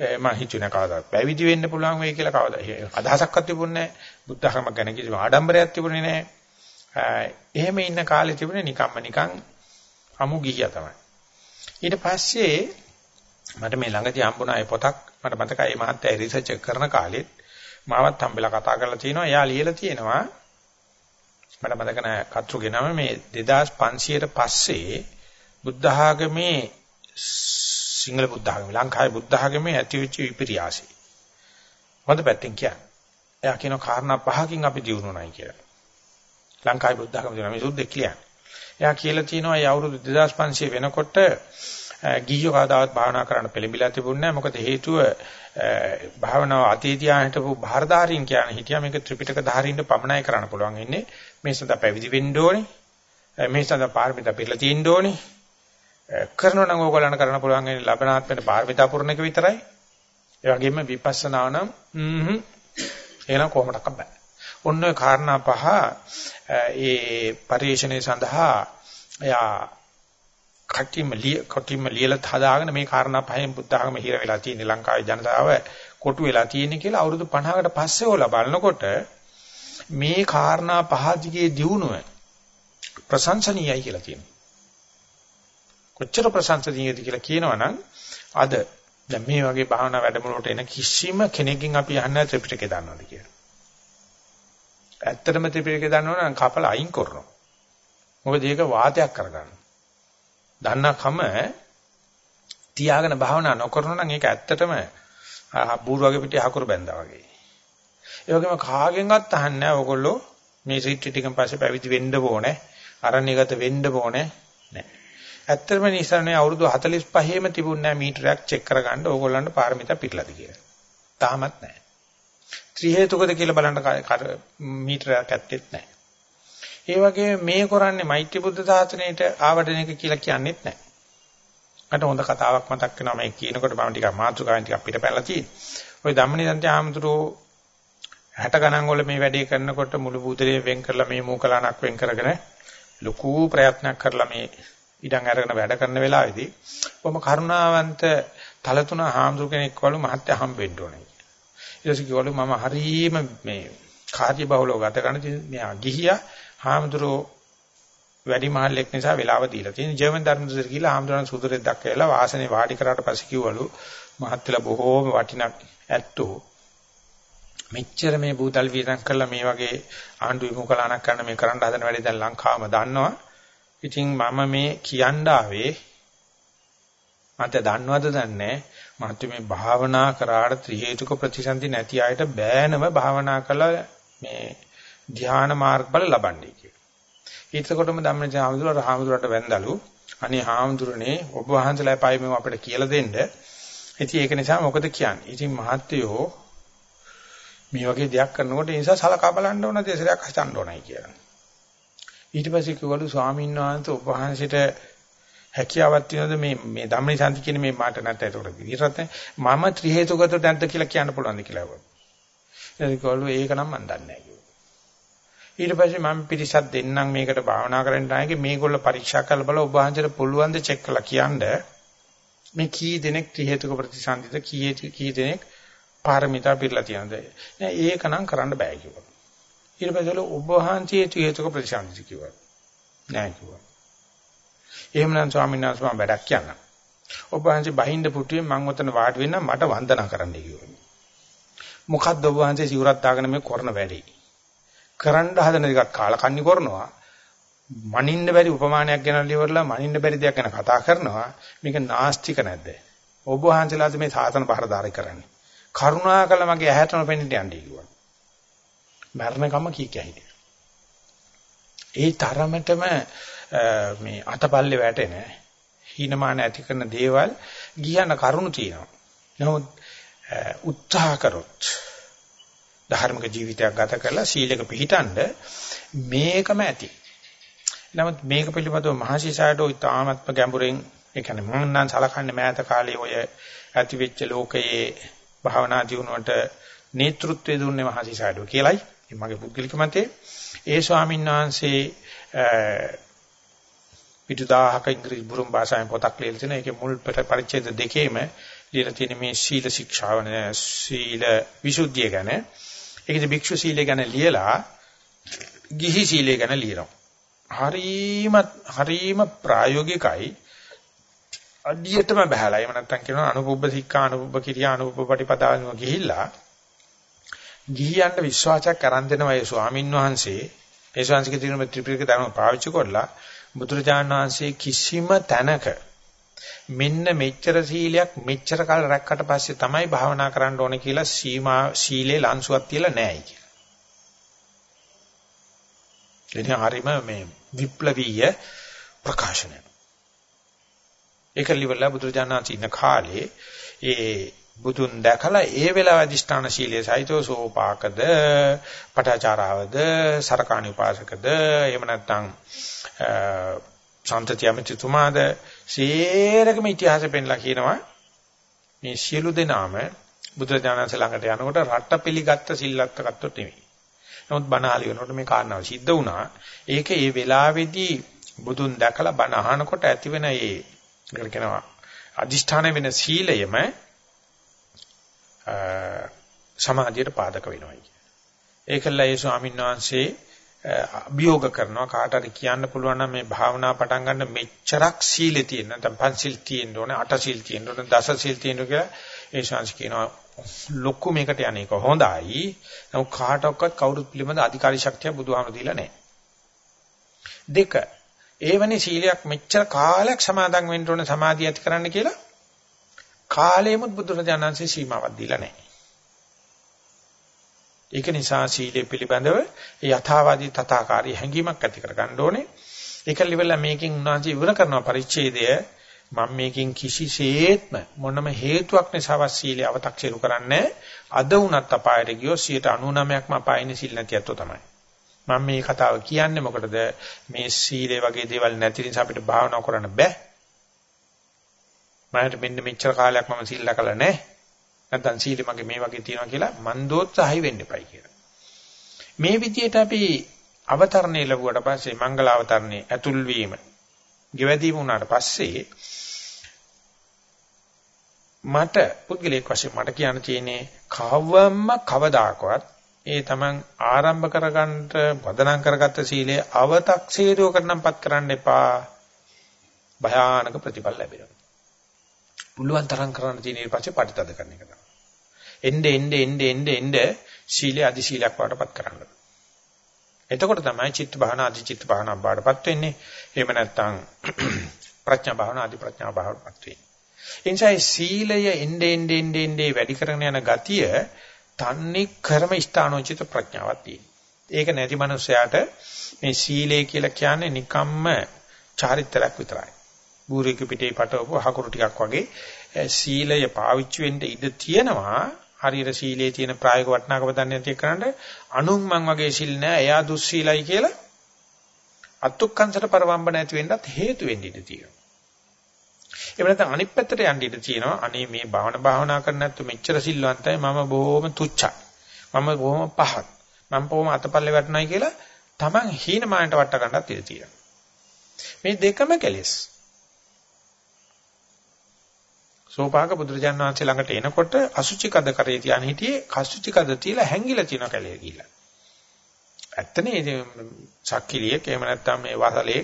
මම හිතුවේ කවදාවත් පැවිදි වෙන්න පුළුවන් වෙයි කියලා කවදා අදහසක්වත් තිබුණේ නැහැ. බුද්ධ ධර්ම ගැන කිසිම ආඩම්බරයක් තිබුණේ නැහැ. එහෙම ඉන්න කාලේ තිබුණේ නිකම්ම නිකන් අමු ගිහියා තමයි. ඊට පස්සේ මට මේ ළඟදී හම්බුණා ඒ පොතක් මට මතකයි මේ මහත්තයා රිසර්ච් කරන කාලෙත් මාවත් හම්බෙලා කතා කරලා තිනවා. එයා ලියලා තියෙනවා මට මතක නැහැ කතුරුගේ නම මේ 2500ට පස්සේ බුද්ධ ආගමේ සිංහල බුද්ධ ආගම ලංකාවේ බුද්ධ ආගමේ ඇතිවෙච්ච විපර්යාසය. මොකද පැත්තෙන් කියන්නේ. එයා කියන කාරණා පහකින් අපි දිනුනොනයි කියලා. ලංකාවේ බුද්ධ ආගම දිනුනා මේ සුද්ධ කියන්නේ. එයා කියලා තියෙනවා ඒ අවුරුදු 2500 වෙනකොට ගිහියෝ කවදාවත් භාවනා කරන්න පෙළඹිලා තිබුණේ නැහැ. මොකද හේතුව භාවනාව අතීතියා හිටපු බාහිරධාරීන් කියන හිටියා මේක ත්‍රිපිටක ධාරීන්ට පමණයි කරන්න පුළුවන් ඉන්නේ. මේ සඳහා පැවිදි වෙන්න ඕනේ. මේ සඳහා පාරමිතා පිළිලා තියෙන්න ඕනේ. කරනවා නම් ඕගොල්ලන්ට කරන්න පුළුවන් ඉන්නේ ලබනාත්මෙට පාරමිතා පුරණ එක විතරයි. ඒ වගේම විපස්සනා නම් හ්ම් එහෙනම් කොහොමඩක්වත් බෑ. ඔන්න ඔය කාරණා පහ ඒ පරිශ්‍රණය සඳහා එයා කටිම ලිය කටිම ලියලා හදාගෙන මේ කාරණා පහෙන් බුද්ධ ආගම හිර වෙලා තියෙන ලංකාවේ ජනතාව කොටු වෙලා තියෙන කියලා අවුරුදු 50කට පස්සේ ඕලා බලනකොට මේ කාරණා පහ දිගේ දියුණුව ප්‍රශංසනීයයි කියලා කියනවා. කොච්චර ප්‍රශංසනීයද කියලා කියනවනම් අද දැන් මේ වගේ භාවනා වැඩමුළුවට එන කිසිම කෙනෙක්ගෙන් අපි අහන්නේ ත්‍රිපිටකය දන්නවද කියලා. ඇත්තටම ත්‍රිපිටකය දන්නවනම් කපල අයින් කරනවා. මොකද ඒක වාතයක් කරගන්න. දන්නකම තියාගෙන භාවනා නොකරන නම් ඒක ඇත්තටම බූරුවගේ පිටේ හකුරු බැඳා වගේ. ඒ වගේම කාගෙන්වත් අහන්නේ නැහැ ඔයගොල්ලෝ මේ රිට්‍රීට් එකෙන් පස්සේ පැවිදි වෙන්න ඕනේ, අරණ්‍යගත වෙන්න ඕනේ නැහැ. ඇත්තටම නිසරණේ අවුරුදු 45ෙම තිබුණ නැහැ මීටරයක් චෙක් කරගන්න ඕගොල්ලන්ට පාරමිතා පිටලාද කියලා. තාමත් නැහැ. ත්‍රි හේතුකද කියලා බලන්න මීටරයක් ඇත්තෙත් නැහැ. ඒ වගේ මේ කරන්නේ මෛත්‍රී බුද්ධ සාසනයට ආවඩන එක කියලා කියන්නේත් නැහැ. මට හොඳ කතාවක් මතක් වෙනවා මේ කියනකොට මම ටිකක් මාතෘකාවෙන් ටිකක් පිටපැනලා තියෙන්නේ. ওই ධම්මනිසන්ති ආමතුරෝ 60 ගණන් වල මේ වැඩේ කරනකොට මුළු බුදලේ වෙන් කරලා මේ මූකලාණක් වෙන් කරගෙන ලොකු ප්‍රයත්නයක් කරලා මේ ඉඩම් අරගෙන වැඩ කරන වෙලාවේදී කොහොම කරුණාවන්ත තලතුණ හාමුදුර කෙනෙක් වළු මහත්ය හම්බෙන්න ඕනේ. ඊට පස්සේ කිව්වලු මම හරීම මේ කාර්ය බහුලව ගත කරන මෙයා ගිහියා හාමුදුරෝ වැඩි මහල්ලෙක් නිසා වෙලාව දීලා තියෙන ජර්මන් ධර්මදේශ කියලා හාමුදුරන් සුදුරෙක් දක්වලා වාසනේ වාඩි කරාට පස්සේ කිව්වලු මහත්ලා බොහෝම වටිනක් ඇත්තෝ මෙච්චර මේ බූතල් වීරම් කරලා මේ වගේ ආණ්ඩු විමුඛලාණක් කරන මේ කරන්න හදන වැඩේ දැන් ලංකාවම දන්නවා. ඉතින් මම මේ කියන්න ආවේ මට දන්නවද දන්නේ මහත්තු මේ භාවනා කරාට ත්‍රි හේතුක ප්‍රතිසන්දි නැති අයට බෑනම භාවනා කළා මේ ධ්‍යාන මාර්ගඵල ලබන්නේ කියලා. ඊටකොටම ධම්මජා හාමුදුරුවෝ හාමුදුරට වැඳලු අනේ හාමුදුරනේ ඔබ වහන්සේලා පයි මේ අපිට කියලා දෙන්න. ඉතින් ඒක නිසා මොකද කියන්නේ? ඉතින් මහත්යෝ මේ වගේ දෙයක් කරනකොට ඒ නිසා සලකා බලන්න ඕන දෙසරයක් හසන්න ඕනයි කියලා. ඊට පස්සේ කිව්වලු ස්වාමීන් වහන්සේ ඔබ වහන්සේට හැකියාවක් තියෙනවද? මේ මේ ධම්මනිසන්ති කියන මේ මාට නැත්නම් ඒකට විතරත් මම ත්‍රි හේතුගත නැද්ද කියලා කියන්න පුළුවන්ද කියලා. ඊට කිව්වලු ඒක නම් මන් දන්නේ නැහැ. ඊට පස්සේ මම පිටිසක් දෙන්නම් මේකට භාවනා කරන්න ආයේ මේගොල්ල පරීක්ෂා කරලා බලලා ඔබ වහන්සේට පුළුවන් ද චෙක් කරලා කියන්න. මේ කී දෙනෙක් ත්‍රි හේතුක ප්‍රතිසන්දිත කී කී දෙනෙක් පාරමිතා පිරලා තියනද නෑ ඒකනම් කරන්න බෑ කිව්වා. ඊට පස්සේ ඔබ වහන්සේ ත්‍රි හේතුක ප්‍රතිසන්දිත කිව්වා. නෑ කිව්වා. එහෙමනම් ස්වාමීන් වහන්සේ මම වැඩක් කියන්නම් ඔබ වහන්සේ බහින්ද පුටුවේ මම උතන වාඩි වෙන්න මට වන්දනා කරන්න කිව්වා මොකද්ද ඔබ වහන්සේ සිවුරක් දාගෙන මේ කරන වැඩේ කරන්න හදන එකක් කාලකන්ණි කරනවා. මනින්න බැරි උපමානයක් ගැන liverලා මනින්න බැරි දෙයක් ගැන කතා කරනවා. මේක නාස්තික නැද්ද? ඔබ වහන්සේලාද මේ සාසන පහරදාරය කරන්නේ. කරුණාකර මගේ ඇහැටම පෙන්නට යන්නේ කිව්වා. මරණකම කී කියයි. ඒ තරමටම මේ අතපල්ලේ වැටෙන හීනමාන ඇති කරන දේවල් ගියන කරුණු තියෙනවා. නමුත් උත්සාහ කරොත් ධර්මික ජීවිතයක් ගත කරලා සීලක පිළිටඬ මේකම ඇති. නමුත් මේක පිළිබඳව මහසිසාරට ඉතාමත්ම ගැඹුරින් ඒ කියන්නේ මම නම් සලකන්නේ මෑත කාලේ ඔය ඇති වෙච්ච ලෝකයේ භාවනා ජීවුණට නේතෘත්වය දුන්නේ මහසිසාරට කියලයි. මගේ පුද්ගලික මතේ ඒ ස්වාමීන් වහන්සේ පිටු 1000ක ඉංග්‍රීසි බුරුම් භාෂාවෙන් පොතක් ලියලා තිනවා. ඒකේ මුල් පරිච්ඡේද දෙකේම ලියලා තියෙන මේ සීල ශික්ෂාව සීල විසුද්ධිය ගැන ඒකද භික්ෂු සීලය ගැන ලියලා ගිහි සීලය ගැන ලියනවා. හරීම හරීම ප්‍රායෝගිකයි. අඩියටම බහලා. එහෙම නැත්නම් කියනවා අනුපුබ්බ සික්ඛා අනුපුබ්බ කිරියා අනුපුබ්බ පටිපදාවම ගිහිල්ලා ගිහියන්ට විශ්වාසයක් කරන් දෙනවා ඒ ස්වාමින් වහන්සේ ඒ ශාන්සික දිනම ත්‍රිපිටක ධර්ම පාවිච්චි කරලා බුදුරජාණන් වහන්සේ කිසිම තැනක මෙන්න මෙච්චර සීලයක් මෙච්චර කල් රැක්කට පස්සේ තමයි භාවනා කරන්න ඕනේ කියලා සීමා සීලේ ලංසුවක් තියලා නැහැ කියලා. එනිසා හරීම මේ විප්ලවීය ප්‍රකාශනය. ඒක liverලා බුදුරජාණන් ඉන්න කාලේ ඒ බුදුන් දැකලා ඒ වෙලාව අධිෂ්ඨාන ශීලයේ සහිතව සෝපාකද පටාචාරාවද සරකාණි උපාසකද එහෙම නැත්නම් සම්තතියමතුමාද සේරකම ඉතිහාසෙ පෙන්ලා කියනවා මේ සියලු දෙනාම බුදුරජාණන් ළඟට යනකොට රට පිළිගත්ත සිල්ලත්ත ගත්තොත් නෙමෙයි. නමුත් බණ වෙනකොට මේ කාරණාව සිද්ධ වුණා. ඒක ඒ වෙලාවේදී බුදුන් දැකලා බණ අහනකොට ඇතිවෙන ඒ ඒකට කියනවා අදිෂ්ඨාන වෙන සීලයම සමාධියට පාදක වෙනවා කියන්නේ. ඒකල්ලා ඒ ස්වාමීන් වහන්සේ අභියෝග කරනවා කාට හරි කියන්න පුළුවන් නම් මේ භාවනා පටන් ගන්න මෙච්චරක් සීලෙ තියෙන නැත්නම් පංචිල් තියෙන්න ඕනේ අට සීල් තියෙන්න ඕනේ දස සීල් තියෙන්න කියලා ඒ ශාංශ කියනවා ලොකු මේකට යන්නේක හොඳයි. නමුත් කාටවත් කවුරුත් පිළිබඳ අධිකාරී ශක්තිය බුදුහාම දීලා නැහැ. දෙක ඒවනේ සීලයක් මෙච්චර කාලයක් සමාදන් වෙන්න ඕනේ සමාධිය ඇති කරන්න කියලා කාලෙමුත් බුදුරජාණන්සේ සීමාවක් දීලා නැහැ ඒක නිසා සීලය පිළිබඳව යථාවාදී තථාකාරී හැඟීමක් ඇති කර ගන්න ඕනේ. ඒක livelලා මේකෙන් උන්වහන්සේ ඉවර කරන පරිච්ඡේදය මම මේකෙන් කිසිසේත්ම මොනම හේතුවක් නිසාවත් සීලය අව탁සිරු කරන්නේ අද වුණත් අපායට ගියෝ 99%ක්ම අපායිනේ සීල් නැති අතෝ තමයි. මම මේ කතාව කියන්නේ මොකටද මේ සීලය වගේ දේවල් නැති නිසා අපිට භාවනා කරන්න බෑ. මට මෙන්න මෙච්චර කාලයක් මම සීල් ලකලා නැහැ. නැත්නම් සීල මගේ මේ වගේ තියෙනවා කියලා මන්දෝත්සහයි වෙන්න එපයි කියලා. මේ විදියට අපි අවතරණය ලැබුවට පස්සේ මංගල අවතරණේ ඇතුල් වීම, ගෙවැදීම වුණාට පස්සේ මට පුද්ගලික වශයෙන් මට කියන්න තියෙන්නේ කවවම්ම කවදාකවත් ඒ තමන් ආරම්භ කරගන්න වදනම් කරගත්ත සීලය අව탁සීරුව කරනම්පත් කරන්න එපා භයානක ප්‍රතිඵල ලැබෙනවා පුළුවන් තරම් කරන්න තියෙන ඊට පස්සේ පරිතද කරන එක තමයි. එnde එnde එnde එnde එnde සීලය අදි සීලයක් වඩපත් කරන්න. එතකොට තමයි චිත්ත භාවනා අදි චිත්ත භාවනා බාඩපත් වෙන්නේ. එහෙම නැත්නම් ප්‍රඥා භාවනා අදි ප්‍රඥා භාවනාපත් වෙන්නේ. එනිසා සීලය එnde එnde එnde එnde වැඩි කරගෙන යන ගතිය තන්නේ කර්ම ස්ථානෝචිත ප්‍රඥාවක් තියෙනවා. ඒක නැති මනුස්සයාට මේ සීලය කියලා කියන්නේ නිකම්ම චාරිත්‍රාක් විතරයි. බූරික පිටේ පටවපු හකුරු ටිකක් වගේ සීලය පාවිච්චි වෙන්න ඉඩ තියෙනවා හරියට සීලේ තියෙන ප්‍රායෝගික වටිනාකම දන්නේ නැති කරන්න අනුන් මං වගේ සිල් නෑ එයා දුස්සීලයි කියලා අත්ුක්කංශට පරවම්බ නැති වෙන්නත් හේතු වෙන්න ඉඩ තියෙනවා. එහෙම නැත්නම් අනිත් පැත්තට යන්න ඉඩ තියෙනවා අනේ මේ භාවන භාවනා කරන්නේ නැත්නම් මෙච්චර සිල්වන්තයි මම බොහොම තුච්චයි. මම බොහොම පහත්. මම බොහොම අතපල්ලේ වැටුණයි කියලා Taman හීනමානට වට ගන්නත් ඉඩ තියෙනවා. මේ දෙකම කෙලෙස්. සෝපාක බුදුරජාණන් වහන්සේ ළඟට එනකොට අසුචි කද කරේ තියාන හිටියේ කසුචි කද තියලා හැංගිලා තියෙන කැලේ ගිහිල්ලා. ඇත්තනේ සක්කිලියෙක් එහෙම නැත්නම් මේ වසලේ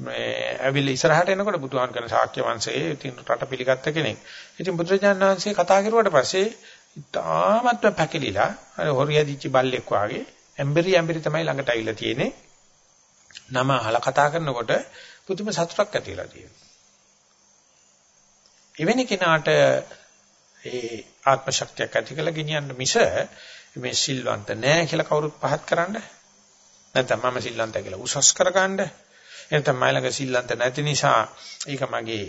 මේ ඇවිල්ලා ඉස්සරහට එනකොට බුදුහාන් කරන ශාක්‍ය වංශයේ ඉතින් රට පිළිගත්ත කෙනෙක්. ඉතින් බුදුරජාණන් වහන්සේ කතා කරුවාට පස්සේ ඉතාමත්ම පැකිලිලා අර හොරියදිච්ච බල්ලෙක් වාගේ ඇම්බරි ඇම්බරි තමයි ළඟට ඇවිල්ලා තියෙන්නේ. නම අහලා කතා කරනකොට පුදුම සතුටක් ඇති වෙලා තියෙනවා. එවැනි කෙනාට ඒ ආත්ම ශක්තියක් ඇති කරලා ගෙනියන්න මිස මේ සිල්වන්ත නෑ කියලා කවුරුත් පහත් කරන්න නැත්නම් මම සිල්වන්ත කියලා උසස් කරගන්න එතන මයිලඟ සිල්වන්ත නැති නිසා ඒක මගේ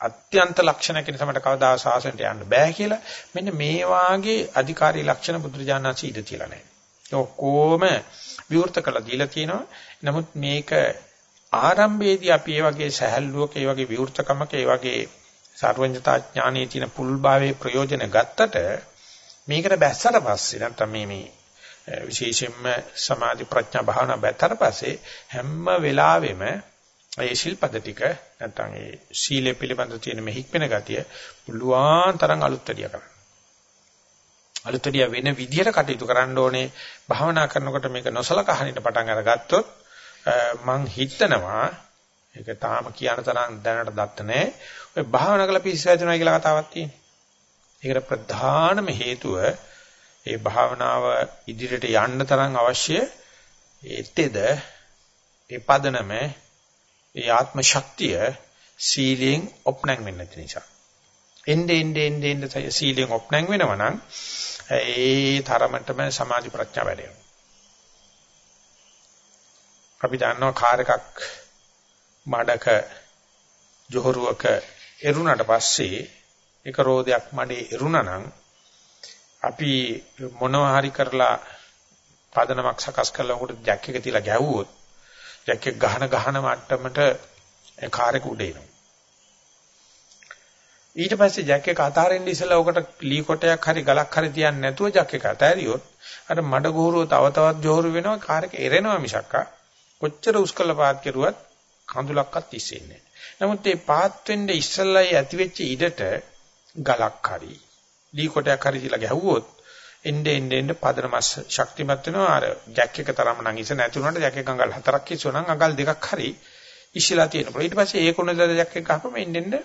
අත්‍යන්ත ලක්ෂණ කියන තමයි කවදා සාසනයට යන්න බෑ කියලා මෙන්න මේ වාගේ අධිකාරී ලක්ෂණ බුදුරජාණන්සේ ඉඳ තියලා නැහැ. ඒ ඔක්කොම විවෘත කළා දීලා තියෙනවා. නමුත් මේක ආරම්භයේදී අපි මේ වගේ සහැල්ලුවක, මේ වගේ විවෘතකමක, මේ වගේ සර්වඥතා ඥානයේ තියෙන පුල්භාවයේ ප්‍රයෝජන ගත්තට මේකට බැස්සට පස්සේ නැත්නම් මේ මේ විශේෂයෙන්ම සමාධි ප්‍රඥා භාවනා බැත්තට පස්සේ හැම වෙලාවෙම ඒ ශිල්පද ටික නැත්නම් ඒ සීලය පිළිබඳ තියෙන මේ හික්මන ගතිය පුළුවන් තරම් අලුත්දියා කරන්න. අලුත්දියා වෙන විදිහට කටයුතු කරන්න ඕනේ. භාවනා කරනකොට මේක නොසලකා හරින්න පටන් අරගත්තොත් මං හිතනවා ඒක තාම කියන තරම් දැනට දත්ත නැහැ. ඔය භාවනා කළ පිස්සු වැදුනා කියලා කතාවක් තියෙනවා. ඒකට ප්‍රධානම හේතුව ඒ භාවනාව ඉදිරියට යන්න තරම් අවශ්‍ය ඒතෙද ඒ පදනම ඒ ආත්ම ශක්තිය සීලෙන් ඔප්නං වෙන්න නැති නිසා. එnde ende ende ende සීලෙන් ඔප්නං වෙනවා නම් ඒ තරමටම සමාධි ප්‍රඥා වැඩෙනවා. අපි දන්නවා කාර් එකක් මඩක ජොහරුවක එරුණාට පස්සේ එක රෝදයක් මඩේ එරුණා නම් අපි මොනවා හරි කරලා පදනමක් සකස් කරලා උකට ජැක් එක තියලා ගැහුවොත් ජැක් එක ගහන ගහන මට්ටමට කාර් එක උඩ එනවා. ඊට පස්සේ ජැක් එක අතාරින්න ඉස්සලා උකට ලී කොටයක් හරි ගලක් හරි තියන්නේ නැතුව ජැක් එක අතාරියොත් අර මඩ ගෝරුව තව තවත් ජෝරු වෙනවා කාර් එක එරෙනවා මිසක්කා කොච්චර උස් කළ පාත් කෙරුවත් කඳුලක්වත් ඉස්සෙන්නේ නැහැ. නමුත් මේ පාත් වෙන්න ඉස්සල්ලායි ඇති වෙච්ච ඉඩට ගලක් හරි ලී කොටයක් හරි තියලා ගැහුවොත් එnde ende ende පදනමස් ශක්තිමත් වෙනවා. අර ජැක් එක තරම නම් ඉස නැති වුණාට ජැක් එක අඟල් හතරක් ඉස්සුවනම් අඟල් දෙකක් හරි ඉස්සලා තියෙනවා ඊට පස්සේ ඒ කොනද ජැක් එක ගහපම එnde ende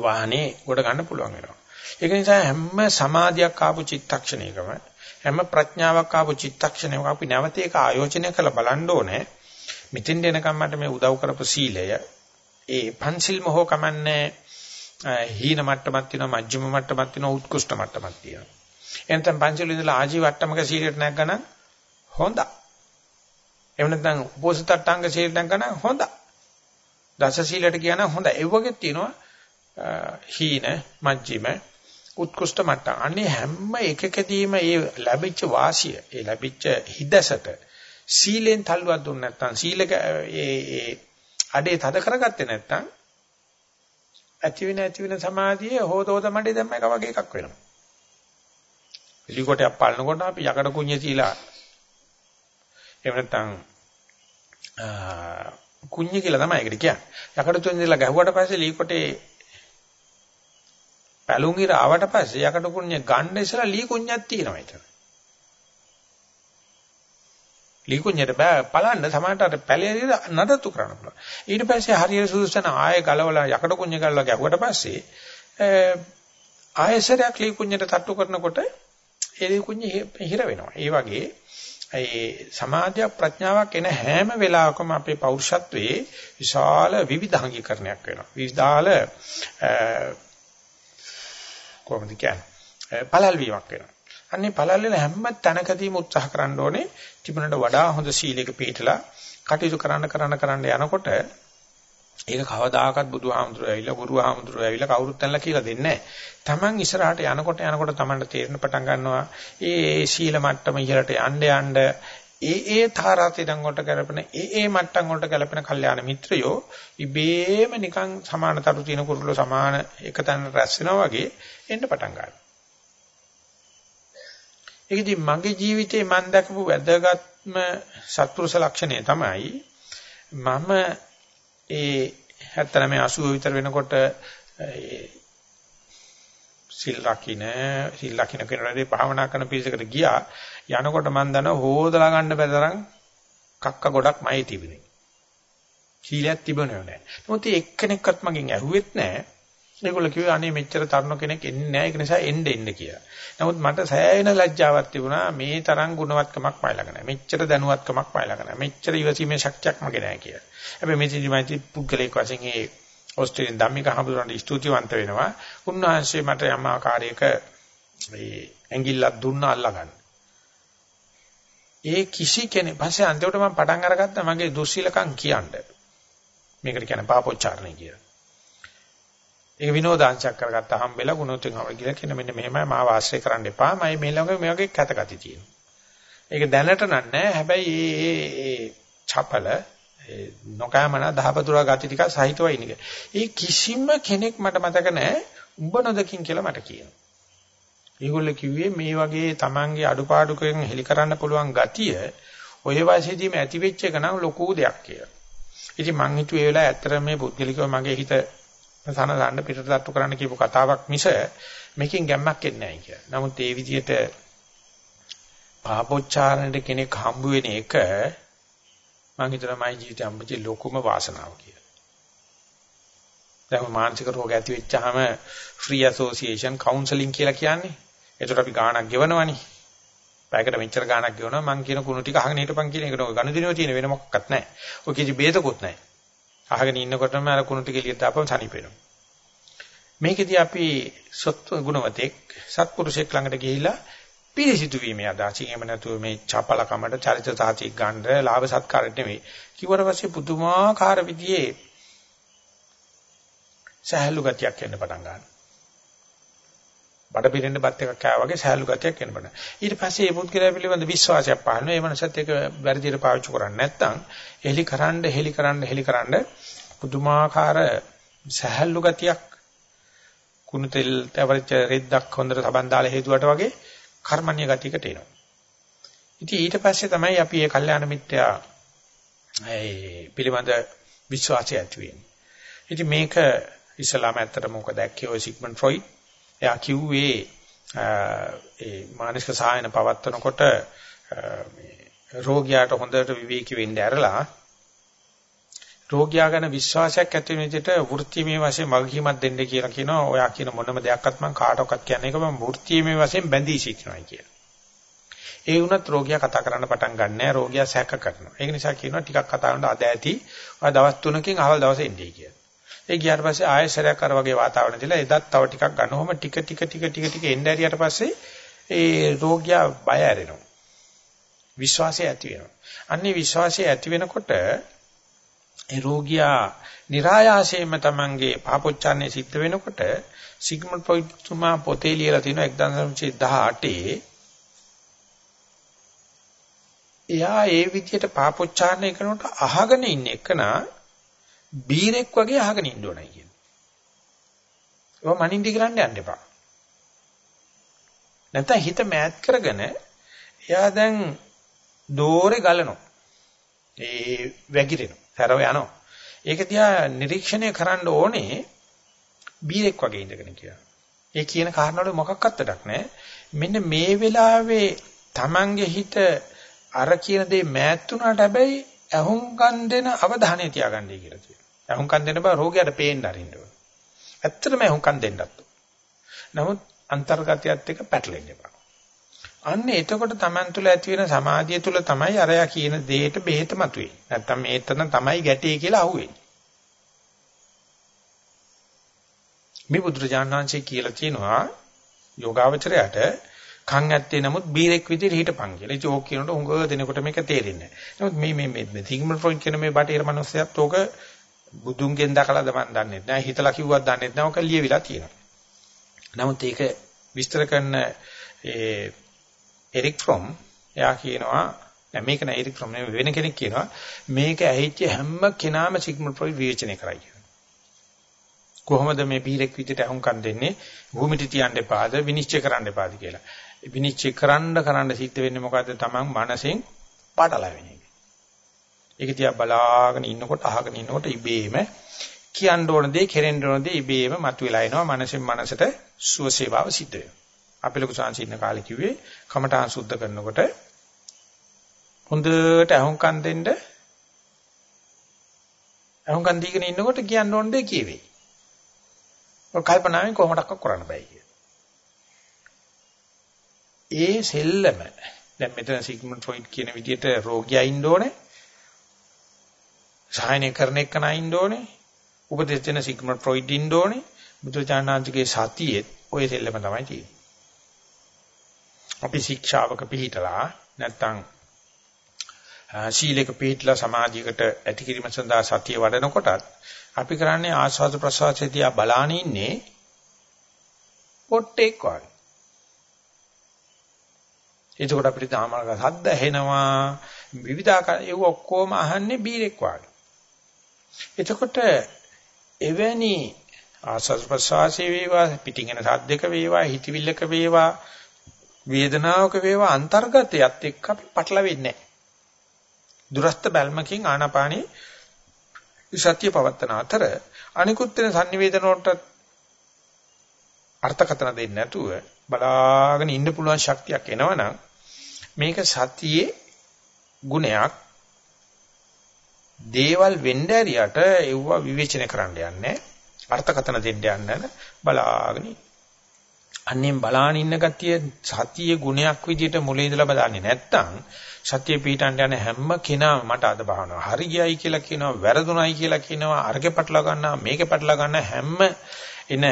වාහනේ ගොඩ ගන්න පුළුවන් වෙනවා. ඒක නිසා හැම සමාධියක් ආපු චිත්තක්ෂණයකම හැම ප්‍රඥාවක් ආපු චිත්තක්ෂණයක අපි නැවත ඒක ආයෝජනය කරලා බලන්න ඕනේ. මෙතෙන් දෙනකම් මට මේ උදව් කරපු සීලය ඒ පන්සිල් මොහො කමන්නේ හීන මට්ටමක් තියෙනවා මජ්ක්‍ධිම මට්ටමක් තියෙනවා උත්කෘෂ්ඨ මට්ටමක් තියෙනවා එනතම් පංචශීල ඉඳලා ආජීව අට්ටමක සීලයට නැගගනම් හොඳයි. එහෙම නැත්නම් උපෝසතට්ටාංග සීලයට නැගගනම් හොඳයි. දස සීලයට කියනවා හොඳයි. ඒ වගේ තියෙනවා හීන මජ්ජිම උත්කෘෂ්ඨ මට්ටම්. අනේ හැම එකකදීම මේ ලැබිච්ච වාසිය, ඒ ලැබිච්ච හිදසට සීලෙන් තල්ලුවක් දුන්නේ නැත්නම් සීලක ඒ ඒ අඩේ තද කරගත්තේ නැත්නම් ඇති වෙන ඇති වෙන සමාධියේ හොදෝද මඩේ දැම්ම එක වගේ එකක් වෙනවා. එලිකොටයක් පලනකොට අපි යකඩ කුඤ්ඤ තියලා එහෙම නැත්නම් කුඤ්ඤ කියලා තමයි ඒකට කියන්නේ. යකඩ තුන් ඉඳලා ගැහුවට පස්සේ ලීකොටේ පැලුම් ඉර ආවට පස්සේ යකඩ කුඤ්ඤ ගන්න ඉස්සලා ලී කුඤ්ඤක් තියෙනවා ඒතර. ලී කුඤ්ඤට බෑ පලන්න සමහරට අර පැලේ නඩත්තු කරන්න පුළුවන්. ඊට පස්සේ හරියට සුදුසන ආයෙ ගලවලා යකඩ කුඤ්ඤ ගලවලා ගැහුවට පස්සේ ආයෙසරයක් ලී කුඤ්ඤට තට්ටු කරනකොට ඒ කුඤ්ඤ හිර වෙනවා. ඒ වගේ ඒ සමාධිය ප්‍රඥාවක් එන හැම වෙලාවකම අපේ පෞරුෂත්වයේ විශාල විවිධාංගීකරණයක් වෙනවා. විවිධාල කොහොමද කියන්නේ? පළල් වීමක් වෙනවා. අන්නේ පළල් වෙන හැම තැනකදීම උත්සාහ කරන්න ඕනේ තිබුණට වඩා හොඳ සීලයක පිළිපදලා කටයුතු කරන්න කරන්න කරන්න යනකොට ඒක කවදාකවත් බුදුහාමුදුරුවෝ ඇවිල්ලා ගුරුහාමුදුරුවෝ ඇවිල්ලා කවුරුත් නැල්ලා කියලා දෙන්නේ නැහැ. Taman ඉස්සරහට යනකොට යනකොට Tamanට තේරෙන පටන් ගන්නවා ඒ සීල මට්ටම ඉහළට යන්න යන්න ඒ ඒ තාරාතිරම් වලට ගැලපෙන ඒ ඒ මට්ටම් වලට ගැලපෙන කල්යාණ මිත්‍රයෝ ඉබේම නිකන් සමානතරු තියෙන කුරුල්ල සමාන එක තැන රැස් වෙනවා වගේ එන්න පටන් ගන්නවා. ඒකදී මගේ ජීවිතේ මම දැකපු වැදගත්ම සත්පුරුෂ ලක්ෂණය තමයි මම ඒ 79 80 විතර වෙනකොට සිල් රකින්න සිල් රකින්න කෙනාදී භාවනා කරන පිරිසකට ගියා යනකොට මම දන්නවා හොදලා ගන්න බැතරම් කක්ක ගොඩක් මයි තිබුණේ. සීලයක් තිබුණේ නැහැ. නමුත් එක්කෙනෙක්වත් මගෙන් ඇහුවෙත් නැහැ. ඒගොල්ලෝ කිව්වේ අනේ මෙච්චර තරුණ කෙනෙක් එන්නේ නැහැ ඒක නිසා එන්න එන්න කියලා. නමුත් මට සෑහෙන ලැජ්ජාවක් තිබුණා මේ තරම් ගුණවත්කමක් මයි ළඟ නැහැ. මෙච්චර දැනුවත්කමක් මයි ළඟ නැහැ. මෙච්චර ඉවසීමේ ශක්තියක් මගේ නැහැ කියලා. හැබැයි මේ ජීවිතයි පුද්ගලික වශයෙන් ඒ ඕස්ට්‍රේලියානු ධම්මික හමුදුරන්ට ස්තුතිවන්ත වෙනවා. උන්වහන්සේ මට යම් ආකාරයක මේ ඇඟිල්ලක් දුන්නා අල්ලගන්න. ඒ කිසි කෙනෙක් පස්සේ අන්තිමට මම පටන් අරගත්තා මගේ දුස්සීලකම් කියන්න. මේකට කියන්නේ පාපොච්චාරණය කියලා. ඒක විනෝදාංශයක් කරගත්තා හම්බෙලා ගුණෝතුන් හවල් කියලා කියන මෙන්න මෙහෙමයි මාව ආශ්‍රය කරන්න එපා. මම මේ ළඟ මේ වගේ කැතගති තියෙනවා. ඒක දැනට නෑ හැබැයි ඒ ඒ චපල නොකෑමන දහපතුරා ගති ටික සහිතව ඉන්නේ. ඒ කිසිම කෙනෙක් මට මතක නෑ උඹ නොදකින් කියලා මට කියනවා. ඒගොල්ලෝ කිව්වේ මේ වගේ Tamange අඩුපාඩුකෙන් හෙලි කරන්න පුළුවන් ගතිය ඔය වයසේදීම ඇති වෙච්ච එක නම් ලොකු දෙයක් කියලා. ඉතින් මං හිතුවේ ඒ වෙලාවේ ඇත්තට මේ පුද්ගලිකව මගේ හිත සනසන්න පිටතට්ටු කරන්න කියපු කතාවක් මිස මේකෙන් ගැම්මක් එන්නේ නැහැ කියලා. නමුත් ඒ විදිහට පාපොච්චාරණයට කෙනෙක් හම්බ වෙන එක මම හිතනවා මගේ ජීවිතේ හම්බෙච්ච ලොකුම වාසනාව කියලා. දැන් මානසික රෝග ඇති වෙච්චාම ෆ්‍රී ඇසෝසියේෂන් කවුන්සලින් කියලා කියන්නේ. ඒකට අපි ගාණක් ගෙවනවනේ. පැයකට මෙච්චර ගාණක් ගෙවනවා මං කියන කුණු ටික අහගෙන හිටපන් කියන එකට ඔය ගනුදෙනුව තියෙන වෙන මොකක්වත් නැහැ. ඔය කිසි බේතකුත් නැහැ. අහගෙන ඉන්නකොටම අර කුණු ටික එළියට දාපම සනීපෙනවා. මේකෙදී අපි සත්ව ගුණවතෙක් සත්පුරුෂයෙක් ළඟට ගිහිලා පිරිසිදු වීමේ අදහසින් එහෙම නැතුව මේ චපලකමට චරිත සාතික් ගන්න ලාභ සත්කාරට නෙවෙයි. කිව්වට පස්සේ පුදුමාකාර විදිහේ සහැල්ලු ගතියක් එන්න පටන් ගන්නවා. බඩ පිරෙන්න බත් එකක් කෑවා වගේ සහැල්ලු ගතියක් එන්න පටන්. ඊට පස්සේ මේ පුද්ගලයා පිළිබඳ විශ්වාසයක් පහළ වෙනවා. ඒ මනසත් ඒක වැරදියට පාවිච්චි කරන්නේ නැත්නම් එලි කරන්න, හෙලි කරන්න, හෙලි කරන්න පුදුමාකාර සහැල්ලු ගතියක් කුණු තෙල් තවරිච්ච රෙද්දක් හොඳට සබන් දාලා හේතුවට වගේ කර්මන්‍ය ගතියකට එනවා. ඉතින් ඊට පස්සේ තමයි අපි මේ කල්යාණ මිත්‍යා ඒ පිළිබඳ විශ්වාසය ඇති වෙන්නේ. ඉතින් මේක ඉස්ලාම ඇත්තට මොකද දැක්කේ ඔය සිග්මන්ඩ් ෆ්‍රොයිඩ් එයා කිව්වේ ඒ මානසික සායන පවත්වනකොට මේ රෝගියාට හොඳට විවේකී වෙන්න ඇරලා රෝගියා ගැන විශ්වාසයක් ඇති වෙන විදිහට වෘත්තිමය වශයෙන් මගකීමක් දෙන්න කියලා කියනවා. ඔයා කියන මොනම දෙයක්වත් මම කාටවත් කියන්නේ එක මම වෘත්තිමය වශයෙන් බැඳී සිටිනවා කියලා. ඒ වුණත් රෝගියා කතා කරන්න පටන් ගන්නෑ. රෝගියා සැක කරනවා. ඒක නිසා කියනවා ටිකක් කතා කරන්න අද ඇති. ඔය දවස් 3කින් අහවල් දවසේ එන්නේ කියලා. ඒ ගියාට පස්සේ ආයෙ සැරයක් අර වගේ වාතාවරණ දිලා එදත් තව ටිකක් ගන්නවම ටික ටික ටික ටික ටික එන්න ඇරියට පස්සේ ඒ රෝගියා බය ඇරෙනවා. විශ්වාසය ඇති වෙනවා. අන්නේ විශ්වාසය ඇති වෙනකොට ඒ රෝගියා નિરાයාසයෙන්ම තමන්ගේ පාපොච්චාරණය සිද්ධ වෙනකොට සිග්මන්ඩ් ෆ්‍රොයිඩ් තුමා පොතේ ලියලා තියෙනවා 1918 එයා ඒ විදිහට පාපොච්චාරණය කරනකොට අහගෙන ඉන්න එකනා බීරෙක් වගේ අහගෙන ඉන්න ඕනයි කියන. ඒක මනින්දි කරන්න යන්න එපා. නැත්නම් හිත මෑත් කරගෙන එයා දැන් දෝරේ ගලනවා. ඒ වැగిරෙනවා. හැරව යනවා. ඒක දිහා නිරීක්ෂණය කරන්න ඕනේ බීරෙක් වගේ ඉඳගෙන කියලා. ඒ කියන කාරණාවල මොකක්වත් වැඩක් නැහැ. මෙන්න මේ වෙලාවේ Tamange හිත අර කියන දේ මෑත් වුණාට හැබැයි අහුම්කන් දෙන අවධානය තියාගන්නයි කියලා කියනවා. අහුම්කන් දෙන බව රෝගියාට පේන්න අරින්න ඕන. ඇත්තටම අහුම්කන් දෙන්නත්. නමුත් අන්තර්ගතයත් එක්ක පැටලෙන්න එපා. අන්න එතකොට Taman තුල ඇති වෙන සමාධිය තුල තමයි අරයා කියන දෙයට බෙහෙත මතුවේ. නැත්තම් මේතන තමයි ගැටේ කියලා අහුවෙන්නේ. මේ බුදුරජාණන්සේ කියලා කියනවා යෝගාවචරයට කන් ඇත්තේ නමුත් බීරෙක් විදිහට හිටපන් කියලා. ඒක ඕක කියනකොට උඟ දෙනකොට මේක තේරෙන්නේ නැහැ. නමුත් මේ මේ මේ සිග්මන්ඩ් ෆ්‍රොයිඩ් කියන මේ බටේර මිනිස්සයාත් ඕක බුදුන්ගෙන් දැකලාද මන් දන්නේ නැහැ. හිතලා කිව්වත් දන්නේ නැහැ. ඕක ලියවිලා තියෙනවා. නමුත් ඒක විස්තර කරන ඒ එරික් ෆ්‍රොම් එයා කියනවා දැන් මේක නෑ එරික් ෆ්‍රොම් නෙවෙයි වෙන කෙනෙක් කියනවා මේක ඇහිච්ච හැම කෙනාම සිග්මන්ඩ් ෆ්‍රොයිඩ් විවේචනය කරයි කියනවා. කොහොමද මේ පීරෙක් විදිහට අහුම්කම් දෙන්නේ භූමිටි තියන්න එපාද විනිශ්චය කරන්න එපාද කියලා. විනිශ්චය කරන්න කරන්න සිද්ධ වෙන්නේ මොකද්ද? Taman මනසෙන් පාටලවෙන එක. ඒක තියා බලාගෙන ඉන්නකොට අහගෙන ඉන්නකොට ඉබේම කියන්න ඕන දේ කෙරෙන්න ඕන දේ ඉබේම මතුවලා එනවා මනසෙන් මනසට සුවසේවාව සිද්ධ වෙනවා. අපි ලොකු සංසි ඉන්න කාලේ කිව්වේ කමඨාන් සුද්ධ කරනකොට හොඳට අහුම්කම් දෙන්න අහුම්කම් දීගෙන ඉන්නකොට කියන්න ඕන දේ කියවේ. ඔය කල්පනාවෙන් කොහොමඩක්ක කරන්න බෑ කිය. ඒ සෙල්ලම දැන් මෙතන සිග්මන්ඩ් ෆ්‍රොයිඩ් කියන විදිහට රෝගියා ඉන්න ඕනේ. සායනය කරන එක නයින්න ඕනේ. උපදෙස් දෙන සිග්මන්ඩ් ෆ්‍රොයිඩ් ඉන්න ඕනේ. බුදුචානන්දගේ සතියේ ඔය සෙල්ලම තමයි තියෙන්නේ. අපි ශික්ෂාවක පිළිහිටලා නැත්තම් ශීලයක පිළිහිටලා සමාධියකට ඇති කිරීම සඳහා සතිය වඩනකොටත් අපි කරන්නේ ආස්වාද ප්‍රසවාසයේ තියා බලාන ඉන්නේ පොට්ටෙක් වගේ. එතකොට අපිට තාමක සද්ද ඇහෙනවා විවිධාකාර ඒව ඔක්කොම අහන්නේ බීරෙක් වගේ. එතකොට එවැනි ආස්වාද ප්‍රසවාසයේ වේවා පිටින් එන සද්දක වේවා හිතවිල්ලක වේවා වේදනාවක වේවා අන්තර්ගතයත් එක්ක අපි පටලවෙන්නේ නැහැ. දුරස්ත බැල්මකින් ආනාපානී සත්‍ය පවත්තන අතර අනිකුත් වෙන sannivedana වලට අර්ථකථන දෙන්නේ නැතුව බලාගෙන ඉන්න පුළුවන් ශක්තියක් එනවනම් මේක සතියේ ගුණයක් දේවල් වෙන්න ඇරියට ඒව විවේචනය කරන්න යන්නේ. අර්ථකථන දෙන්න යන්නේ බලාගෙන අන්නේම බලාන ඉන්න ගතිය සතියේ ගුණයක් විදිහට මුලින් ඉඳලා බලන්නේ නැත්තම් සතිය පිටන්න යන හැම කෙනාම මට අද බහනවා. හරි ගියයි කියලා කියනවා වැරදුණයි කියලා කියනවා අරගේ පටල ගන්නවා මේකේ පටල ගන්න හැම එන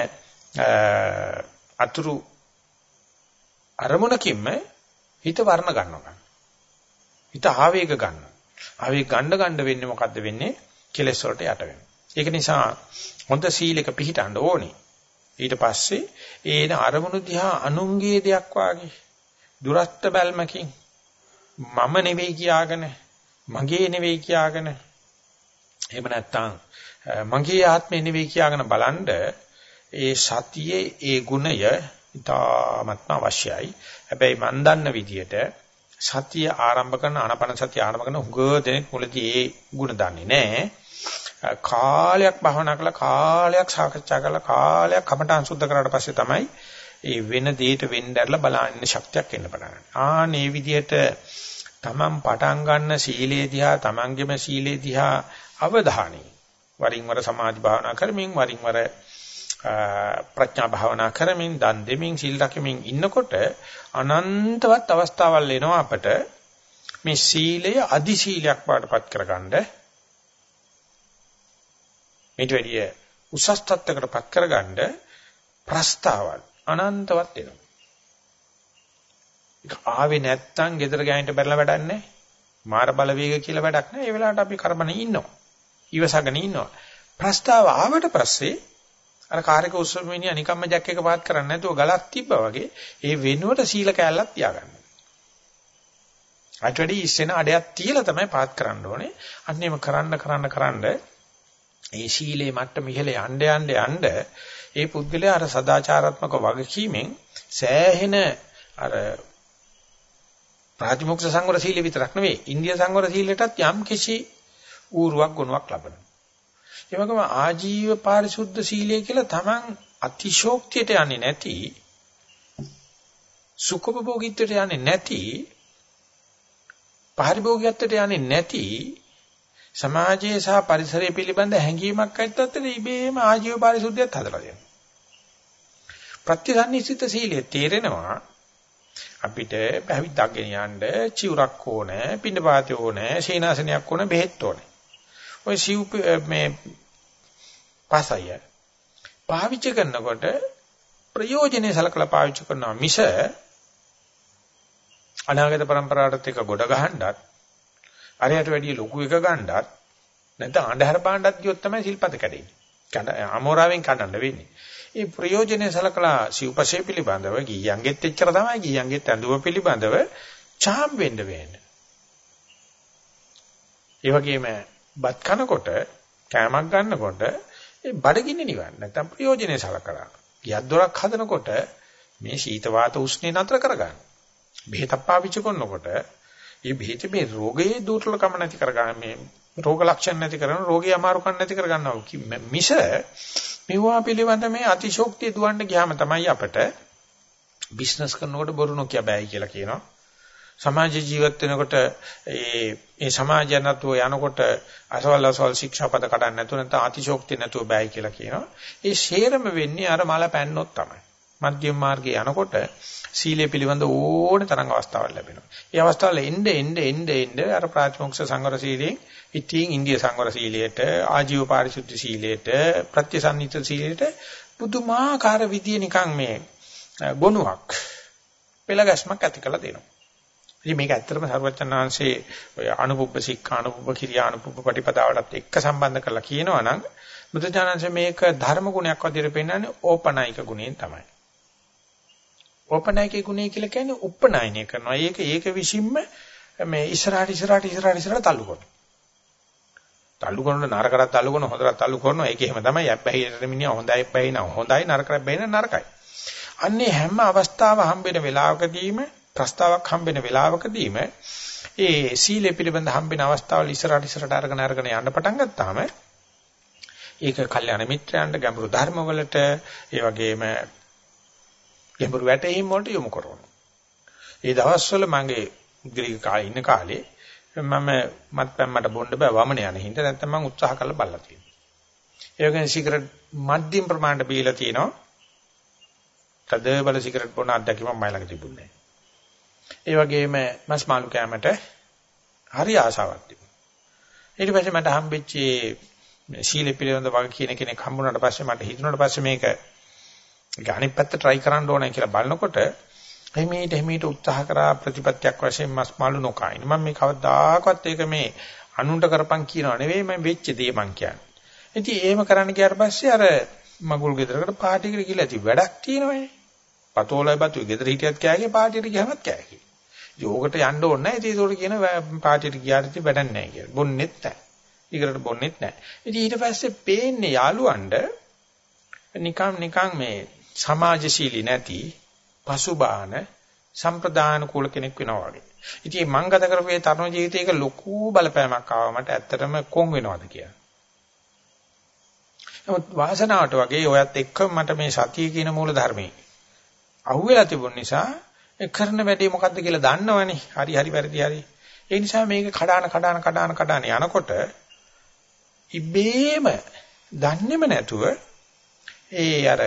අතුරු අරමුණකින්ම හිත වර්ණ ගන්නවා. හිත ආවේග ගන්නවා. ආවේග ගන්න ගන්න වෙන්නේ මොකද්ද වෙන්නේ? කෙලෙස් වලට යට වෙනවා ඒක නිසා හොඳ සීලයක පිළිටන්න ඕනේ. ඊට පස්සේ ඒන අරමුණු දිහා අනුන්ගේ දෙයක් වාගේ. දුරස්ත බැල්මකින්. මම නෙවෙයි කියාගෙන මගේ නෙවෙයි කියාගෙන. එහෙම නැත්නම් මගේ ආත්මේ නෙවෙයි කියාගෙන බලනද ඒ සතියේ ඒ ගුණය ඉතාමත්ම අවශ්‍යයි. හැබැයි මන් දන්න විදිහට සතිය ආරම්භ කරන ආනපන සතිය ආරම්භ කරන හුඟ දෙනෙක් මුලදී ඒ ගුණ දන්නේ නැහැ. කාලයක් භවනා කළා කාලයක් සාකච්ඡා කළා කාලයක් කමටහන් සුද්ධ කරාට පස්සේ තමයි ඒ වෙන දෙයකට වෙන්න ඇරලා බලන්න ශක්තියක් එන්න පටන් ගන්න. ආ මේ විදිහට තමන් පටන් ගන්න සීලේ දිහා තමන්ගේම සීලේ දිහා අවධානය වරින් වර සමාධි භාවනා කරමින් වරින් වර ප්‍රඥා භාවනා කරමින් දන් දෙමින් සිල් රැකමින් ඉන්නකොට අනන්තවත් අවස්ථාවල් එනවා අපට මේ සීලය අදි සීලයක් බාටපත් කරගන්න මේට වැඩිය උසස් තත්ත්වයකටපත් කරගන්න ප්‍රස්තාවල් අනන්තවත් එනවා. ඒක ආවේ නැත්තම් gedara ගෑනිට බැලලා වැඩක් නැහැ. මාර බලවේග කියලා වැඩක් නැහැ. ඒ වෙලාවට අපි කරබනේ ඉන්නවා. ඉවසගෙන ඉන්නවා. ප්‍රස්තාව ආවට පස්සේ අර කාර්යක උස්සමිනිය නිකම්ම ජැක් එක පාත් කරන්නේ නැතුව ගලක් තිබ්බා වගේ ඒ වෙනුවට සීල කැලලක් තියාගන්න. අට වැඩි ඉස්සෙන අඩයක් තියලා තමයි පාත් කරන්න ඕනේ. අන්නේම කරන්න කරන්න කරන්න ඒ සීලේ මට්ටම ඉහළ යන්න යන්න යන්න ඒ පුද්ගලයා අර සදාචාරාත්මක වගකීමෙන් සෑහෙන අර ප්‍රාතිමොක්ෂ සංවර සීල විතරක් නෙවෙයි ඉන්දියා සංවර සීලයටත් යම් කිසි ඌරුවක් ගුණයක් ලබනවා. ඒ වගේම ආජීව පාරිශුද්ධ සීලය කියලා Taman අතිශෝක්තියට යන්නේ නැති සුඛභෝගීත්වයට යන්නේ නැති පරිභෝගීත්වයට යන්නේ නැති සමාජයේ සහ පරිසරය පිළිබඳ හැඟීමක් ඇත්තත් ඉබේම ආජීව පාරිශුද්ධියත් හදලා දෙනවා. ප්‍රතිසන්නිසිත සීලය තේරෙනවා අපිට පැවිද්දක් ගෙනියන්න චිවුරක් ඕනේ, පින්නපාතේ ඕනේ, සීනාසනයක් ඕනේ, බෙහෙත් ඕනේ. ඔය සිව් මේ පාසය පාවිච්චි කරනකොට ප්‍රයෝජනේ සලකලා පාවිච්චි කරනවා මිස අනාගත પરම්පරාවට එක ගොඩ ගහන්නත් අරයට වැඩිය ලොකු එක ගන්නත් නැත්නම් අන්ධහර පාණ්ඩත් ගියොත් තමයි සිල්පද කැඩෙන්නේ. අමෝරාවෙන් කඩන්න වෙන්නේ. ඒ ප්‍රයෝජනේ සලකලා සිව්පසේ පිළිබඳව ගියන්ගෙත් එච්චර තමයි ගියන්ගෙත් ඇඳුම පිළිබඳව චාම් වෙන්න වෙන්නේ. ඒ වගේම බත් කනකොට කෑමක් ගන්නකොට ඒ බඩගින්න නිවන්න නැත්නම් ප්‍රයෝජනේ සලකලා. ගියක් දොරක් හදනකොට මේ සීත වාත උෂ්ණේ නතර කරගන්න. බෙහෙතක් පාවිච්චි කරනකොට මේ බෙහෙත මේ රෝගයේ දුර්ලභකම නැති කරගන්න මේ රෝග ලක්ෂණ නැති කරන රෝගී අමාරුකම් නැති කරගන්නවා මිස මෙවුවා පිළිබඳ මේ අතිශෝක්තිය දුවන්න ගියාම තමයි අපට බිස්නස් කරනකොට බොරු නොකිය බෑයි කියලා කියනවා සමාජ ජීවත් වෙනකොට ඒ මේ සමාජය නැතුව යනකොට අසවල් අසවල් ශික්ෂාපද කඩන්න නැතුව නැත්නම් අතිශෝක්තිය නැතුව බෑයි කියලා කියනවා ඒ ෂේරම වෙන්නේ අර මල පැන්නොත් තමයි මධ්‍යම මාර්ගයේ යනකොට සීලය පිළිබඳ ඕන තරම් අවස්ථාවක් ලැබෙනවා. ඒ අවස්ථාවල එnde එnde එnde එnde අර ප්‍රාතිමොක්ෂ සංවර සීලයෙන් ඉතින් ඉන්දිය සංවර සීලයට ආජීව පාරිශුද්ධ සීලයට ප්‍රත්‍යසන්නිත සීලයට පුදුමාකාර විදිය නිකන් මේ ගොනුවක් පෙළගැස්මක් ඇති කළ දෙනවා. ඉතින් මේක ඇත්තටම සරුවචන් වහන්සේ ඔය අනුපුබ්බ සික්ඛා අනුපුබ්බ කිරියා අනුපුබ්බ පටිපදාවලත් එක්ක සම්බන්ධ කරලා කියනවා නම් බුදුචානන්සේ මේක ධර්ම ගුණයක් වදිර පෙන්නන්නේ ඕපනායික ගුණයෙන් තමයි. ඕපනායික ගුණය කියලා කියන්නේ උපනායනය කරනවා. ඒක ඒක විසින්ම මේ ඉස්සරහට ඉස්සරහට ඉස්සරහට ඉස්සරහට තල්ලු කරනවා. තල්ලු කරනකොට නරකටත් තල්ලු කරනවා හොඳටත් තල්ලු කරනවා ඒක එහෙම තමයි යැප්පැහිට මිනිහා හොඳයි යැප්පැහි නම් හොඳයි නරකට බැහැ නරකයි අන්නේ හැම අවස්ථාව හම්බෙන වෙලාවකදීම ප්‍රස්තාවක් හම්බෙන වෙලාවකදීම ඒ සීලය පිළිබඳ හම්බෙන අවස්ථාවල ඉස්සරහට ඉස්සරහට අරගෙන අරගෙන යන්න පටන් ගත්තාම ඒක කල්යාණ මිත්‍රයන්ට ගැඹුරු ධර්මවලට ඒ වගේම ගැඹුරු වැටහීම් වලට යොමු කරනවා. ඒ දවස්වල මගේ ග්‍රීක කාලේ ඉන්න කාලේ මම මත්පැන් මට බොන්න බෑ වමන යන හින්දා නැත්නම් මම උත්සාහ කරලා බලලා තියෙනවා. ඒ වගේම සිගරට් මධ්‍යම ප්‍රමාණයට බීලා තියෙනවා. තද බල සිගරට් බොන අත්දැකීමක් මම ළඟ තිබුණේ නැහැ. ඒ වගේම මස් මාළු කෑමට හරි ආසාවක් තිබුණා. ඊට පස්සේ මට හම්බෙච්ච ශීල පිළිබඳ වගේ කියන කෙනෙක් හම්බුනාට පස්සේ මට හිතුණාට පස්සේ මේක අනිත් පැත්ත try කරන්න ඕනේ කියලා බලනකොට එහිමීට එහිමීට උත්සාහ කරා ප්‍රතිපත්තියක් වශයෙන් මස් මාළු නොකයින් මම මේ කවදාකවත් ඒක මේ අනුන්ට කරපන් කියනව නෙවෙයි මම වෙච්ච දේ මං කියන්නේ ඉතින් එහෙම කරන්න ගියාට පස්සේ අර මගුල් ගෙදරකට පාටියකට ගිහලා ඉතින් වැඩක් තියෙනවනේ. පතෝලයි බතු ගෙදර හිටියත් කෑගේ පාටියට ගියමත් කෑගේ. යෝගට යන්න ඕනේ නැහැ. ඉතින් ඒකට කියන පාටියට ගියාට ඉතින් වැඩක් නැහැ කියලා. බොන්නෙත් නැහැ. ඊකට බොන්නෙත් නැහැ. ඉතින් ඊට පස්සේ පේන්නේ යාළුවන්ට නිකම් නිකම් මේ සමාජශීලී නැති පසුබාන සම්ප්‍රදාන කුල කෙනෙක් වෙනවා වගේ. ඉතින් මං ගත කරපු මේ තරුණ ජීවිතයක ලොකු බලපෑමක් ආවා මට ඇත්තටම කොන් වෙනවද කියලා. නමුත් වාසනාවට වගේ ඔයත් එක්ක මට මේ සතිය කියන මූල ධර්මයේ අහුවෙලා තිබුණ නිසා කරන වැඩේ මොකද්ද කියලා දන්නවනේ. හරි හරි වැරදි හරි. ඒ නිසා මේක කඩාන කඩාන කඩාන කඩාන යනකොට ඉබේම දන්නේම නැතුව ඒ අර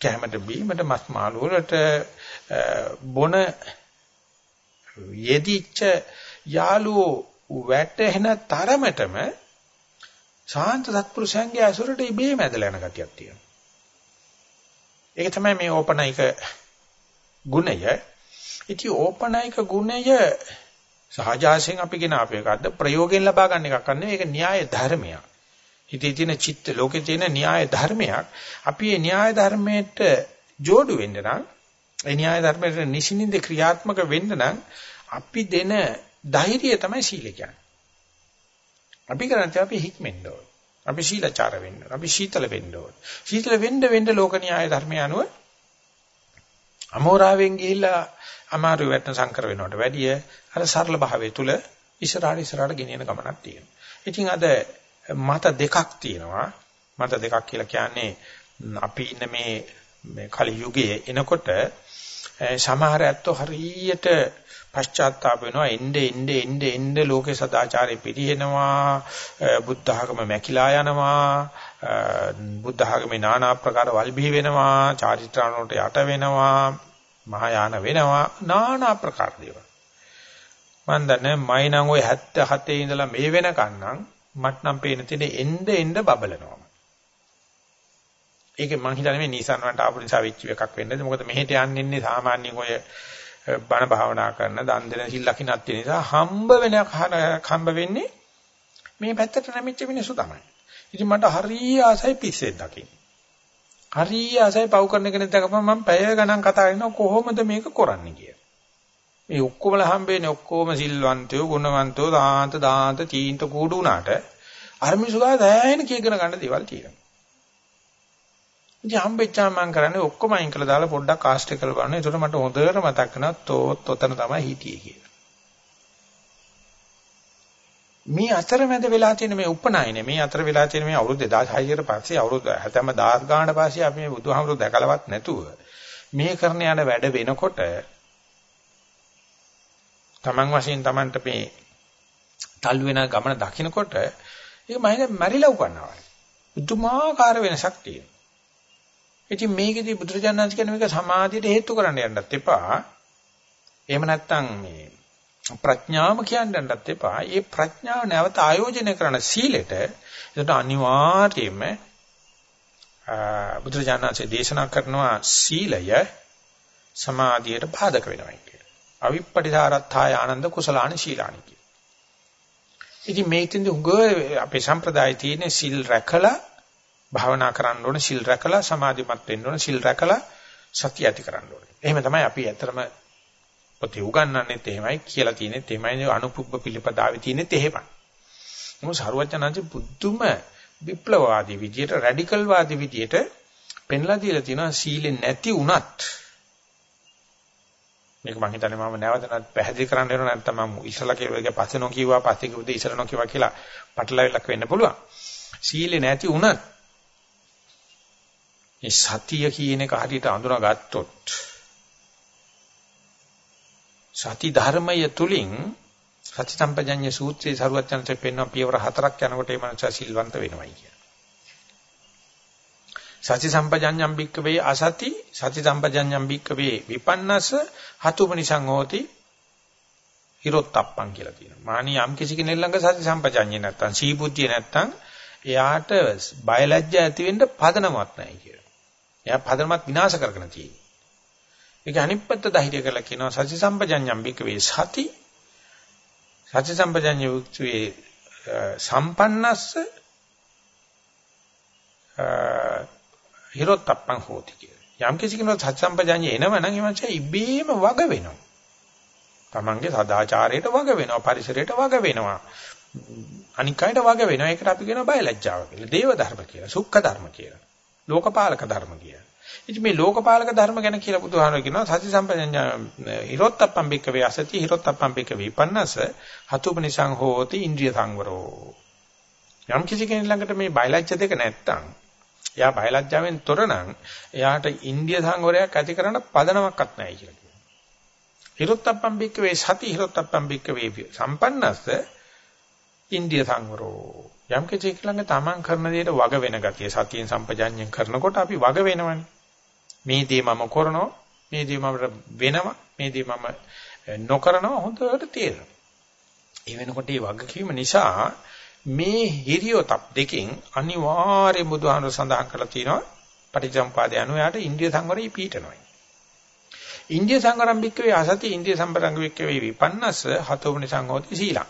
කැමරට බීමට මස් මාළු වලට බොන යෙදිච්ච යාළුවෝ වැටෙන තරමටම ශාන්ත සත්පුරුෂයන්ගේ අසුරට ඉබේම ඇදලා යන ගතියක් තියෙනවා. ඒක තමයි මේ ඕපනයික ගුණය. ඉතින් ඕපනයික ගුණය සහජාසයෙන් අපි ගෙන අපේ එකක්ද ප්‍රයෝගයෙන් ලබා ගන්න එකක් නෙවෙයි ඒක න්‍යාය ධර්මයක්. හිතේ තියෙන චිත්ත ලෝකේ තියෙන න්‍යාය ධර්මයක්. අපි මේ න්‍යාය ධර්මයට جوړු වෙන්න නම් ඒ න්‍යාය ධර්මයට නිසින්ින්ද ක්‍රියාත්මක වෙන්න නම් අපි දෙන ධෛර්යය තමයි සීල කියන්නේ. අපි කරන්නේ අපි හික්මෙන්න ඕන. අපි සීලචාර වෙන්න ඕන. අපි සීතල වෙන්න ඕන. සීතල වෙන්න වෙන්න ලෝක න්‍යාය ධර්මය අනුව අමෝරාවෙන් ගිහිල්ලා අමාරු වැටෙන සංකර වෙනවට වැඩිය අර සරල භාවය තුල ඉස්සරහට ඉස්සරහට ගෙනියන ගමනක් තියෙනවා. ඉතින් අද මත දෙකක් තියෙනවා. මත දෙකක් කියලා කියන්නේ අපි ඉන්න මේ මේ කලි යුගයේ එනකොට සමහර ඇත්තෝ හරියට පශ්චාත්තාප වෙනවා එnde එnde එnde එnde ලෝකේ සදාචාරය පිරිහෙනවා බුද්ධ ආගම මැකිලා යනවා බුද්ධ ආගමේ নানা ආකාර වල්බිහි වෙනවා චාරිත්‍රාණ වලට යට වෙනවා මහායාන වෙනවා নানা ආකාර දේවල් මම දන්නේ මයි නම් ওই 77 ඉඳලා මේ වෙනකන් නම් මට නම් පේන තියෙන එnde එnde බබලනවා ඒක මං හිතන්නේ මේ නිසන් වලට ආපු නිසා වෙච්ච එකක් වෙන්නද මොකද මෙහෙට යන්නේ ඉන්නේ සාමාන්‍යයෙන් ඔය බණ භාවනා කරන දන් දෙන සිල් ලකිනක් තියෙන නිසා හම්බ වෙන හම්බ වෙන්නේ මේ පැත්තට නැමිච්ච මිනිස්සු තමයි. ඉතින් මට හරිය ආසයි පිස්සෙක් දකින්න. හරිය ආසයි පව් කරන කෙනෙක් දැකපම මම පැය ගණන් කතා කරනවා කොහොමද මේක කරන්නේ කියලා. මේ ඔක්කොමලා හම්බෙන්නේ ඔක්කොම සිල්වන්තයෝ ගුණවන්තයෝ දාන්ත දාන්ත තීන්ත කූඩු උනාට අර මිනිස්සු ගාව දැහැෙන කීකන ගන්න දේවල් තියෙනවා. ඉතින් හම්බෙච්චාම මම කරන්නේ ඔක්කොම අයින් කරලා දාලා පොඩ්ඩක් කාස්ට් එක කරලා බලන්න. ඒකට මට හොඳට මතක් වෙනවා තෝත් ඔතන තමයි හිටියේ කියලා. මේ අතරමැද වෙලා තියෙන මේ උපනායනේ මේ අතර වෙලා තියෙන මේ අවුරුදු 2600කට පස්සේ අවුරුදු 70 10 ගානට පස්සේ අපි මේ බුදුහාමුදුරු දැකලවත් නැතුව මේ කරන යන වැඩ වෙනකොට Taman වශයෙන් Tamanට මේ තල් වෙන ගමන දකින්නකොට ඒක මම හිතන්නේ මැරිලා උපන්නවා. පුදුමාකාර වෙනසක් තියෙනවා. ඉතින් මේකෙදි බුදුරජාණන් කියන මේක සමාධියට හේතු කරන්න යන්නත් එපා. එහෙම නැත්නම් මේ ප්‍රඥාවම කියන්න යන්නත් එපා. මේ ප්‍රඥාව නැවත ආයෝජනය කරන සීලෙට ඒකට අනිවාර්යයෙන්ම බුදුරජාණන්සේ දේශනා කරනවා සීලය සමාධියට බාධක වෙනවා කියලා. අවිප්පටිසාරත්ථාය ආනන්ද කුසලානි ශීලානි කිය. ඉතින් මේකෙන්ද උග අපේ සම්ප්‍රදායේ තියෙන සිල් රැකලා භාවනා කරන්න ඕනේ සිල් රැකලා සමාධිමත් වෙන්න ඕනේ සිල් රැකලා සතිය ඇති කරන්න ඕනේ. එහෙම තමයි අපි ඇත්තටම පොතේ උගන්වන්නෙත් එහෙමයි කියලා තියෙනෙත් එහෙමයි අනුපුබ්බ පිළිපදාවේ තියෙනෙත් එහෙමයි. මොකද සරුවචනන්සේ බුද්ධුම විප්ලවවාදී විදියට රැඩිකල් වාදී විදියට පෙන්ලා දීලා තියෙනවා සීලෙ නැති වුණත් මේක මම හිතන්නේ මම නැවතත් පැහැදිලි කරන්න වෙනවා නැත්නම් මම ඉස්සලා කියලා එක පස්සේ නොකියුවා පස්සේ කිව්වද ඉස්සලා නොකියුවා කියලා පටලවිලක් වෙන්න පුළුවන්. සීලෙ නැති වුණත් මේ සතිය කියන එක හරියට අඳුනාගත්තොත් සති ධර්මය තුලින් සති සම්පජඤ්ඤ සූත්‍රයේ සරුවචනසේ පෙන්වන පියවර හතරක් යනකොට ඒ මනස සිල්වන්ත වෙනවයි කියන. සති සම්පජඤ්ඤම් බික්කවේ අසති සති සම්පජඤ්ඤම් බික්කවේ විපන්නස හතුමනිසං හෝති හිරොත්තප්පං කියලා කියනවා. මානි යම් කිසි කෙනෙක් ළඟ සති සම්පජඤ්ඤය නැත්තම් සීබුද්ධිය නැත්තම් එයාට බයලජ්ජ ඇති වෙන්න පදනමක් නැහැ කියලා. එයා පදනමත් විනාශ කරගෙන තියෙන්නේ. ඒක අනිත් පැත්ත ධෛර්ය කරලා කියනවා සති සම්පජඤ්ඤම් බිකවේ සති සති සම්පජඤ්ඤ යුක්තවේ සම්පන්නස්ස හිරොත්ප්පං හෝති කියලා. යම් කිසි කෙනෙකුට සත්‍ය සම්පජාඤ්ඤය එනවනම් ඒ මනුස්සයා ඉබේම වග වෙනවා. තමන්ගේ සදාචාරයට වග වෙනවා, පරිසරයට වග වෙනවා. අනික් අයට වග වෙනවා. ඒකට අපි කියනවා බයලජ්ජාව කියලා. දේව ධර්ම කියලා, සුක්ඛ ධර්ම කියලා. ලෝකපාලක ධර්ම කියලා. ඉතින් මේ ලෝකපාලක ධර්ම ගැන කියලා බුදුහාමර කියනවා සති සම්පජඤ්ඤා හිරොත්ප්පම් බික්ක වේ අසති හිරොත්ප්පම් බික්ක විපන්නස හතුපනිසං හෝති ඉන්ද්‍රිය සංවරෝ. යම් කිසි කෙනෙක් ළඟට මේ බයලජ්‍ය දෙක නැත්තම් එයා බයලජ්ජාවෙන් තොර නම් එයාට ඉන්දිය සංවරයක් ඇති කරන්න පදනමක්වත් නැහැ කියලා කියනවා. හිරොත්ප්පම් බික්ක වේ සති හිරොත්ප්පම් බික්ක වේ සම්පන්නස්ස ඉන්දිය සංවරෝ. යම් කිසි ළඟ තමන් කරන දේට වග වෙන ගතිය සතියෙන් සම්පජාඤ්ඤයෙන් කරනකොට අපි වග වෙනවනේ. මේ දේ මම කරනවා, මේ දේ මම වෙනවා, මේ දේ මම නොකරනවා හොඳට තේරෙනවා. ඒ වෙනකොට මේ වගකීම නිසා මේ හිරියොතප් දෙකෙන් අනිවාර්ය බුදුහාමර සඳහන් කරලා තියෙනවා පටිච්චසමුපාදය අනුව යාට ඉන්ද්‍රිය සංවරය පීඨනවා. ඉන්ද්‍රිය සංවරම් බික්කවේ අසති ඉන්ද්‍රිය සම්පරංග බික්කවේ විපන්නස හතෝමනි සංඝෝති සීලං.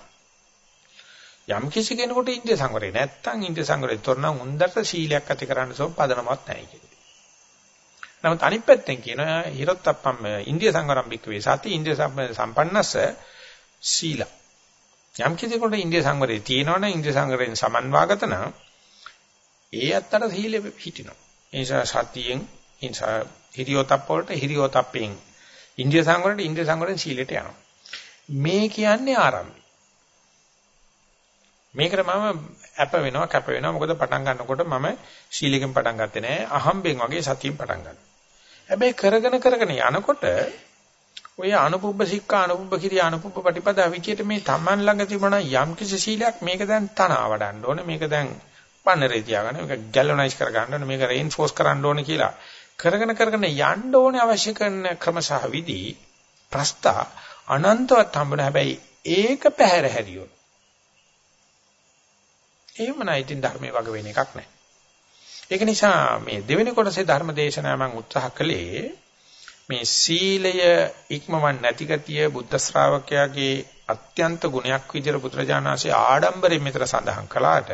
යම් කිසි කෙනෙකුට ඉන්ද්‍රිය සංවරය නැත්තම් ඉන්ද්‍රිය සංවරය තොරනම් උන්දට සීලයක් ඇති කරන්න සෝ පදනමක් නැහැ කියන්නේ. නමුත් අනිත් පැත්තෙන් කියනවා හිරොත්ප්පම් ඉන්ද්‍රිය සංවරම් බික්කවේ සති ඉන්ද්‍රිය සම්පන්නස සීලං. යම් කිසිකට ඉන්දිය සංවරේ තියෙනවනම් ඉන්දිය සංවරයෙන් සමන්වාගත නම් ඒ අත්තර සීලෙ හිටිනවා. ඒ නිසා සතියෙන් නිසා හිරියෝතප් වලට හිරියෝතප්පෙන් ඉන්දිය සංවරයට ඉන්දිය සංවරයෙන් සීලෙට යනවා. මේ කියන්නේ ආරම්භය. මේකට මම අප වෙනවා කැප වෙනවා මොකද පටන් ගන්නකොට මම සීලයෙන් පටන් ගත්තේ නෑ අහම්බෙන් වගේ සතියෙන් පටන් ගන්නවා. හැබැයි කරගෙන කරගෙන යනකොට ඔය අනුපුබ්බ සික්ඛා අනුපුබ්බ කිරිය අනුපුබ්බ ප්‍රතිපදා විචිත මේ Taman ළඟ තිබුණා යම් කිසි සීලයක් මේක දැන් තනවා වඩන්න ඕනේ. මේක දැන් පන්නරේ තියාගන්න මේක ගැලවනයිස් කර ගන්න ඕනේ මේක රේන්ෆෝස් කරන්න ඕනේ කියලා කරගෙන කරගෙන යන්න ඕනේ අවශ්‍ය කරන ක්‍රම සහ විදි ප්‍රස්තා අනන්තවත් හම්බුන. හැබැයි ඒක පැහැර හැරියොත් එහෙම නැයි ඉතින් ධර්මයේ වග වෙන එකක් නැහැ. ඒක නිසා මේ දෙවෙනි කොටසේ ධර්ම දේශනාව මම උත්සාහ කළේ මේ සීලය ඉක්මවන්න නැති ගතිය බුද්ධ ශ්‍රාවකයාගේ අත්‍යන්ත ගුණයක් විදිහට බුදුරජාණන්සේ ආඩම්බරයෙන් මෙතන සඳහන් කළාට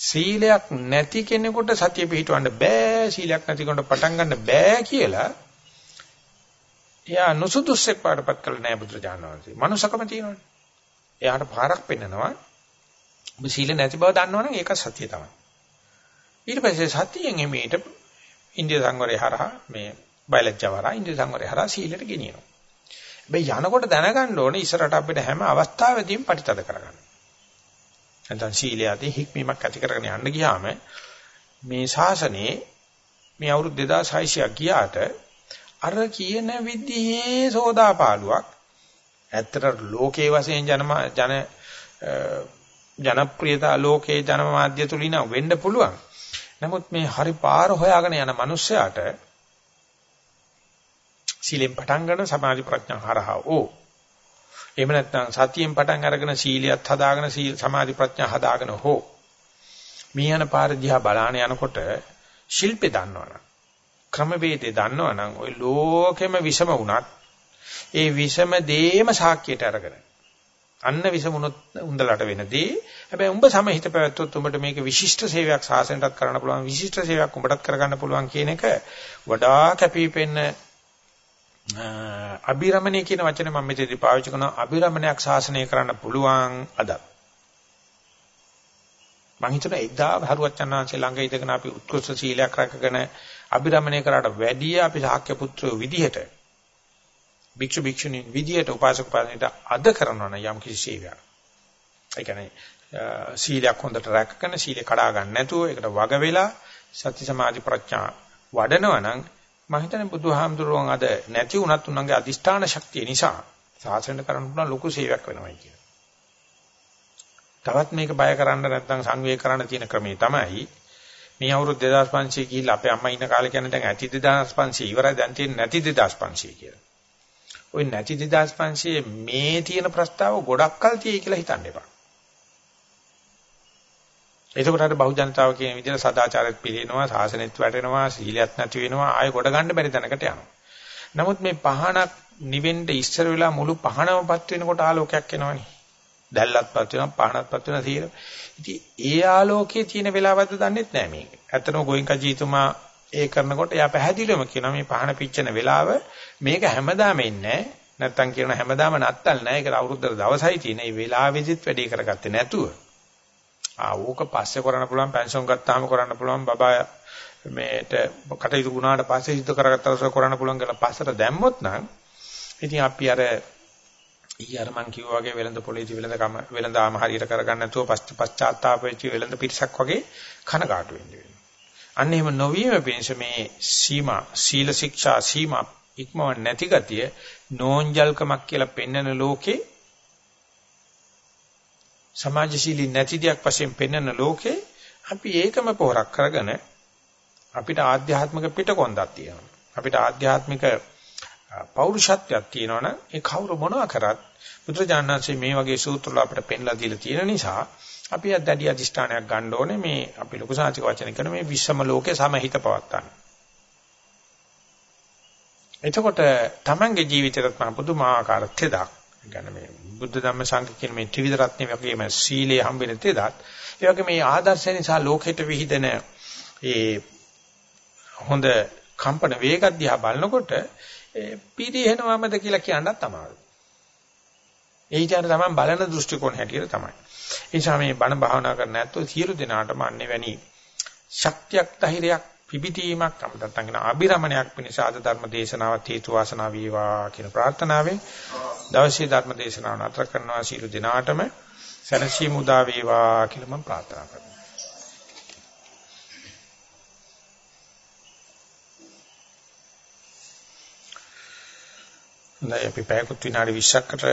සීලයක් නැති කෙනෙකුට සතිය පිහිටවන්න බෑ සීලයක් නැති කෙනෙකුට පටන් ගන්න බෑ කියලා එයා නුසුදුස්සෙක් පාඩපත් කළා නෑ බුදුරජාණන් වහන්සේ. මනුසකම තියෙනවනේ. එයාට පාරක් පෙන්නනවා. ඔබ සීල නැති බව දන්නවනම් ඒක සතිය තමයි. ඊට පස්සේ සතියෙන් එමෙට ඉන්දිය සංවරය හරහා මේ බයලජ්ජවරා ඉන්ද්‍රිය සංවරය හරහා සීලයට ගෙනියනවා. හැබැයි යනකොට දැනගන්න ඕනේ ඉස්සරහට අපිට හැම අවස්ථාවෙදීම පරිතද කරගන්න. නැත්නම් සීලයදී හික්මීමක් ඇති කරගෙන යන්න ගියාම මේ ශාසනයේ මේ අවුරුදු 2600ක් ගියාට අර කියන විදිහේ සෝදාපාලුවක් ඇත්තට ලෝකේ වශයෙන් ජන ජන ජනප්‍රියතා ලෝකේ ජනමාධ්‍ය තුලින වෙන්න පුළුවන්. නමුත් මේ හරි පාර හොයාගෙන යන මිනිස්සයාට සීලෙන් පටන් ගන්න සමාධි ප්‍රඥා හරහා ඕ. එහෙම නැත්නම් සතියෙන් පටන් අරගෙන සීලියත් හදාගෙන සීල සමාධි ප්‍රඥා හදාගෙන හෝ. මේ යන පාර දිහා බලාන යනකොට ශිල්පේ දන්නවනම් ක්‍රමවේදේ දන්නවනම් ওই ලෝකෙම විෂම වුණත් ඒ විෂම දේම සාක්කියට අරගෙන අන්න විසමුණොත් උන්දලට වෙනදී හැබැයි උඹ සමහිත පැවැත්වුවොත් උඹට මේක විශිෂ්ට සේවයක් සාසනයටත් කරන්න පුළුවන් විශිෂ්ට සේවයක් උඹටත් කරගන්න පුළුවන් කියන එක වඩා කැපිපෙන්න අභිරමණය කියන වචනේ මම මෙතනදී පාවිච්චි කරනවා අභිරමණයක් ශාසනය කරන්න පුළුවන් අද. මම හිතන එදා හරුවචනාංශ ළඟ ඉඳගෙන අපි උත්කෘෂ්ඨ සීලයක් රැකගෙන අභිරමණය කරාට වැඩිය අපි ශාක්‍ය පුත්‍රයෝ විදිහට භික්ෂු භික්ෂුණීන් විදිහට උපාසක උපාසකයට අද කරනවා නම් යම් කිසි සේවයක්. ඒ කියන්නේ සීලයක් හොඳට රැකගෙන සීලේ කඩා ගන්න නැතුව ඒකට වග වෙලා සති සමාධි ප්‍රඥා වඩනවා නම් මම හිතන්නේ බුදුහාමුදුරුවන් අද නැති වුණත් උන්වන්ගේ අදිෂ්ඨාන ශක්තිය නිසා සාසනයට කරන්න පුළුවන් ලොකු සේවයක් වෙනවයි කියන. තවත් මේක බය කරන්න නැත්නම් සංවේග කරන්න තියෙන ක්‍රමේ තමයි මේ අවුරුදු 2500 ගිහිල්ලා අපේ අම්මා ඉන්න කාලේ කියන්නේ දැන් ඇති 2500 ඉවරයි දැන් තියෙන්නේ නැති 2500 කියලා. ওই නැති 2500 මේ තියෙන ප්‍රස්තාව ගොඩක් කල් තියෙයි කියලා හිතන්න එපා. එතකොට අර බහු ජනතාව කියන විදිහට සදාචාරයත් පිළිනවා, සාසනෙත් වැටෙනවා, සීලයක් නැති වෙනවා, ආයෙ කොට ගන්න බැරි තැනකට යනවා. නමුත් මේ පහනක් නිවෙන්න ඉස්සර වෙලා මුළු පහනමපත් වෙනකොට ආලෝකයක් එනවනේ. දැල්ලත්පත් වෙනවා, පහනත්පත් වෙනවා තියෙන. ඉතින් ඒ ආලෝකයේ තියෙන වෙලාවද්ද දන්නෙත් නෑ මේක. ඇත්තටම ගෝයින්කා ජීතුමා ඒ කරනකොට එයා පැහැදිලිවම කියනවා මේ පහන පිච්චෙන වෙලාව මේක හැමදාම ඉන්නේ නැත්තම් කියන හැමදාම නත්තල් නෑ ඒක අවුරුද්දට දවසයි තියෙන. ඒ වෙලාවෙදිත් වැඩේ කරගත්තේ නැතුව. ආ ඕක පස්සේ කරන්න පුළුවන් පෙන්ෂන් ගත්තාම කරන්න පුළුවන් බබා මේට කටයුතු වුණාට පස්සේ සිද්ධ කරගත්තා කරන්න පුළුවන් කියලා පස්සට දැම්මොත් නම් ඉතින් අපි අර ඊ අර මං කිව්වා වගේ වෙළඳ පොලේදී වෙළඳ කම වෙළඳාම හරියට කරගන්න නැතුව පශ්චාත්තාප වෙච්ච වෙළඳ පිරිසක් වගේ කනකාටු වෙන්න වෙනවා. අන්න එහෙම නොවීම පිණිස මේ සීමා සීල ශික්ෂා සීමා ඉක්මව නැති ගතිය නෝන්ජල්කමක් කියලා පෙන්වන ලෝකේ සමාජශීලී නැති දෙයක් වශයෙන් පෙන්වන ලෝකේ අපි ඒකම පොරක් කරගෙන අපිට ආධ්‍යාත්මික පිටකොන්දක් තියෙනවා. අපිට ආධ්‍යාත්මික පෞරුෂත්වයක් තියෙනවනම් ඒ කවුරු මොනවා කරත් බුදුරජාණන්සේ මේ වගේ සූත්‍රවල අපිට පෙන්ලා දීලා තියෙන නිසා අපි අධ්‍යඩි අධිෂ්ඨානයක් ගන්න ඕනේ මේ අපි ලොකු සාහිත්‍ය වචන කරන මේ විශ්වම ලෝකේ සමහිත පවත්තන්න. එතකොට තමන්ගේ ජීවිතේට මම පුදුමාකාර තෙදක් ගන්න මේ බුද්ධ ධම්ම සංඝ කියන මේ ත්‍රිවිධ රත්නේ වගේම සීලයේ හම්බෙන තෙදත් ඒ වගේ මේ ආදර්ශය නිසා ලෝකෙට විහිදෙන ඒ හොඳ කම්පන වේගයක් දිහා බලනකොට පිරිහෙනවමද කියලා කියන්නත් අමාරුයි. ඒ විදිහට තමයි බලන දෘෂ්ටි කෝණ හැටියට තමයි. ඒ නිසා මේ බණ භාවනා කරන්න නැත්නම් සියලු දෙනාටම අන්නේ වැනි ශක්තියක් ධෛර්යයක් පිබිදීමක් නැත්නම් කියන අභිරමණයක් පිණිස ආද ධර්ම දේශනාවත් හේතු වාසනා වේවා කියන ප්‍රාර්ථනාවෙන් දවසේ ධර්ම දේශනාව නතර කරනවා සියලු දෙනාටම සැනසීම උදා වේවා කියලා මම ප්‍රාර්ථනා කරනවා. හොඳයි අපි පැයකට විනාඩි 20කට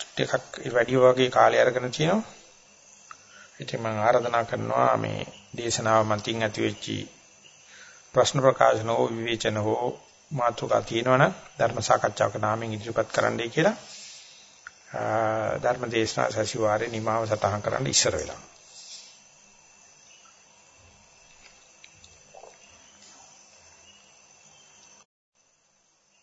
ටිකක් වැඩි වගේ කාලය අරගෙන තිනවා. ඉතින් මම ආරාධනා කරනවා මේ දේශනාව මතින් ඇති වෙච්චි ප්‍රශ්න ප්‍රකාශන හෝ විවේචන හෝ මාතෘකා තියෙනවනම් ධර්ම සාකච්ඡාවක නාමයෙන් ඉදිරිපත් කරන්නයි කියලා. ධර්ම දේශනා සැසිවාරේ නිමාව සටහන් කරන්න ඉස්සර වෙලා.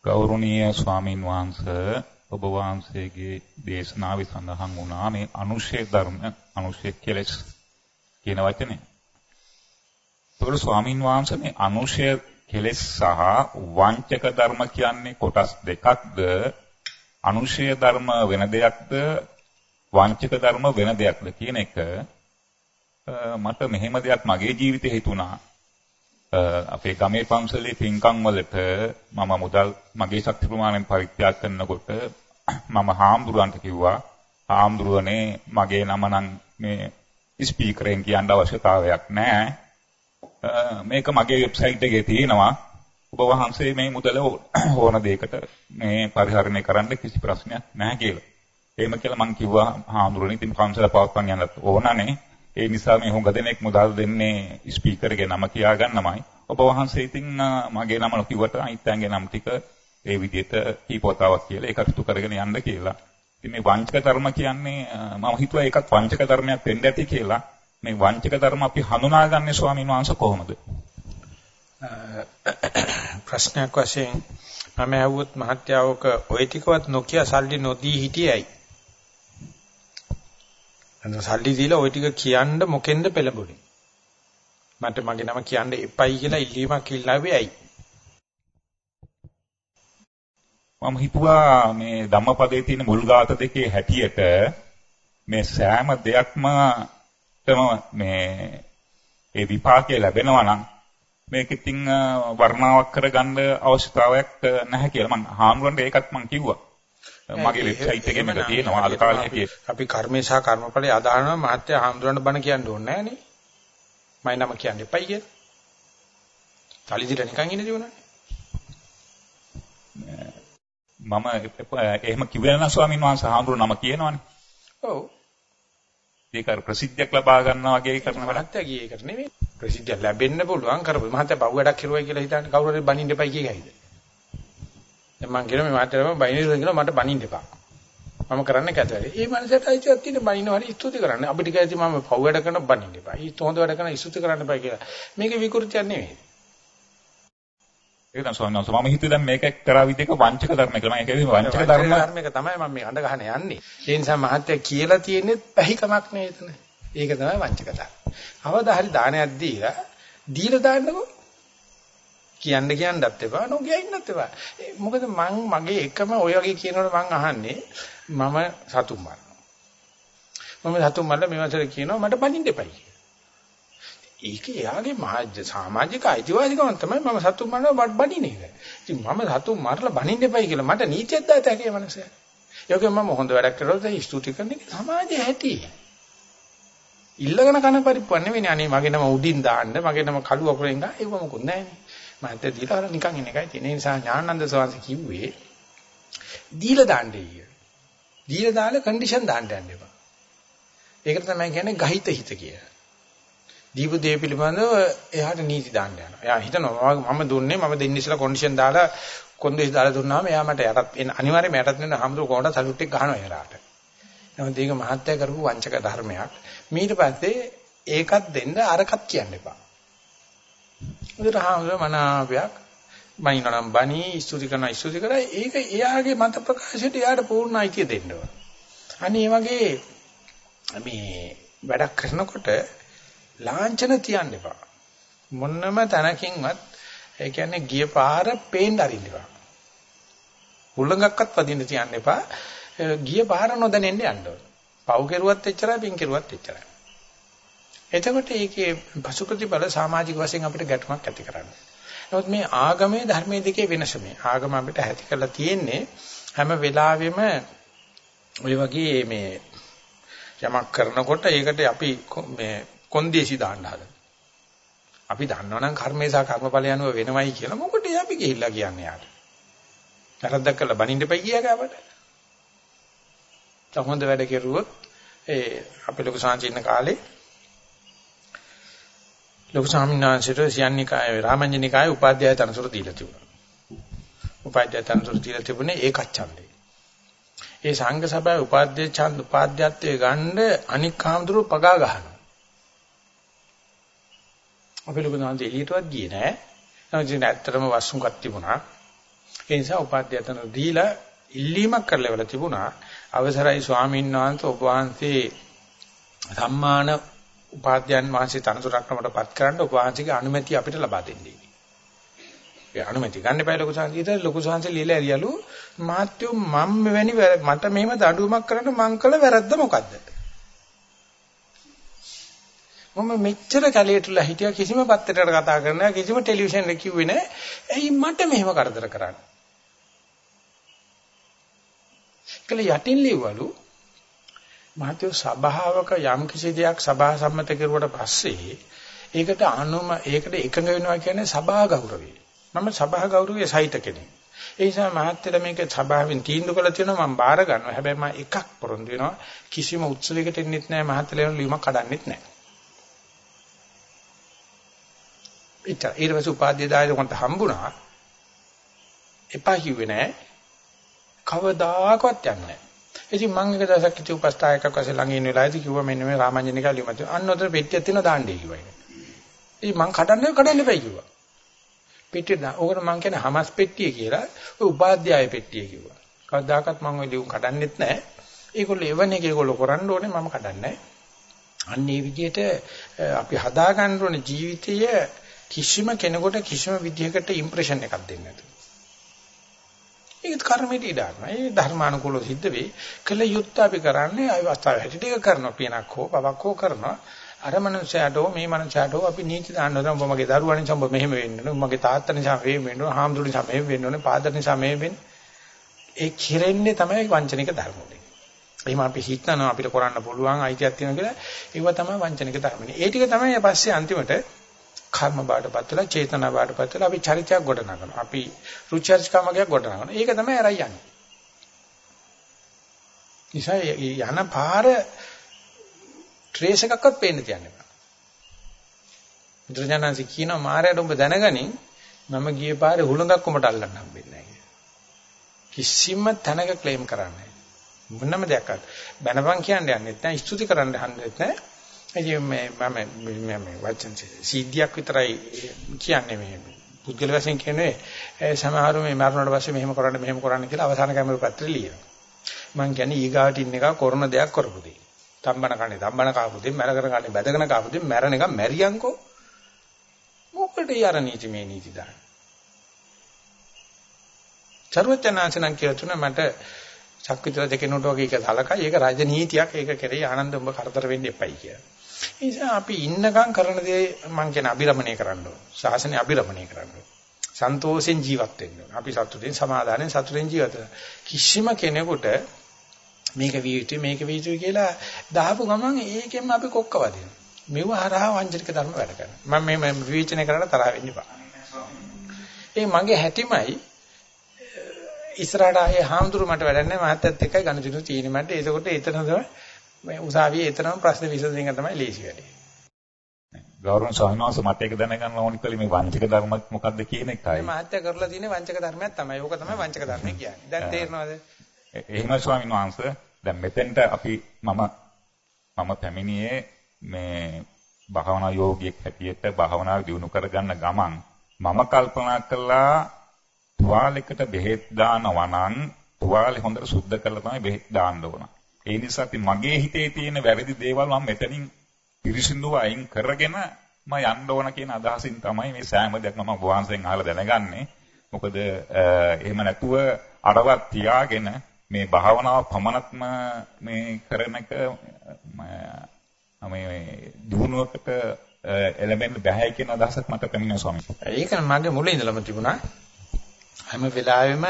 ගෞරවනීය ස්වාමින් වහන්සේ ඔබ වහන්සේගේ දේශනාවේ සඳහන් වුණා මේ අනුශේ ධර්ම අනුශේ කෙලස් කියන වචනේ. ඒතකොට ස්වාමින් වහන්සේ මේ අනුශේ කෙලස් සහ වංචක ධර්ම කියන්නේ කොටස් දෙකක්ද? අනුශේ ධර්ම වෙන දෙයක්ද? වංචක ධර්ම වෙන දෙයක්ද කියන එක මට මෙහෙම දෙයක් මගේ ජීවිතේ හිතුණා. අපේ ගමේ පන්සලේ පින්කම් වලට මම මුදල් මගේ ශක්ති ප්‍රමාණයෙන් පරිත්‍යාග කරනකොට මම හාමුදුරන්ට කිව්වා හාමුදුරනේ මගේ නම නම් මේ ස්පීකරෙන් කියන්න අවශ්‍යතාවයක් නැහැ. මේක මගේ වෙබ්සයිට් එකේ තියෙනවා. ඔබ වහන්සේ මේ මුදල ඕන දෙයකට මේ පරිහරණය කරන්න කිසි ප්‍රශ්නයක් නැහැ කියලා. එහෙම කියලා මං කිව්වා හාමුදුරනේ ඉතින් පන්සල පවත්වන්න යන්නත් ඕනනේ. ඒ නිසා මේ හුඟ දෙනෙක් මුදල් දෙන්නේ ස්පීකර්ගේ නම කියාගන්නමයි. ඔබ වහන්සේ ඉතින් මගේ නම කිව්වට අනිත්යන්ගේ නම් ටික ඒ විදිහට කීපවතාවක් කියලා ඒකට කරගෙන යන්න කියලා. ඉතින් මේ වංචක ධර්ම කියන්නේ මම හිතුවා ඒකත් වංචක ධර්මයක් වෙන්න ඇති කියලා. මේ වංචක ධර්ම අපි හඳුනාගන්නේ ස්වාමීන් වහන්සේ කොහොමද? ප්‍රශ්නයක් වශයෙන් මම ඇහුවොත් මහත්යාවක ඔය ටිකවත් නොකිය සල්ලි නොදී හිටියයි. අන්න සල්ලි දීලා ওই ටික කියන්න මොකෙන්ද පෙළඹුණේ? මට මගේ නම කියන්න එපයි කියලා ඉල්ලීමක් ඉල්ලාවේ ඇයි? මම හිතුවා මේ ධම්මපදයේ තියෙන මුල් ගාත දෙකේ හැටියට මේ සෑම දෙයක්ම මේ ඒ විපාකය ලැබෙනවා නම් මේක ඉතින් වර්ණාවක් කරගන්න අවශ්‍යතාවයක් නැහැ කියලා මම හාමුදුරන්ට ඒකත් මම කිව්වා. මගේ වෙබ්සයිට් එකේ මේක තියෙනවා අද කාලේ හැටියට. අපි කර්මේ සහ කර්මඵලයේ අදාහනවා මහත්ය හාමුදුරන්ට බණ කියන්න ඕනේ නෑනේ. මයි නම කියන්න එපයි කියලා. තලිදිලා නිකන් ඉන්න දිනුනේ. මම එහෙම කිව්වේ නැහැ ස්වාමීන් වහන්සේ හාමුදුරු නම කියනවනේ. ඔව්. ඒක අර ප්‍රසිද්ධියක් ලබා ගන්නවා වගේ කරන වැඩක් ගියේ ඒකට නෙමෙයි. ප්‍රසිද්ධිය ලැබෙන්න පුළුවන් කරපො මහත්තයා පව් වැඩක් කරුවයි කියලා හිතන්නේ කවුරු හරි බනින්න එපයි කියයිද? දැන් මං කියනවා මේ මාත්‍රාවම බනින්න කියලා මට බනින්න එපා. මම කරන්නේ කැතවල. ඒ මනසට අයිතියක් තියෙන බනින්න හරි ස්තුති කරන්න. අපිට කියයි මම පව් වැඩ කරන බනින්න එපා. ඊට හොඳ වැඩ කරන ස්තුති කරන්න එපා කියලා. මේක විකෘතියක් නෙමෙයි. ඒක තමයි වහන්සේ. මම හිතුවේ දැන් මේක එක්තරා විදිහක වංචක ධර්ම කියලා. මම කියන්නේ වංචක ධර්ම ධර්මයක තමයි මම මේ අඬ ගහන යන්නේ. ඒ නිසා මහත්ය කියලා තියෙන්නේ පැහිකමක් නේ එතන. ඒක තමයි වංචක ධර්ම. අවදා හරි දානයක් දීලා දීලා දාන්නකෝ. කියන්න කියන්නත් එපා නොකිය ඉන්නත් එපා. මොකද මං මගේ එකම ඔය වගේ කියනකොට මං අහන්නේ මම සතුම් මරනවා. මම සතුම් මරලා මේවතර කියනවා මට බනින්න එපයි කියලා. ඒක එයාගේ මහජ සමාජික අයිතිවාසිකම තමයි මම සතුන් මරනවා බඩින එක. ඉතින් මම සතුන් මරලා බනින්න එපයි කියලා මට නීතියක් දාත හැකියි මනසේ. ඒකෙන් මම හොඳ වැඩක් කරලා ඒ ස්තුති කරන එක සමාජයේ ඇති. ඉල්ලගෙන කන පරිප්පුවක් නෙවෙයි අනේ මගේ නම උඩින් දාන්න මගේ නම කළු අකුරෙන් ගා ඒව මොකුත් නැහැ නේ. මන්ට දීලා අර නිකන් ඉන්න එකයි තියෙන නිසා ඥානানন্দ සෝවාන්ස කිව්වේ දීලා දාන්න ඊය. දීලා දාලා කන්ඩිෂන් දාන්න යන්න එපා. ඒකට තමයි කියන්නේ ගහිත හිත කියලා. දීපු දේ පිළිබඳව එයාට නීති දාන්න යනවා. එයා හිතනවා මම දුන්නේ මම දෙන්නේ ඉස්සලා කන්ඩිෂන් දාලා කොන්දේසි දාලා දුන්නාම එයා මට යටත් එන අනිවාර්යයෙන්ම යටත් වෙන හැමදෝ කොහොමද සලුට් එක ගහනවා එයාට. නමුත් ඒක මහත්ය කරපු වංචක ධර්මයක්. ඊට පස්සේ ඒකත් දෙන්න අරකත් කියන්න එපා. උදේට හාමුදුර මනාපයක් බණිනනම් බණි ස්තුති කරන ස්තුති කරා ඒක එයාගේ මත ප්‍රකාශයට එයාට පූර්ණ අයිතිය දෙන්න ඕන. අනේ වගේ මේ වැඩක් කරනකොට ලාංඡන තියන්න එපා. මොන්නම තැනකින්වත් ඒ කියන්නේ ගිය පාර පේන්න අරින්න එපා. උල්ලංඝක්වත් වදින්න තියන්න එපා. ගිය පාර නොදැනෙන්න යන්න ඕන. පව් කෙරුවත් එච්චරයි පින් කෙරුවත් එච්චරයි. එතකොට ඒකේ පසුප්‍රතිඵල සමාජික වශයෙන් අපිට ගැටුමක් ඇති කරන්නේ. නමුත් මේ ආගමේ ධර්මයේ දෙකේ වෙනස මේ. ආගම අපිට ඇති කරලා තියෙන්නේ හැම වෙලාවෙම ඔය වගේ මේ යමක් කරනකොට ඒකට අපි මේ කොන්දේසි දාන්න හදන. අපි දන්නවනම් කර්මේ සහ කර්මඵල යනුව වෙනවයි කියලා මොකටද අපි ගිහිල්ලා කියන්නේ යාට. වැරද්දක් කළා බනින්න එපයි කියාගේ අපට. තහොඳ වැඩ කෙරුවොත් ඒ අපේ ලොකු සාංචින්න කාලේ ලොකු ස්වාමීන් වහන්සේට සියන්නිකායේ රාමඤ්ඤනිකායේ උපාධ්‍යාය තනතුර දීලා තිබුණා. උපාධ්‍යාය තනතුර දීලා තිබුණේ ඒකච්ඡන්දේ. ඒ සංඝ සභාවේ උපාධ්‍යාය ඡන්ද උපාධ්‍යත්වයේ ගන්න අනික් කාමතුරු පගා ගහනවා. අපේ ලොකු දාන්ත එළියටවත් ගියේ නෑ. නැත්නම් ඇත්තටම වස්සුන්කක් තිබුණා. ඒ නිසා උපාධ්‍යයතන දීලා ඉල්ලීමක් කරලා වල තිබුණා. අවසරයි ස්වාමීන් වහන්සේ ඔබ වහන්සේ සම්මාන උපාධ්‍යයන් වහන්සේ තනතුරක් නමටපත් කරන්න ඔබ වහන්සේගේ අනුමැතිය අපිට ලබා දෙන්නේ. ඒ අනුමැතිය ගන්න බෑ ලොකු සංසීත ලොකු සංසී লীලා ඇරියලු මාත්‍යෝ මම මෙවැනි මට මෙහෙම දඬුවමක් කරන්න මං කළ වැරද්ද මොකද්ද? මම මෙච්චර කැලේටලා හිටියා කිසිම පත්තරයකට කතා කරන්නේ නැහැ කිසිම ටෙලිවිෂන් එකේ කිව්වේ නැහැ. ඇයි මට මෙහෙම කරදර කරන්නේ? කල යටින් ලිව්වලු මහත්ව සභාවක යම් කිසි දෙයක් සභා සම්මත කරුවට පස්සේ ඒකට අනුම ඒකට එකඟ වෙනවා කියන්නේ සභා ගෞරවය. මම සභා ගෞරවයේ සහිත කෙනෙක්. ඒ නිසා මහත්තයල මේක සභාවෙන් තීන්දුව කළා තියෙනවා මම බාර ගන්නවා. හැබැයි මම එකක් පොරොන්දු වෙනවා කිසිම උත්සවයකට එන්නෙත් නැහැ මහත්තයල ලියුමක් කඩන්නෙත් නැහැ. ඊට ඊට පස්සේ උපාධ්‍ය දායක කොට හම්බුණා. එපා කිව්වේ නෑ. කවදාකවත් යන්නේ නෑ. ඉතින් මම එක දවසක් ඉති උපස්ථායකක් වශයෙන් ළඟ ඉන්න වෙලාවේදී කිව්වා මෙන්න මේ රාමඤ්ඤනික ලියුමත් අන්න උතර පෙට්ටියක් තියෙනවා දාන්නේ කිව්වා ඒක. ඉතින් මං කඩන්නේ කඩන්න එපයි කිව්වා. පෙට්ටිය දා. ඕකට මං කියන්නේ හමස් පෙට්ටිය කියලා. ඔය උපාධ්‍යාය පෙට්ටිය කිව්වා. කවදාකවත් මං ওই ලියුම් කඩන්නෙත් නෑ. ඒගොල්ලෝ එවන එක ඒගොල්ලෝ කරන්න ඕනේ මම කඩන්නේ නෑ. අන්න ඒ විදිහට අපි හදා ගන්න ඕනේ ජීවිතය කිසිම කෙනෙකුට කිසිම විදිහකට ඉම්ප්‍රෙෂන් එකක් දෙන්නේ නැතුව. ඒක කර්මෙට ඉඩානවා. ඒ ධර්මානුකූලව සිද්ධ වෙයි. කළ යුත්තේ අපි කරන්නේ අවස්ථාව හැටියට ඒක කරනවා. පියනක් හෝ පවක් හෝ කරනවා. අර මනුස්සයාට මේ මනුස්සයාට අපි නීති දාන්න ඕන. ඔබ මගේ දරුවා නිසා ඔබ මෙහෙම වෙන්න ඕන. මගේ තාත්තා නිසා මෙහෙම වෙන්න ඕන. හාමුදුරු නිසා මෙහෙම වෙන්න ඕන. පාදර නිසා මෙහෙම වෙන්න. ඒ කිරෙන්නේ තමයි වංචනික ධර්ම වලින්. එහෙම අපි හිතනවා අපිට කරන්න පුළුවන් අයිතියක් තියෙනවා කියලා. ඒව තමයි වංචනික ධර්ම. ඒ ටික තමයි පස්සේ අන්තිමට කර්ම බාටපත් වෙලා චේතනා බාටපත් වෙලා අපි චරිතයක් ගොඩනගනවා. අපි රුචර්ජකමකයක් ගොඩනගනවා. ඒක තමයි අරයි යන්නේ. නිසා යන පාර ට්‍රේස් එකක්වත් පේන්න තියන්නේ නැහැ. බුදුරජාණන්සේ කියනවා මායයට ඔබ දැනගනින් මම ගියේ පාරේ හුළඟක් කොමට අල්ලන්න හම්බෙන්නේ නැහැ කිසිම තැනක ක්ලේම් කරන්නේ නැහැ. මොනම දෙයක්වත් බැනපන් කියන්නේ නැහැ. ස්තුති කරන්න හම්බෙන්නේ නැහැ. ඉතින් මේ මම මේ වචන සිද්ධියක් විතරයි කියන්නේ මේ පුද්ගල වශයෙන් කියන්නේ ඒ සමහරු මේ මරණයට පස්සේ මෙහෙම කරන්න මෙහෙම කරන්න කියලා අවසාන කැමරු පත්‍රය ලියනවා. මං කියන්නේ ඊගාට ඉන්න එක කරන දෙයක් කරපු දෙයක්. තම්බන කන්නේ තම්බන කාපු දෙයක්, මැරගෙන කන්නේ බැදගෙන කාපු දෙයක්, මැරණ එක මැරියන්කෝ. මොකටද යාර නීති මේ නීති දාන්නේ? චරවචනාංශනම් කියලා තුන මට චක්විතර දෙකෙනුට වගේ එක සලකයි. ඒක රාජනීතියක්. ඒක කෙරෙහි ආනන්ද උඹ කරදර වෙන්න එපයි කියලා. ඒ නිසා අපි ඉන්නකම් කරන දේ මං කියන අභිරමණය කරන්න ඕන. ශාසනය අභිරමණය කරන්න ඕන. සන්තෝෂෙන් ජීවත් වෙන්න ඕන. අපි සතුටින් සමාදානෙන් සතුටින් ජීවත් කිසිම කෙනෙකුට මේක විය යුතුයි මේක විය යුතුයි කියලා දහපු ගමන් ඒකෙන්ම අපි කොක්ක වදිනවා. මෙව හරහා වංචනික ධර්ම වැඩ කරනවා. මම මේ විවේචනය කරලා තරහ වෙන්න එපා. ඒ මගේ හැටිමයි ඉස්සරහට ආයේ හාමුදුරු මට වැඩක් නැහැ මහත්තයත් එක්කයි ගණිතු තියෙන්නේ මට ඒකකොට එතන තමයි මේ උසාවියේ එතනම ප්‍රශ්න විසඳන එක තමයි ලේසි වැඩේ. ගෞරවන ස්වාමීන් වහන්සේ මට ඒක දැනගන්න ඕනි කලේ මේ වංචක ධර්ම මොකක්ද කියන එකයි. මේ මහත්ය කරලා තියෙන වංචක ධර්මයක් තමයි. ඕක තමයි වංචක ධර්මය කියන්නේ. දැන් තේරෙනවද? එහෙම ස්වාමීන් වහන්සේ දැන් මෙතෙන්ට අපි මම මම පැමිණියේ මේ භාවනා යෝගියෙක් හැටියට භාවනාව දියුණු කරගන්න ගමන් මම කල්පනා කළා තුවාලයකට බෙහෙත් දානවා නම් තුවාලේ හොඳට සුද්ධ කරලා තමයි බෙහෙත් දාන්න ඕන. ඒ නිසා ඉතින් මගේ හිතේ තියෙන වැරදි දේවල් මම මෙතනින් පිරිසිදුව අයින් කරගෙන මම යන්න ඕන කියන අදහසින් තමයි මේ සෑම දෙයක්ම මම වහන්සේගෙන් අහලා දැනගන්නේ. මොකද එහෙම නැතුව අරවත් තියාගෙන මේ භාවනාව පමණක්ම මේ කරන එක මේ දිනුවකට එළඹෙන්න බැහැ කියන අදහසක් මට පැමිණෙනවා ස්වාමීන් වහන්සේ. ඒක මගේ මුලින් ඉඳලම තිබුණා. හැම වෙලාවෙම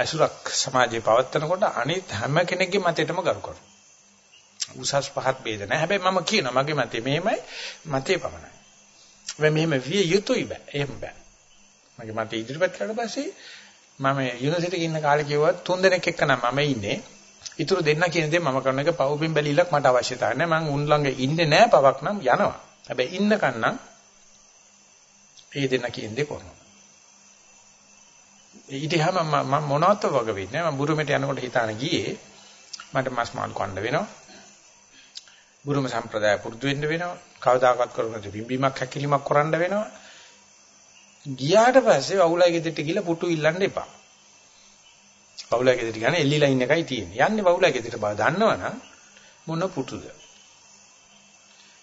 අසුරක් සමාජයේ පවත්නකොට අනිත් හැම කෙනෙක්ගේ මතයටම ගරු කරනවා. උසස් පහත් ભેද නැහැ. හැබැයි මම කියනවා මගේ මතේ මෙහෙමයි මතේ පමණයි. වෙ මෙහෙම විය යුතුයි බෑ. එහෙම බෑ. මගේ මතේ ඉදිරිපත් කරලා පස්සේ මම යුනිවර්සිටි එකේ ඉන්න කාලේ කිව්වා තුන් දෙනෙක් එක්ක නම් මම ඉන්නේ. ඊටු දෙන්න කියන දේ මම කරන එක පවුපින් බැලිලක් මට අවශ්‍යතාවය නැහැ. මං උන් ළඟ ඉන්නේ නැහැ පවක් නම් යනවා. හැබැයි ඉන්නකන් නම් ඒ දෙන්න කියන දේ කරනවා. ඊටහම මම මොනවත් වග වෙන්නේ මම බුරුමෙට යනකොට හිතාන ගියේ මට මස් මාළු කන්න වෙනවා. බුරුම සම්ප්‍රදාය පුරුදු වෙන්න වෙනවා. කවදාකවත් කරුණාද බිම්බීමක් හැකිලිමක් කරන්න වෙනවා. ගියාට පස්සේ වවුලයි ගෙදරට ගිහලා පුටු ඉල්ලන්න එපා. වවුලයි ගෙදරට ගන්නේ එල්ලිලා ඉන්න එකයි තියෙන්නේ. යන්නේ වවුලයි ගෙදරට බව දන්නවනම් මොන පුටුද?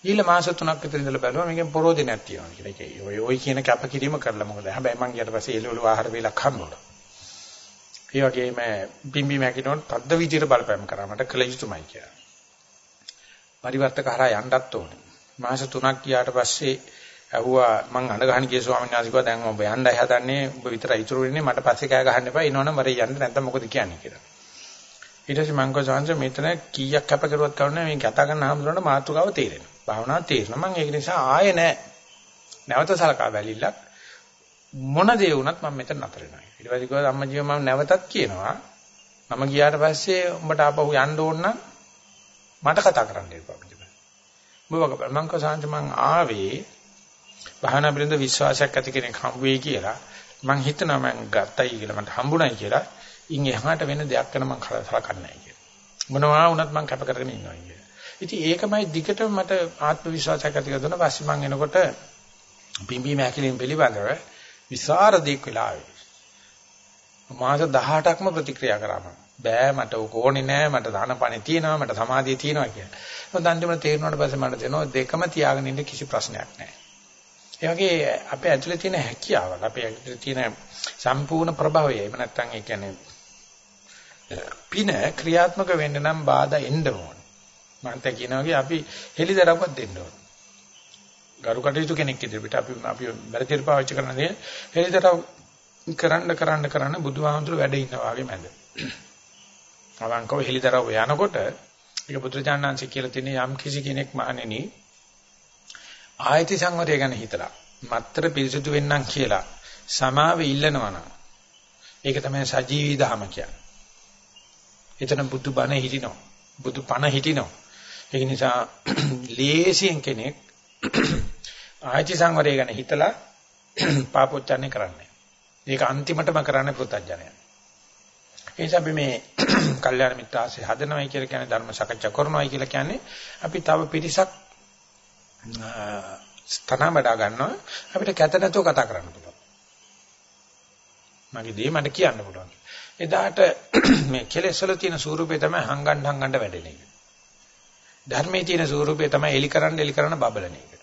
ඊළ මාස 3ක් විතර ඉඳලා බැලුවා මේකෙන් පරෝධනයක් තියෙනවා කියලා. ඒක ඔය ඔය කියන කැපකිරීම කරලා මොකද? හැබැයි මං ඊට පස්සේ එළවලු ආහාර වේලක් හම්බුණා. ඒ වගේම බිම්බි මැකිනොත් තද්ද විදියට බලපෑම් කරා මට කළ යුතුමයි කියලා. පරිවර්තක හරහා යන්නත් ඕනේ. මාස 3ක් ගියාට පස්සේ ඇහුවා මං අඬ ගහන කිය ස්වාමීන් වහන්සේ කිව්වා දැන් ඔබ යන්නයි හදන්නේ ඔබ විතරයි ඉතුරු වෙන්නේ මට පස්සේ කෑ ගහන්න එපා එනවනම් වරේ යන්න නැත්නම් මොකද කියන්නේ කියලා. ඊට පස්සේ මං කිව්වා මෙතන කීයක් කැප කරුවත් කවන්නේ මේ කතා කරන ආම්දුරණ මාතෘකාව තේරෙනවා. භාවනාව තේරෙනවා. මම ඒක නිසා ආයේ නැහැ. නැවත සලකා බැලිල්ලක් මොන දේ වුණත් මම මෙතන නතර වෙනවා. ඊට පස්සේ කිව්වා අම්මජිව මම නැවතත් කියනවා. මම ගියාට පස්සේ උඹට ආපහු යන්න ඕන නම් මට කතා කරන්න එපා. ඔබ මම කසාන්ත මං ආවේ භාවනා පිළිබඳ විශ්වාසයක් ඇති කෙනෙක් හම්බ වෙයි කියලා මං හිතනවා මං ගත්තයි කියලා මට හම්බුණයි කියලා ඉන් එහාට වෙන දෙයක් කරන මං කලකන්නේ නැහැ කියලා. මොනවා වුණත් මං කැප කරගෙන ඉන්නවා කියලා. ඉතින් ඒකමයි දිගටම මට ආත්ම විශ්වාසයක් ඇති කරගන්න පස්සේ මම එනකොට පිම්බීම හැකිලින් පිළිබඳව විසරදෙක් වෙලා ආවේ. මාස 18ක්ම ප්‍රතික්‍රියා කරා මම. බෑ මට ඕක ඕනේ නෑ මට දානපණේ තියෙනවා මට සමාධිය තියෙනවා කියලා. මොකද අන්තිමට තේරුණාට පස්සේ මට තේරෙනවා දෙකම තියාගෙන ඉන්න කිසි ප්‍රශ්නයක් නෑ. ඒ වගේ අපේ ඇතුලේ තියෙන හැකියාවල් අපේ ඇතුලේ තියෙන සම්පූර්ණ ප්‍රභවය එහෙම නැත්නම් ඒ කියන්නේ පින ක්‍රියාත්මක වෙන්න නම් බාධා එන්න ඕන. මන්ට කියනවා වගේ අපි හෙලිදරව්වක් දෙන්න ඕන. ගරු කටයුතු කෙනෙක් ඉදිරියට අපි අපි වැරදිට පාවිච්චි කරන දේ හෙලිදරව් කරන්න කරන්න කරන්න බුදුහාමුදුර වැඩ ඉන්නවා වගේ මැද. අවංකව හෙලිදරව් යනකොට ඒක බුදුරජාණන්සේ කියලා තියෙන යම් කිසි කෙනෙක් මානෙනි ආයති සංවරය ගැන හිතලා මත්තර පිරිසුදු වෙන්නම් කියලා සමාවෙ ඉල්ලනවා නම් ඒක තමයි සජීවී ධහම කියන්නේ. එතන බුදු බණ හිටිනවා. බුදු පණ හිටිනවා. ඒක නිසා ලේසියෙන් කෙනෙක් ආයති සංවරය ගැන හිතලා පාපොච්චන්නේ කරන්නේ. ඒක අන්තිමටම කරන්නේ පුතඥය. ඒ නිසා අපි මේ කල්යාණ මිත්‍රාසේ හදනවයි කියලා කියන්නේ ධර්ම සාකච්ඡා කරනවයි කියලා කියන්නේ අපි තව පිරිසක් තන බඩා ගන්නවා අපිට කැත නැතුව කතා කරන්න පුළුවන්. මගේ දේ මට කියන්න පුළුවන්. එදාට මේ කෙලෙස් වල තියෙන ස්වරූපය තමයි හංගන්න හංගන්න වැඩෙන එක. ධර්මයේ තියෙන ස්වරූපය තමයි එලි කරන්න එලි කරන්න බබලන එක.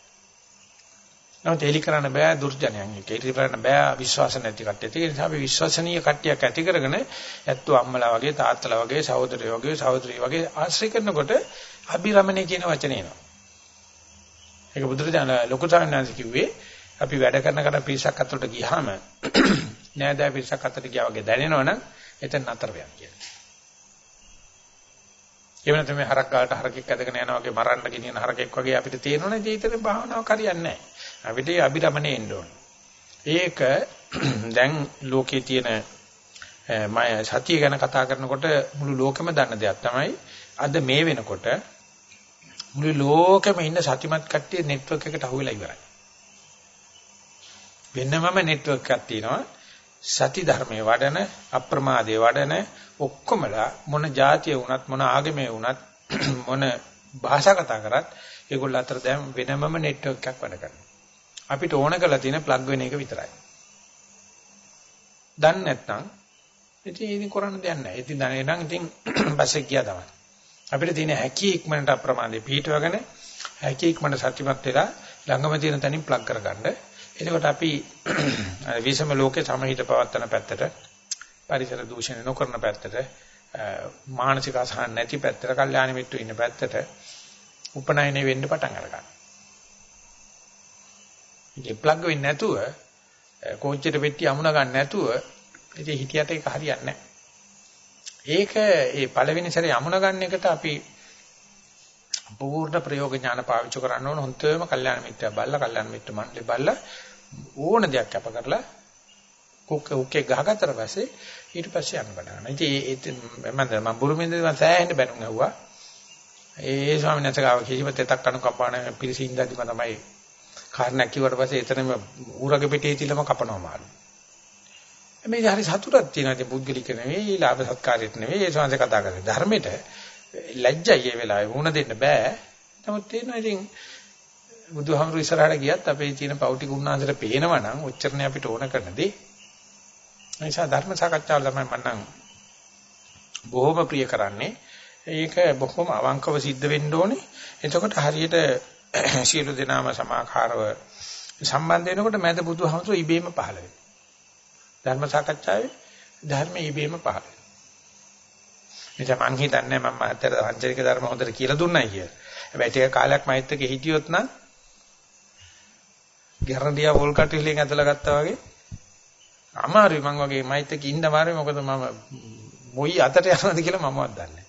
නමුත් එලි කරන්න බෑ දුර්ජනයන් එක. එලි කරන්න බෑ විශ්වාස නැති කට්ටිය. ඒ නිසා අපි විශ්වසනීය කට්ටියක් ඇති කරගෙන ඇත්තෝ අම්මලා වගේ තාත්තලා වගේ සහෝදරයෝ වගේ සහෝදරිය වගේ ආශ්‍රය කරනකොට අභිරමණය කියන වචනේ එනවා. ඒක බුදුරජාණන් ලොකු සාමණේරයන් කිව්වේ අපි වැඩ කරන කර පිරිසක් අතරට ගියාම නෑදෑ පිරිසක් අතරට ගියා වගේ දැනෙනවනම් එතන නතර වෙනවා කියලා. එහෙම නැත්නම් මේ හරක් ගාලට හරකෙක් ඇදගෙන යනවා වගේ මරන්න ගෙනියන හරකෙක් වගේ අපිට තේරෙනවනේ ජීවිතේ භාවනාවක් හරියන්නේ නැහැ. අපිට අභිරමණය එන්න ඕන. ඒක දැන් ලෝකේ තියෙන මම සතිය ගැන කතා කරනකොට මුළු ලෝකෙම දන්න දෙයක් තමයි අද මේ වෙනකොට මුළු ලෝකෙම ඉන්න සතිමත් කට්ටිය නෙට්වර්ක් එකට අහුවෙලා ඉවරයි. වෙනමම නෙට්වර්ක් එකක් තියෙනවා. සති ධර්මයේ වඩන අප්‍රමාදයේ වඩන ඔක්කොමලා මොන જાතිය වුණත් මොන ආගමේ වුණත් මොන භාෂා කතා කරත් ඒගොල්ල අතර දැන් වෙනමම නෙට්වර්ක් එකක් වැඩ කරනවා. අපිට ඕන කරලා තියෙන ප්ලග් වෙන එක විතරයි. දන්නේ නැත්නම් ඉතින් ඉතින් කරන්න දෙයක් නැහැ. ඉතින් දැනේ නම් ඉතින් බස් එක ගියා තමයි. අපිට තියෙන හැකි ඉක්මනට අප්‍රමාදේ පිටවගෙන හැකි ඉක්මනට සත්‍යමත් වෙලා ළඟම තියෙන තැනින් ප්ලග් කරගන්න. එතකොට අපි විසම ලෝකේ සමහිත පවත්තන පැත්තට පරිසර දූෂණය නොකරන පැත්තට මානසික අසහන නැති පැත්තට කල්යාණ මිත්‍රු ඉන්න පැත්තට උපනයනය වෙන්න පටන් අරගන්න. ඉතින් ප්ලග් වෙන්නේ නැතුව කෝච්චියට පෙට්ටිය අමුණ ගන්න නැතුව ඉතින් හිතියට ඒක හරියන්නේ නැහැ. ඒක ඒ පළවෙනි සැරේ අමුණ ගන්න එකට අපි පූර්ණ ප්‍රයෝග ඥාන පාවිච්චි කරන්න ඕන හොන්තේම කල්යාණ මිත්‍යා බල්ලා කල්යාණ මිත්‍ර මණ්ඩලේ බල්ලා ඕන දෙයක් අප කරලා කුක්ක උක්කේ ගහගත්තට පස්සේ ඊට පස්සේ යන්න බලන්න. ඉතින් ඒ මම මම බුරුමෙන්ද මම සෑහෙන්න බැනුම් ඇහුවා. ඒ ස්වාමීන් වහන්සේ ගාව කිසිම තෙතක් අනුකම්පාන පිළිසින්දාදිම තමයි කාරණා කිව්වට පස්සේ එතනම ඌරගේ පිටේ තිලම කපනවා මාළු. මේ හරි සතුටක් තියෙනවා ඉතින් පුද්ගලික නෙවෙයි ලාභ සත්කාරයට නෙවෙයි ඒ සංසය කතා කරන්නේ ධර්මෙට ලැජ්ජයි ඒ වෙලාවේ වුණ දෙන්න බෑ. නමුත් තේරෙනවා ඉතින් බුදුහාමුදුරු ඉස්සරහට ගියත් අපේ තියෙන පෞටි ගුණාන්සට පේනවා නම් ඔච්චරනේ අපිට ඕන කරන දේ. ඒ නිසා ධර්ම සාකච්ඡාවල තමයි මම නම් බොහොම ප්‍රිය කරන්නේ. ඒක බොහොම අවංකව සිද්ධ වෙන්න ඕනේ. එතකොට හරියට සියලු දෙනාම සමාකාරව සම්බන්ධ වෙනකොට මැද බුදුහාමුදුරු ඉබේම පහළ වෙනවා. ධර්ම සාකච්ඡාවේ ධර්ම ඉබේම පහළ වෙනවා. එතන මං හිතන්නේ මම අතර අංජලික ධර්ම හොඳට කියලා දුන්නයි කියලා. හැබැයි ටික කාලයක් මයිත් එක්ක හිටියොත් නම් ගැරන්ඩියා පොල් කට්ටිලෙන් ඇදලා ගත්තා වගේ අමාරුයි මං වගේ මයිත් එක්ක ඉන්න අමාරුයි මොකද මම මොයි අතට යනවද කියලා මමවත් දන්නේ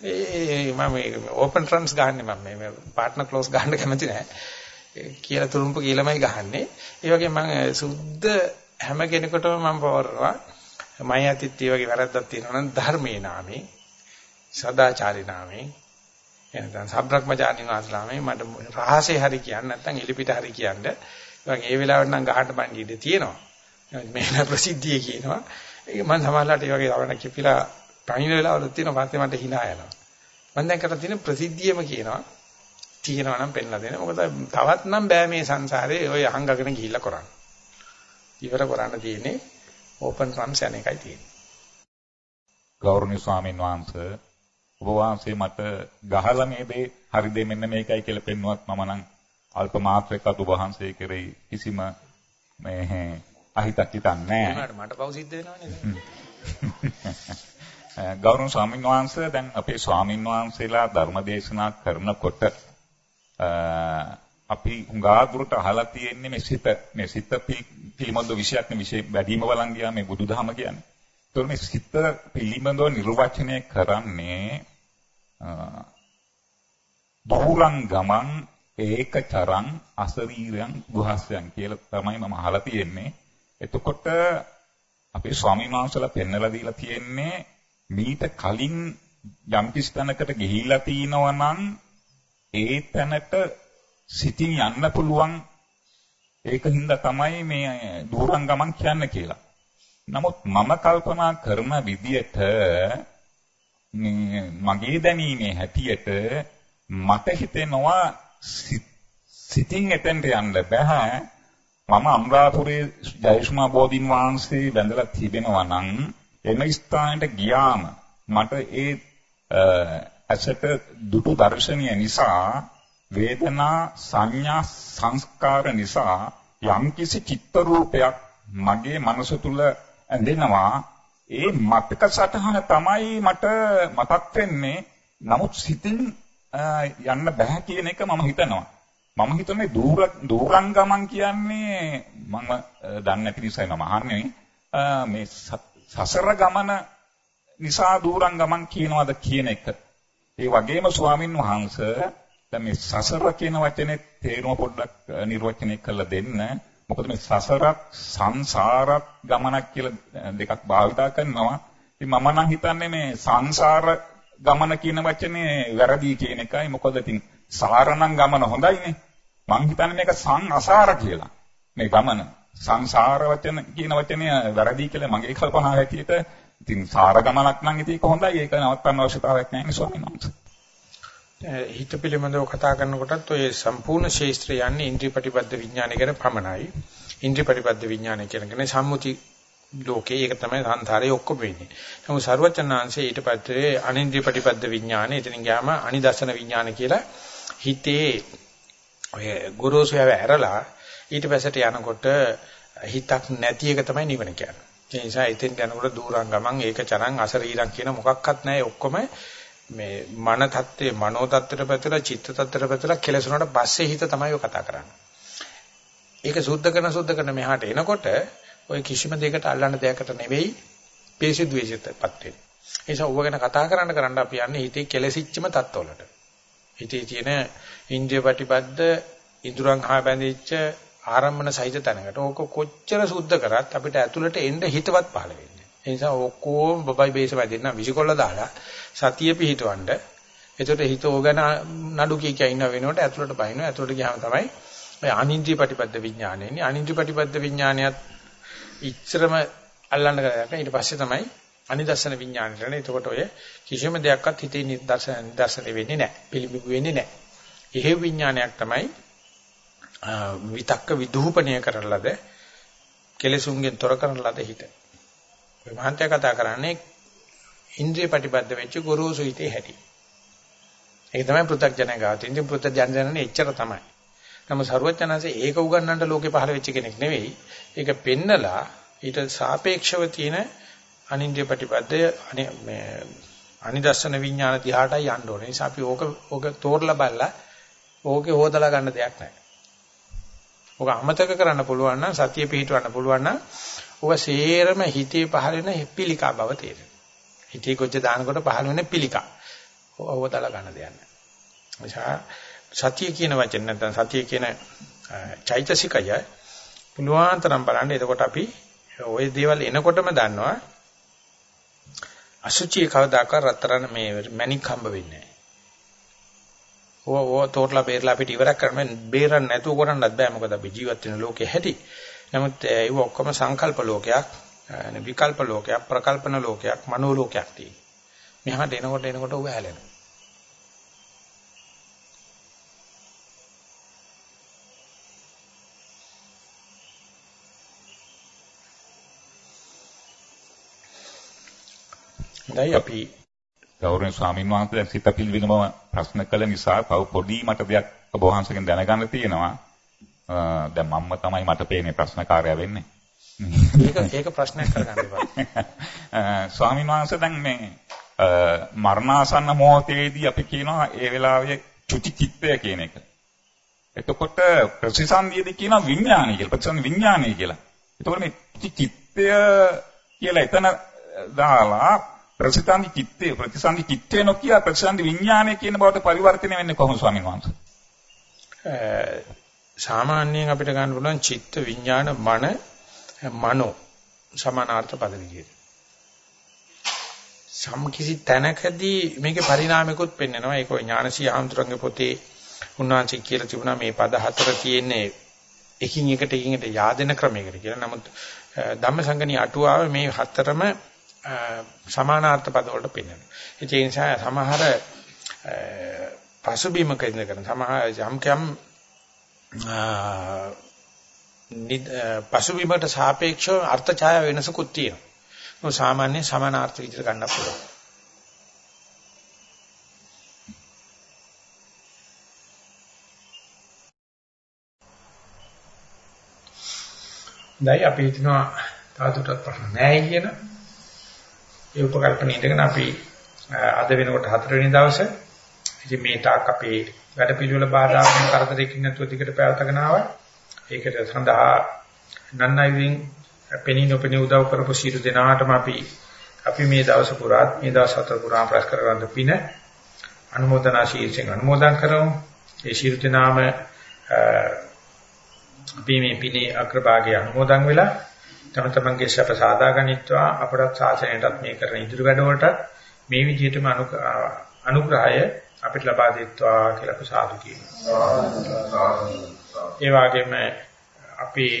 ඒ මම ඕපන් ට්‍රන්ස් ගහන්නේ මම මේ පාර්ට්නර් ක්ලෝස් ගහන්න කැමති නැහැ. කියලා තුරුම්ප කියලාමයි ගහන්නේ. ඒ වගේ මම සුද්ධ හැම කෙනෙකුටම මම පවරනවා. මම යතිත් ඒ වගේ වැරද්දක් තියෙනවා නම් ධර්මයේ නාමයෙන් සදාචාරී නාමයෙන් එනනම් සබ්‍රක්‍මචාරින් වාස්ලාමේ මට රහසේ හරි කියන්න නැත්නම් එලිපිට හරි කියන්න. ඒ වෙලාවට නම් ගහන්න බණ්ඩියේ තියෙනවා. මේන ප්‍රසිද්ධිය කියනවා. ඒක මම සමහරලාට ඒ වගේ අවණ කිපිලා පණින වෙලාවලුත් තියෙනවා පස්සේ මට hina යනවා. මම දැන් කරලා තියෙන ප්‍රසිද්ධියම කියනවා. තියෙනවා නම් පෙන්ලා දෙන්න. මොකද තවත් නම් බෑ මේ සංසාරේ ඔය අහංගගෙන ගිහිල්ලා කරන්න. ඉවර කරන්න තියෙන්නේ ඕපන් රන්ස් යන එකයි තියෙන්නේ. ගෞරවනීය ස්වාමීන් වහන්සේ ඔබ වහන්සේ මට ගහලා මේ දේ හරි දෙ මෙන්න මේකයි කියලා පෙන්වුවත් මම නම් අල්ප මාත්‍රයක්වත් ඔබ වහන්සේ කෙරෙහි කිසිම මේ අහිතක් හිතන්නේ නැහැ. මට පව් සිද්ධ වෙනවනේ. ගෞරව ස්වාමීන් වහන්සේ දැන් අපේ ස්වාමීන් වහන්සේලා ධර්ම දේශනා කරනකොට අපි හුඟා දුරට අහලා තියෙන්නේ මේ සිත මේ සිත පිළිබඳ විශයක් නේ විශේෂ වැඩිම බලන් ගියා මේ බුදුදහම කියන්නේ. ඒතකොට මේ සිත පිළිබඳව නිර්වචනය කරන්නේ බහුරං ගමන් ඒකචරං අසරීරයන් ගුහස්යන් කියලා තමයි මම අහලා තියෙන්නේ. එතකොට අපේ ස්වාමීන් වහන්සේලා පෙන්වලා දීලා තියෙන්නේ මීට කලින් යම් කිසි තැනකට ගිහිල්ලා තිනවා නම් ඒ තැනට සිතින් යන්න පුළුවන් ඒකින්ද තමයි මේ දුරන් ගමන් කියන්නේ කියලා. නමුත් මම කල්පනා කරන විදියට මගේ දැනීමේ හැටියට මට හිතෙනවා සිතින් එතෙන්ට යන්න බෑ. මම අමරාපුරේ ජයසුමා බෝධින් වහන්සේ බැඳලා තිබෙනවා නම් එම ස්ථානයට ගියාම මට ඒ ඇසට දුටු දර්ශනීය නිසා වේදනා සංඥා සංස්කාර නිසා යම්කිසි චිත්ත රූපයක් මගේ මනස තුල ඇඳෙනවා ඒ මතක සටහන තමයි මට මතක් වෙන්නේ නමුත් සිතින් යන්න බෑ කියන එක මම හිතනවා මම හිතන්නේ දූර දූරන් ගමන් කියන්නේ මම දන්නේ නැති නිසා මම අහන්නේ මේ සසර ගමන නිසා දූරන් ගමන් කියනවාද කියන එක. ඒ වගේම ස්වාමින් වහන්සේ දැන් මේ සසර කියන වචනේ තේරුම පොඩ්ඩක් නිර්වචනය කරලා දෙන්න. මොකද මේ සසරක් සංසාරක් ගමනක් කියලා දෙකක් භාවිතා කරනවා. ඉතින් මම නම් හිතන්නේ මේ සංසාර ගමන කියන වචනේ වැරදි කියන එකයි. මොකද ඉතින් සාරණං ගමන හොඳයිනේ. මං හිතන්නේ මේක සං අසාර කියලා. මේ ගමන සංසාර වචන කියන වචනය වැරදි කියලා මගේ කල්පනාව හැටියට ඉතින් සාර ගමනක් නම් ඉතින් ඒක හොඳයි. ඒක නවත්තන්න අවශ්‍යතාවයක් නැහැ නේ ස්වාමීන් වහන්සේ. හිත පිළිබඳව කතා කරනකොටත් ඔය සම්පූර්ණ ශේස්ත්‍රය යන්නේ ඉන්ද්‍රිය ප්‍රතිපද විඥානය ගැන පමණයි. ඉන්ද්‍රිය ප්‍රතිපද විඥානය කියන්නේ සම්මුති ලෝකේ ඒක තමයි සංසාරේ ඔක්කොම වෙන්නේ. නමුත් ਸਰවචනාංශයේ ඊට පස්සේ අනින්ද්‍රිය ප්‍රතිපද විඥාන එතන ගියාම අනිදසන විඥාන කියලා හිතේ ඔය ගුරුසුයව ඇරලා ඊට පස්සට යනකොට හිතක් නැති එක තමයි නිවන කියන්නේ. ඒ නිසා ඉතින් යනකොට දුරංගමං ඒක චරං අසරීරං කියන මොකක්වත් නැහැ ඔක්කොම මේ මන தත්ත්වේ මනෝ தත්ත්වයට පැතලා චිත්ත தත්ත්වයට පැතලා කෙලසුනට පස්සේ හිත තමයි ඔය කතා කරන්නේ. ඒක සුද්ධ කරන සුද්ධ කරන මෙහාට එනකොට ඔය කිසිම දෙයකට අල්ලන්න දෙයකට නෙවෙයි පේසි ද්වේෂයටපත් වෙන්නේ. ඒ නිසා ඌව ගැන කතා කරන්න කරන්න අපි යන්නේ හිතේ කෙලසිච්චම තත්ත්වවලට. හිතේ තියෙන ඉන්ද්‍රිය ප්‍රතිපද ඉදurang හා බැඳිච්ච ආරම්මන සහිත තැනකට. ඕක කොච්චර සුද්ධ කරත් අපිට ඇතුළට එන්න හිතවත් පහළ වෙන්නේ. ඒ නිසා ඔක්කොම බබයි බේස වැදෙන්න විසිකොල්ල දාලා සතිය පිහිටවන්න. එතකොට හිත ඕගන නඩු කිය කිය ඉන්න වෙනකොට ඇතුළට බහිනවා. ඇතුළට ගියාම තමයි ඔය අනින්ද්‍රිය ප්‍රතිපද විඥානය එන්නේ. අනින්ද්‍රිය ප්‍රතිපද විඥානයත් ඉච්චරම අල්ලන්න කරගන්න. ඊට පස්සේ තමයි අනිදර්ශන විඥානයට එන්නේ. එතකොට ඔය කිසිම දෙයක්වත් හිතේ නිදර්ශන නිදර්ශන වෙන්නේ නැහැ. පිළිබිඹු වෙන්නේ නැහැ. එහෙ විඥානයක් තමයි විතක්ක විදූපණය කරලද කෙලෙසුන්ගෙන් තොර කරන ලද හිත. ඔය මහන්තය කතා කරන්නේ ඉන්ද්‍රිය ප්‍රතිබද්ධ වෙච්ච ගුරුසු හිතේ හැටි. ඒක තමයි පෘථග්ජන ගාත. ඉන්ද්‍රිය පෘථග්ජනනේ එච්චර තමයි. නමුත් සරුවචනanse ඒක උගන්වන්න ලෝකේ පහළ වෙච්ච කෙනෙක් නෙවෙයි. ඒක පෙන්නලා ඊට සාපේක්ෂව තියෙන අනින්ද්‍රිය ප්‍රතිපදය මේ අනිදර්ශන විඥාන දිහාටයි යන්න ඕනේ. නිසා අපි ඕක ඕක තෝරලා බලලා ඕකේ හොදලා ගන්න දෙයක් නැහැ. ඕක අමතක කරන්න පුළුවන් නම් සතිය පිහිටවන්න පුළුවන් නම් ඕක සේරම හිතේ පහළ වෙන පිළිකා බව තේරෙනවා. හිතේ කොච්ච දානකොට පහළ වෙන පිළිකා. හොදලා ගන්න දෙයක් නැහැ. නිසා සතිය කියන වචන නැත්නම් සතිය කියන චෛතසිකය පුළුවන් තරම් බලන්න. එතකොට අපි ওই දේවල් එනකොටම දන්නවා අසුචි කවදාකවත් රත්තරන් මේ මැණික් හම්බ වෙන්නේ නැහැ. ඕ ඕ තෝරලා බේරලා අපිට ඉවරක් කරන්න බේරන්න නැතුව කරන්නත් බෑ මොකද අපි ජීවත් වෙන ලෝකෙ හැටි. නමුත් ඒව ඔක්කොම සංකල්ප ලෝකයක්, විකල්ප ලෝකයක්, ප්‍රකල්පන ලෝකයක්, මනෝ ලෝකයක් තියෙනවා. මෙහාට එනකොට එනකොට ඌ හැලෙනවා. හොඳයි අපි ගෞරවනීය ස්වාමීන් වහන්සේ දැන් සිත පිළිවිනම ප්‍රශ්න කළ නිසා තව පොඩි මට දෙයක් ඔබ වහන්සේගෙන් දැනගන්න තියෙනවා. දැන් මම්ම තමයි මට පේන්නේ ප්‍රශ්නකාරයා වෙන්නේ. ඒක ඒක ප්‍රශ්නයක් කරගන්න එපා. ස්වාමීන් වහන්සේ දැන් මේ මරණාසන්න මොහොතේදී අපි කියනවා ඒ වෙලාවේ චුති චිත්තය කියන එක. එතකොට ප්‍රතිසන්දියේදී කියනවා විඥානය කියලා. ප්‍රතිසන්දි විඥානය කියලා. එතකොට මේ චිත්තය කියලා එතන දාලා ප්‍රතිසන්දි චිත්තේ ප්‍රතිසන්දි චිත්තේ නොකිය ප්‍රතිසන්දි විඥානය කියන බවට පරිවර්තනය වෙන්නේ කොහොමද ස්වාමීන් වහන්සේ? සාමාන්‍යයෙන් අපිට ගන්න පුළුවන් චිත්ත විඥාන මන මනෝ සමානාර්ථ පද විදියට. සම් කිසි තැනකදී මේකේ පරිණාමයකුත් පෙන්වනවා. ඒක ඥානසී ආමතුරුන්ගේ පොතේ උන්වහන්සේ කියලා තිබුණා මේ පද හතර තියෙන්නේ එකින් එකට එකින් එකට yaadena ක්‍රමයකට කියලා. නමුත් ධම්මසංගණී අටුවාවේ මේ හතරම සමානාර්ථ පද වලට පෙන්වනවා. ඒ නිසා සමහර පසුබිමක ඉඳගෙන සමහර යම් කම් පසුබිමට සාපේක්ෂව අර්ථ ඡාය වෙනසකුත් තියෙනවා. මොකද සාමාන්‍ය සමානාර්ථ විදිහට ගන්න පුළුවන්. දැන් අපි හිතනවා තාදුටත් ප්‍රශ්න නැහැ කියන ඒ උපකල්පන ඉඳගෙන අපි අද වෙනකොට හතරවෙනි දවසේ ඉතින් මේ තාක් අපේ වැඩ පිළිවෙල බාධාකින් කරදරයකින් නැතුව ටිකට පැවතගෙන ආවා. ඒකට සඳහා නන්නයිවින් පෙනී නොපෙනී උදව් කරපු සියලු දෙනාටම අපි අපි මේ දවස් පුරාත් මේ දවස් හතර පුරා ප්‍රස් කරගන්න පින අනුමೋದනා ශීර්ෂයෙන් අනුමෝදන් කරමු. ඒ සියලු දෙනාම අපි මේ පිනේ අග්‍රභාගයේ අනුමෝදන් වෙලා තම තමන්ගේ ශප සාදා ගනිත්වා අපරත් සාසනයටත් මේ කරන ඉදිරි වැඩවලට මේ විදිහටම අනුග්‍රහය අපිට ලබා දෙත්වා කියලා අපි සාදු කියනවා. ඒ වගේම අපේ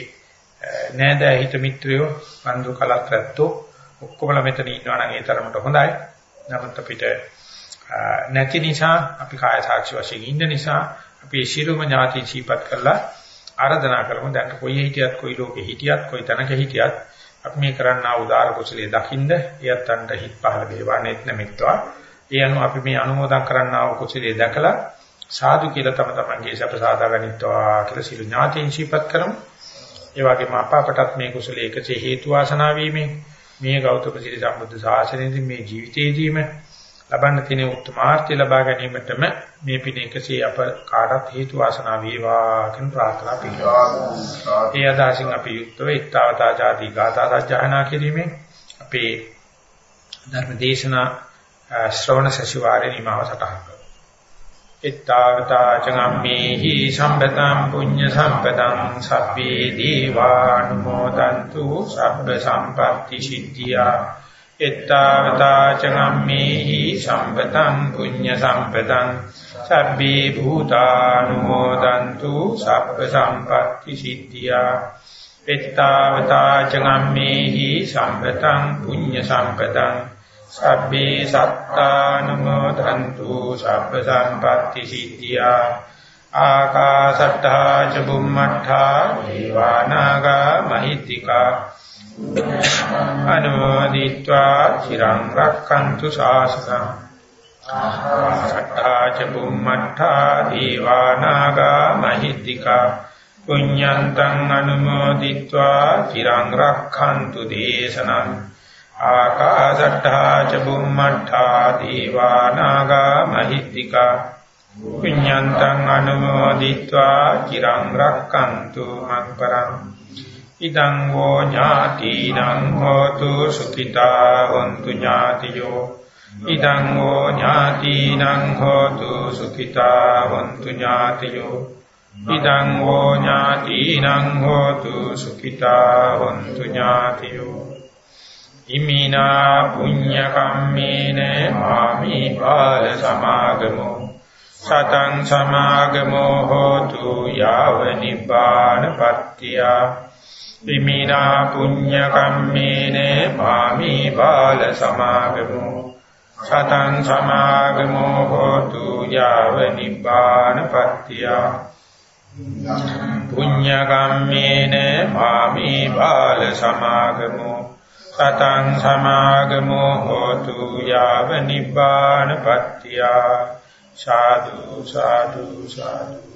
නෑදෑ හිත මිත්‍රයෝ බන්දු කලත්‍රැත්තෝ ඔක්කොමලා මෙතන ඉන්නවා නම් ඒ තරමට හොඳයි. නමුත් අපිට නැති නිසා අපි කාය සාක්ෂි වශයෙන් ඉන්න නිසා අපි ශිරුම ඥාති ජීපත් කරලා ආරාධනා කරමු. දැන් කොයි හිටියත් කොයි ලෝකෙ හිටියත් කොයි තැනක හිටියත් අපි මේ කරන්නා උදාර කුසලයේ දකින්ද එයත්න්ට හිත් පහළ වේවා නෙත් නැමිත්වා. ඒ අනුව අපි මේ අනුමෝදන් කරන්නා වූ කුසලයේ දැකලා සාදු කියලා තම තමන්ගේ සප සාදා ගනිත්වා කියලා සිළු ඥාතීන් ශීපත් කරමු. ඒ වගේම අප අපටත් මේ කුසලයේ එකසේ හේතු වාසනා වීමෙන් මේ ගෞතම සිරි සම්බුද්ධ ශාසනයේදී මේ ජීවිතයේදීම ලබන්න තියෙන උත්තමාර්ථය ලබා ගැනීමටම මේ පින එකසේ අප කාටත් හේතු වාසනා වේවා කියන ප්‍රාර්ථනා පිළිගන්නවා. ඒ අදහසින් අපි යුක්තව ඊත්තාවතා ආදී ගාථා සජ්ජායනා කිරීමෙන් අපේ ධර්ම දේශනා ශ්‍රවණ සසිවාරේ නිමාව සටහන් කරනවා. ඊත්තාවතා චගම්මේහි සම්පතං පුඤ්ඤ සම්පතං සබ්බේ දීවානුමෝදන්තු සබ්බ සම්පatti සිද්ධියා එත්තාවතා චගම්මේහි සම්පතං පුඤ්ඤ සම්පතං සබ්බේ භූතානුමෝදන්තු සබ්බ සම්පatti සිද්ධියා එත්තාවතා චගම්මේහි සම්පතං පුඤ්ඤ සම්පතං සබ්බේ සත්තානුමෝදන්තු සබ්බ සම්පatti සිද්ධියා ආකාසට්ඨා ච බුම්මට්ඨා දීවානාගා මහිත්‍තිකා අනුමෝදිත්වා චිරං රක්ඛන්තු ශාසනං. ආහාරත්තා ච බුම්මත්තා දීවානාගා මහිත්‍තිකා පුඤ්ඤන්තං අනුමෝදිත්වා චිරං රක්ඛන්තු දේශනං. ආකාශට්ටා ච බුම්මත්තා දීවානාගා මහිත්‍තිකා පුඤ්ඤන්තං අනුමෝදිත්වා චිරං රක්ඛන්තු මං පරං ඉදං වෝ ඥාතිනං හෝතු සුඛිතා වന്തു ඥාතියෝ ඉදං වෝ ඥාතිනං හෝතු සුඛිතා වന്തു ඥාතියෝ ඉදං වෝ ඥාතිනං හෝතු සුඛිතා වന്തു ඥාතියෝ ඉමිනා පුඤ්ඤ කම්මේන මාමි පාල සමාගමෝ සතං සමාගමෝ හෝතු යාව නිපාණපත්තියා පත්‍තියා විමිනා පුඤ්ඤ කම්මේන පාමි බාල සමාගමෝ සතං සමාගමෝ හෝතු යාව නිබ්බාන පත්‍තිය පුඤ්ඤ කම්මේන පාමි බාල සමාගමෝ සතං සමාගමෝ හෝතු යාව නිබ්බාන පත්‍තිය සාදු සාදු සාදු.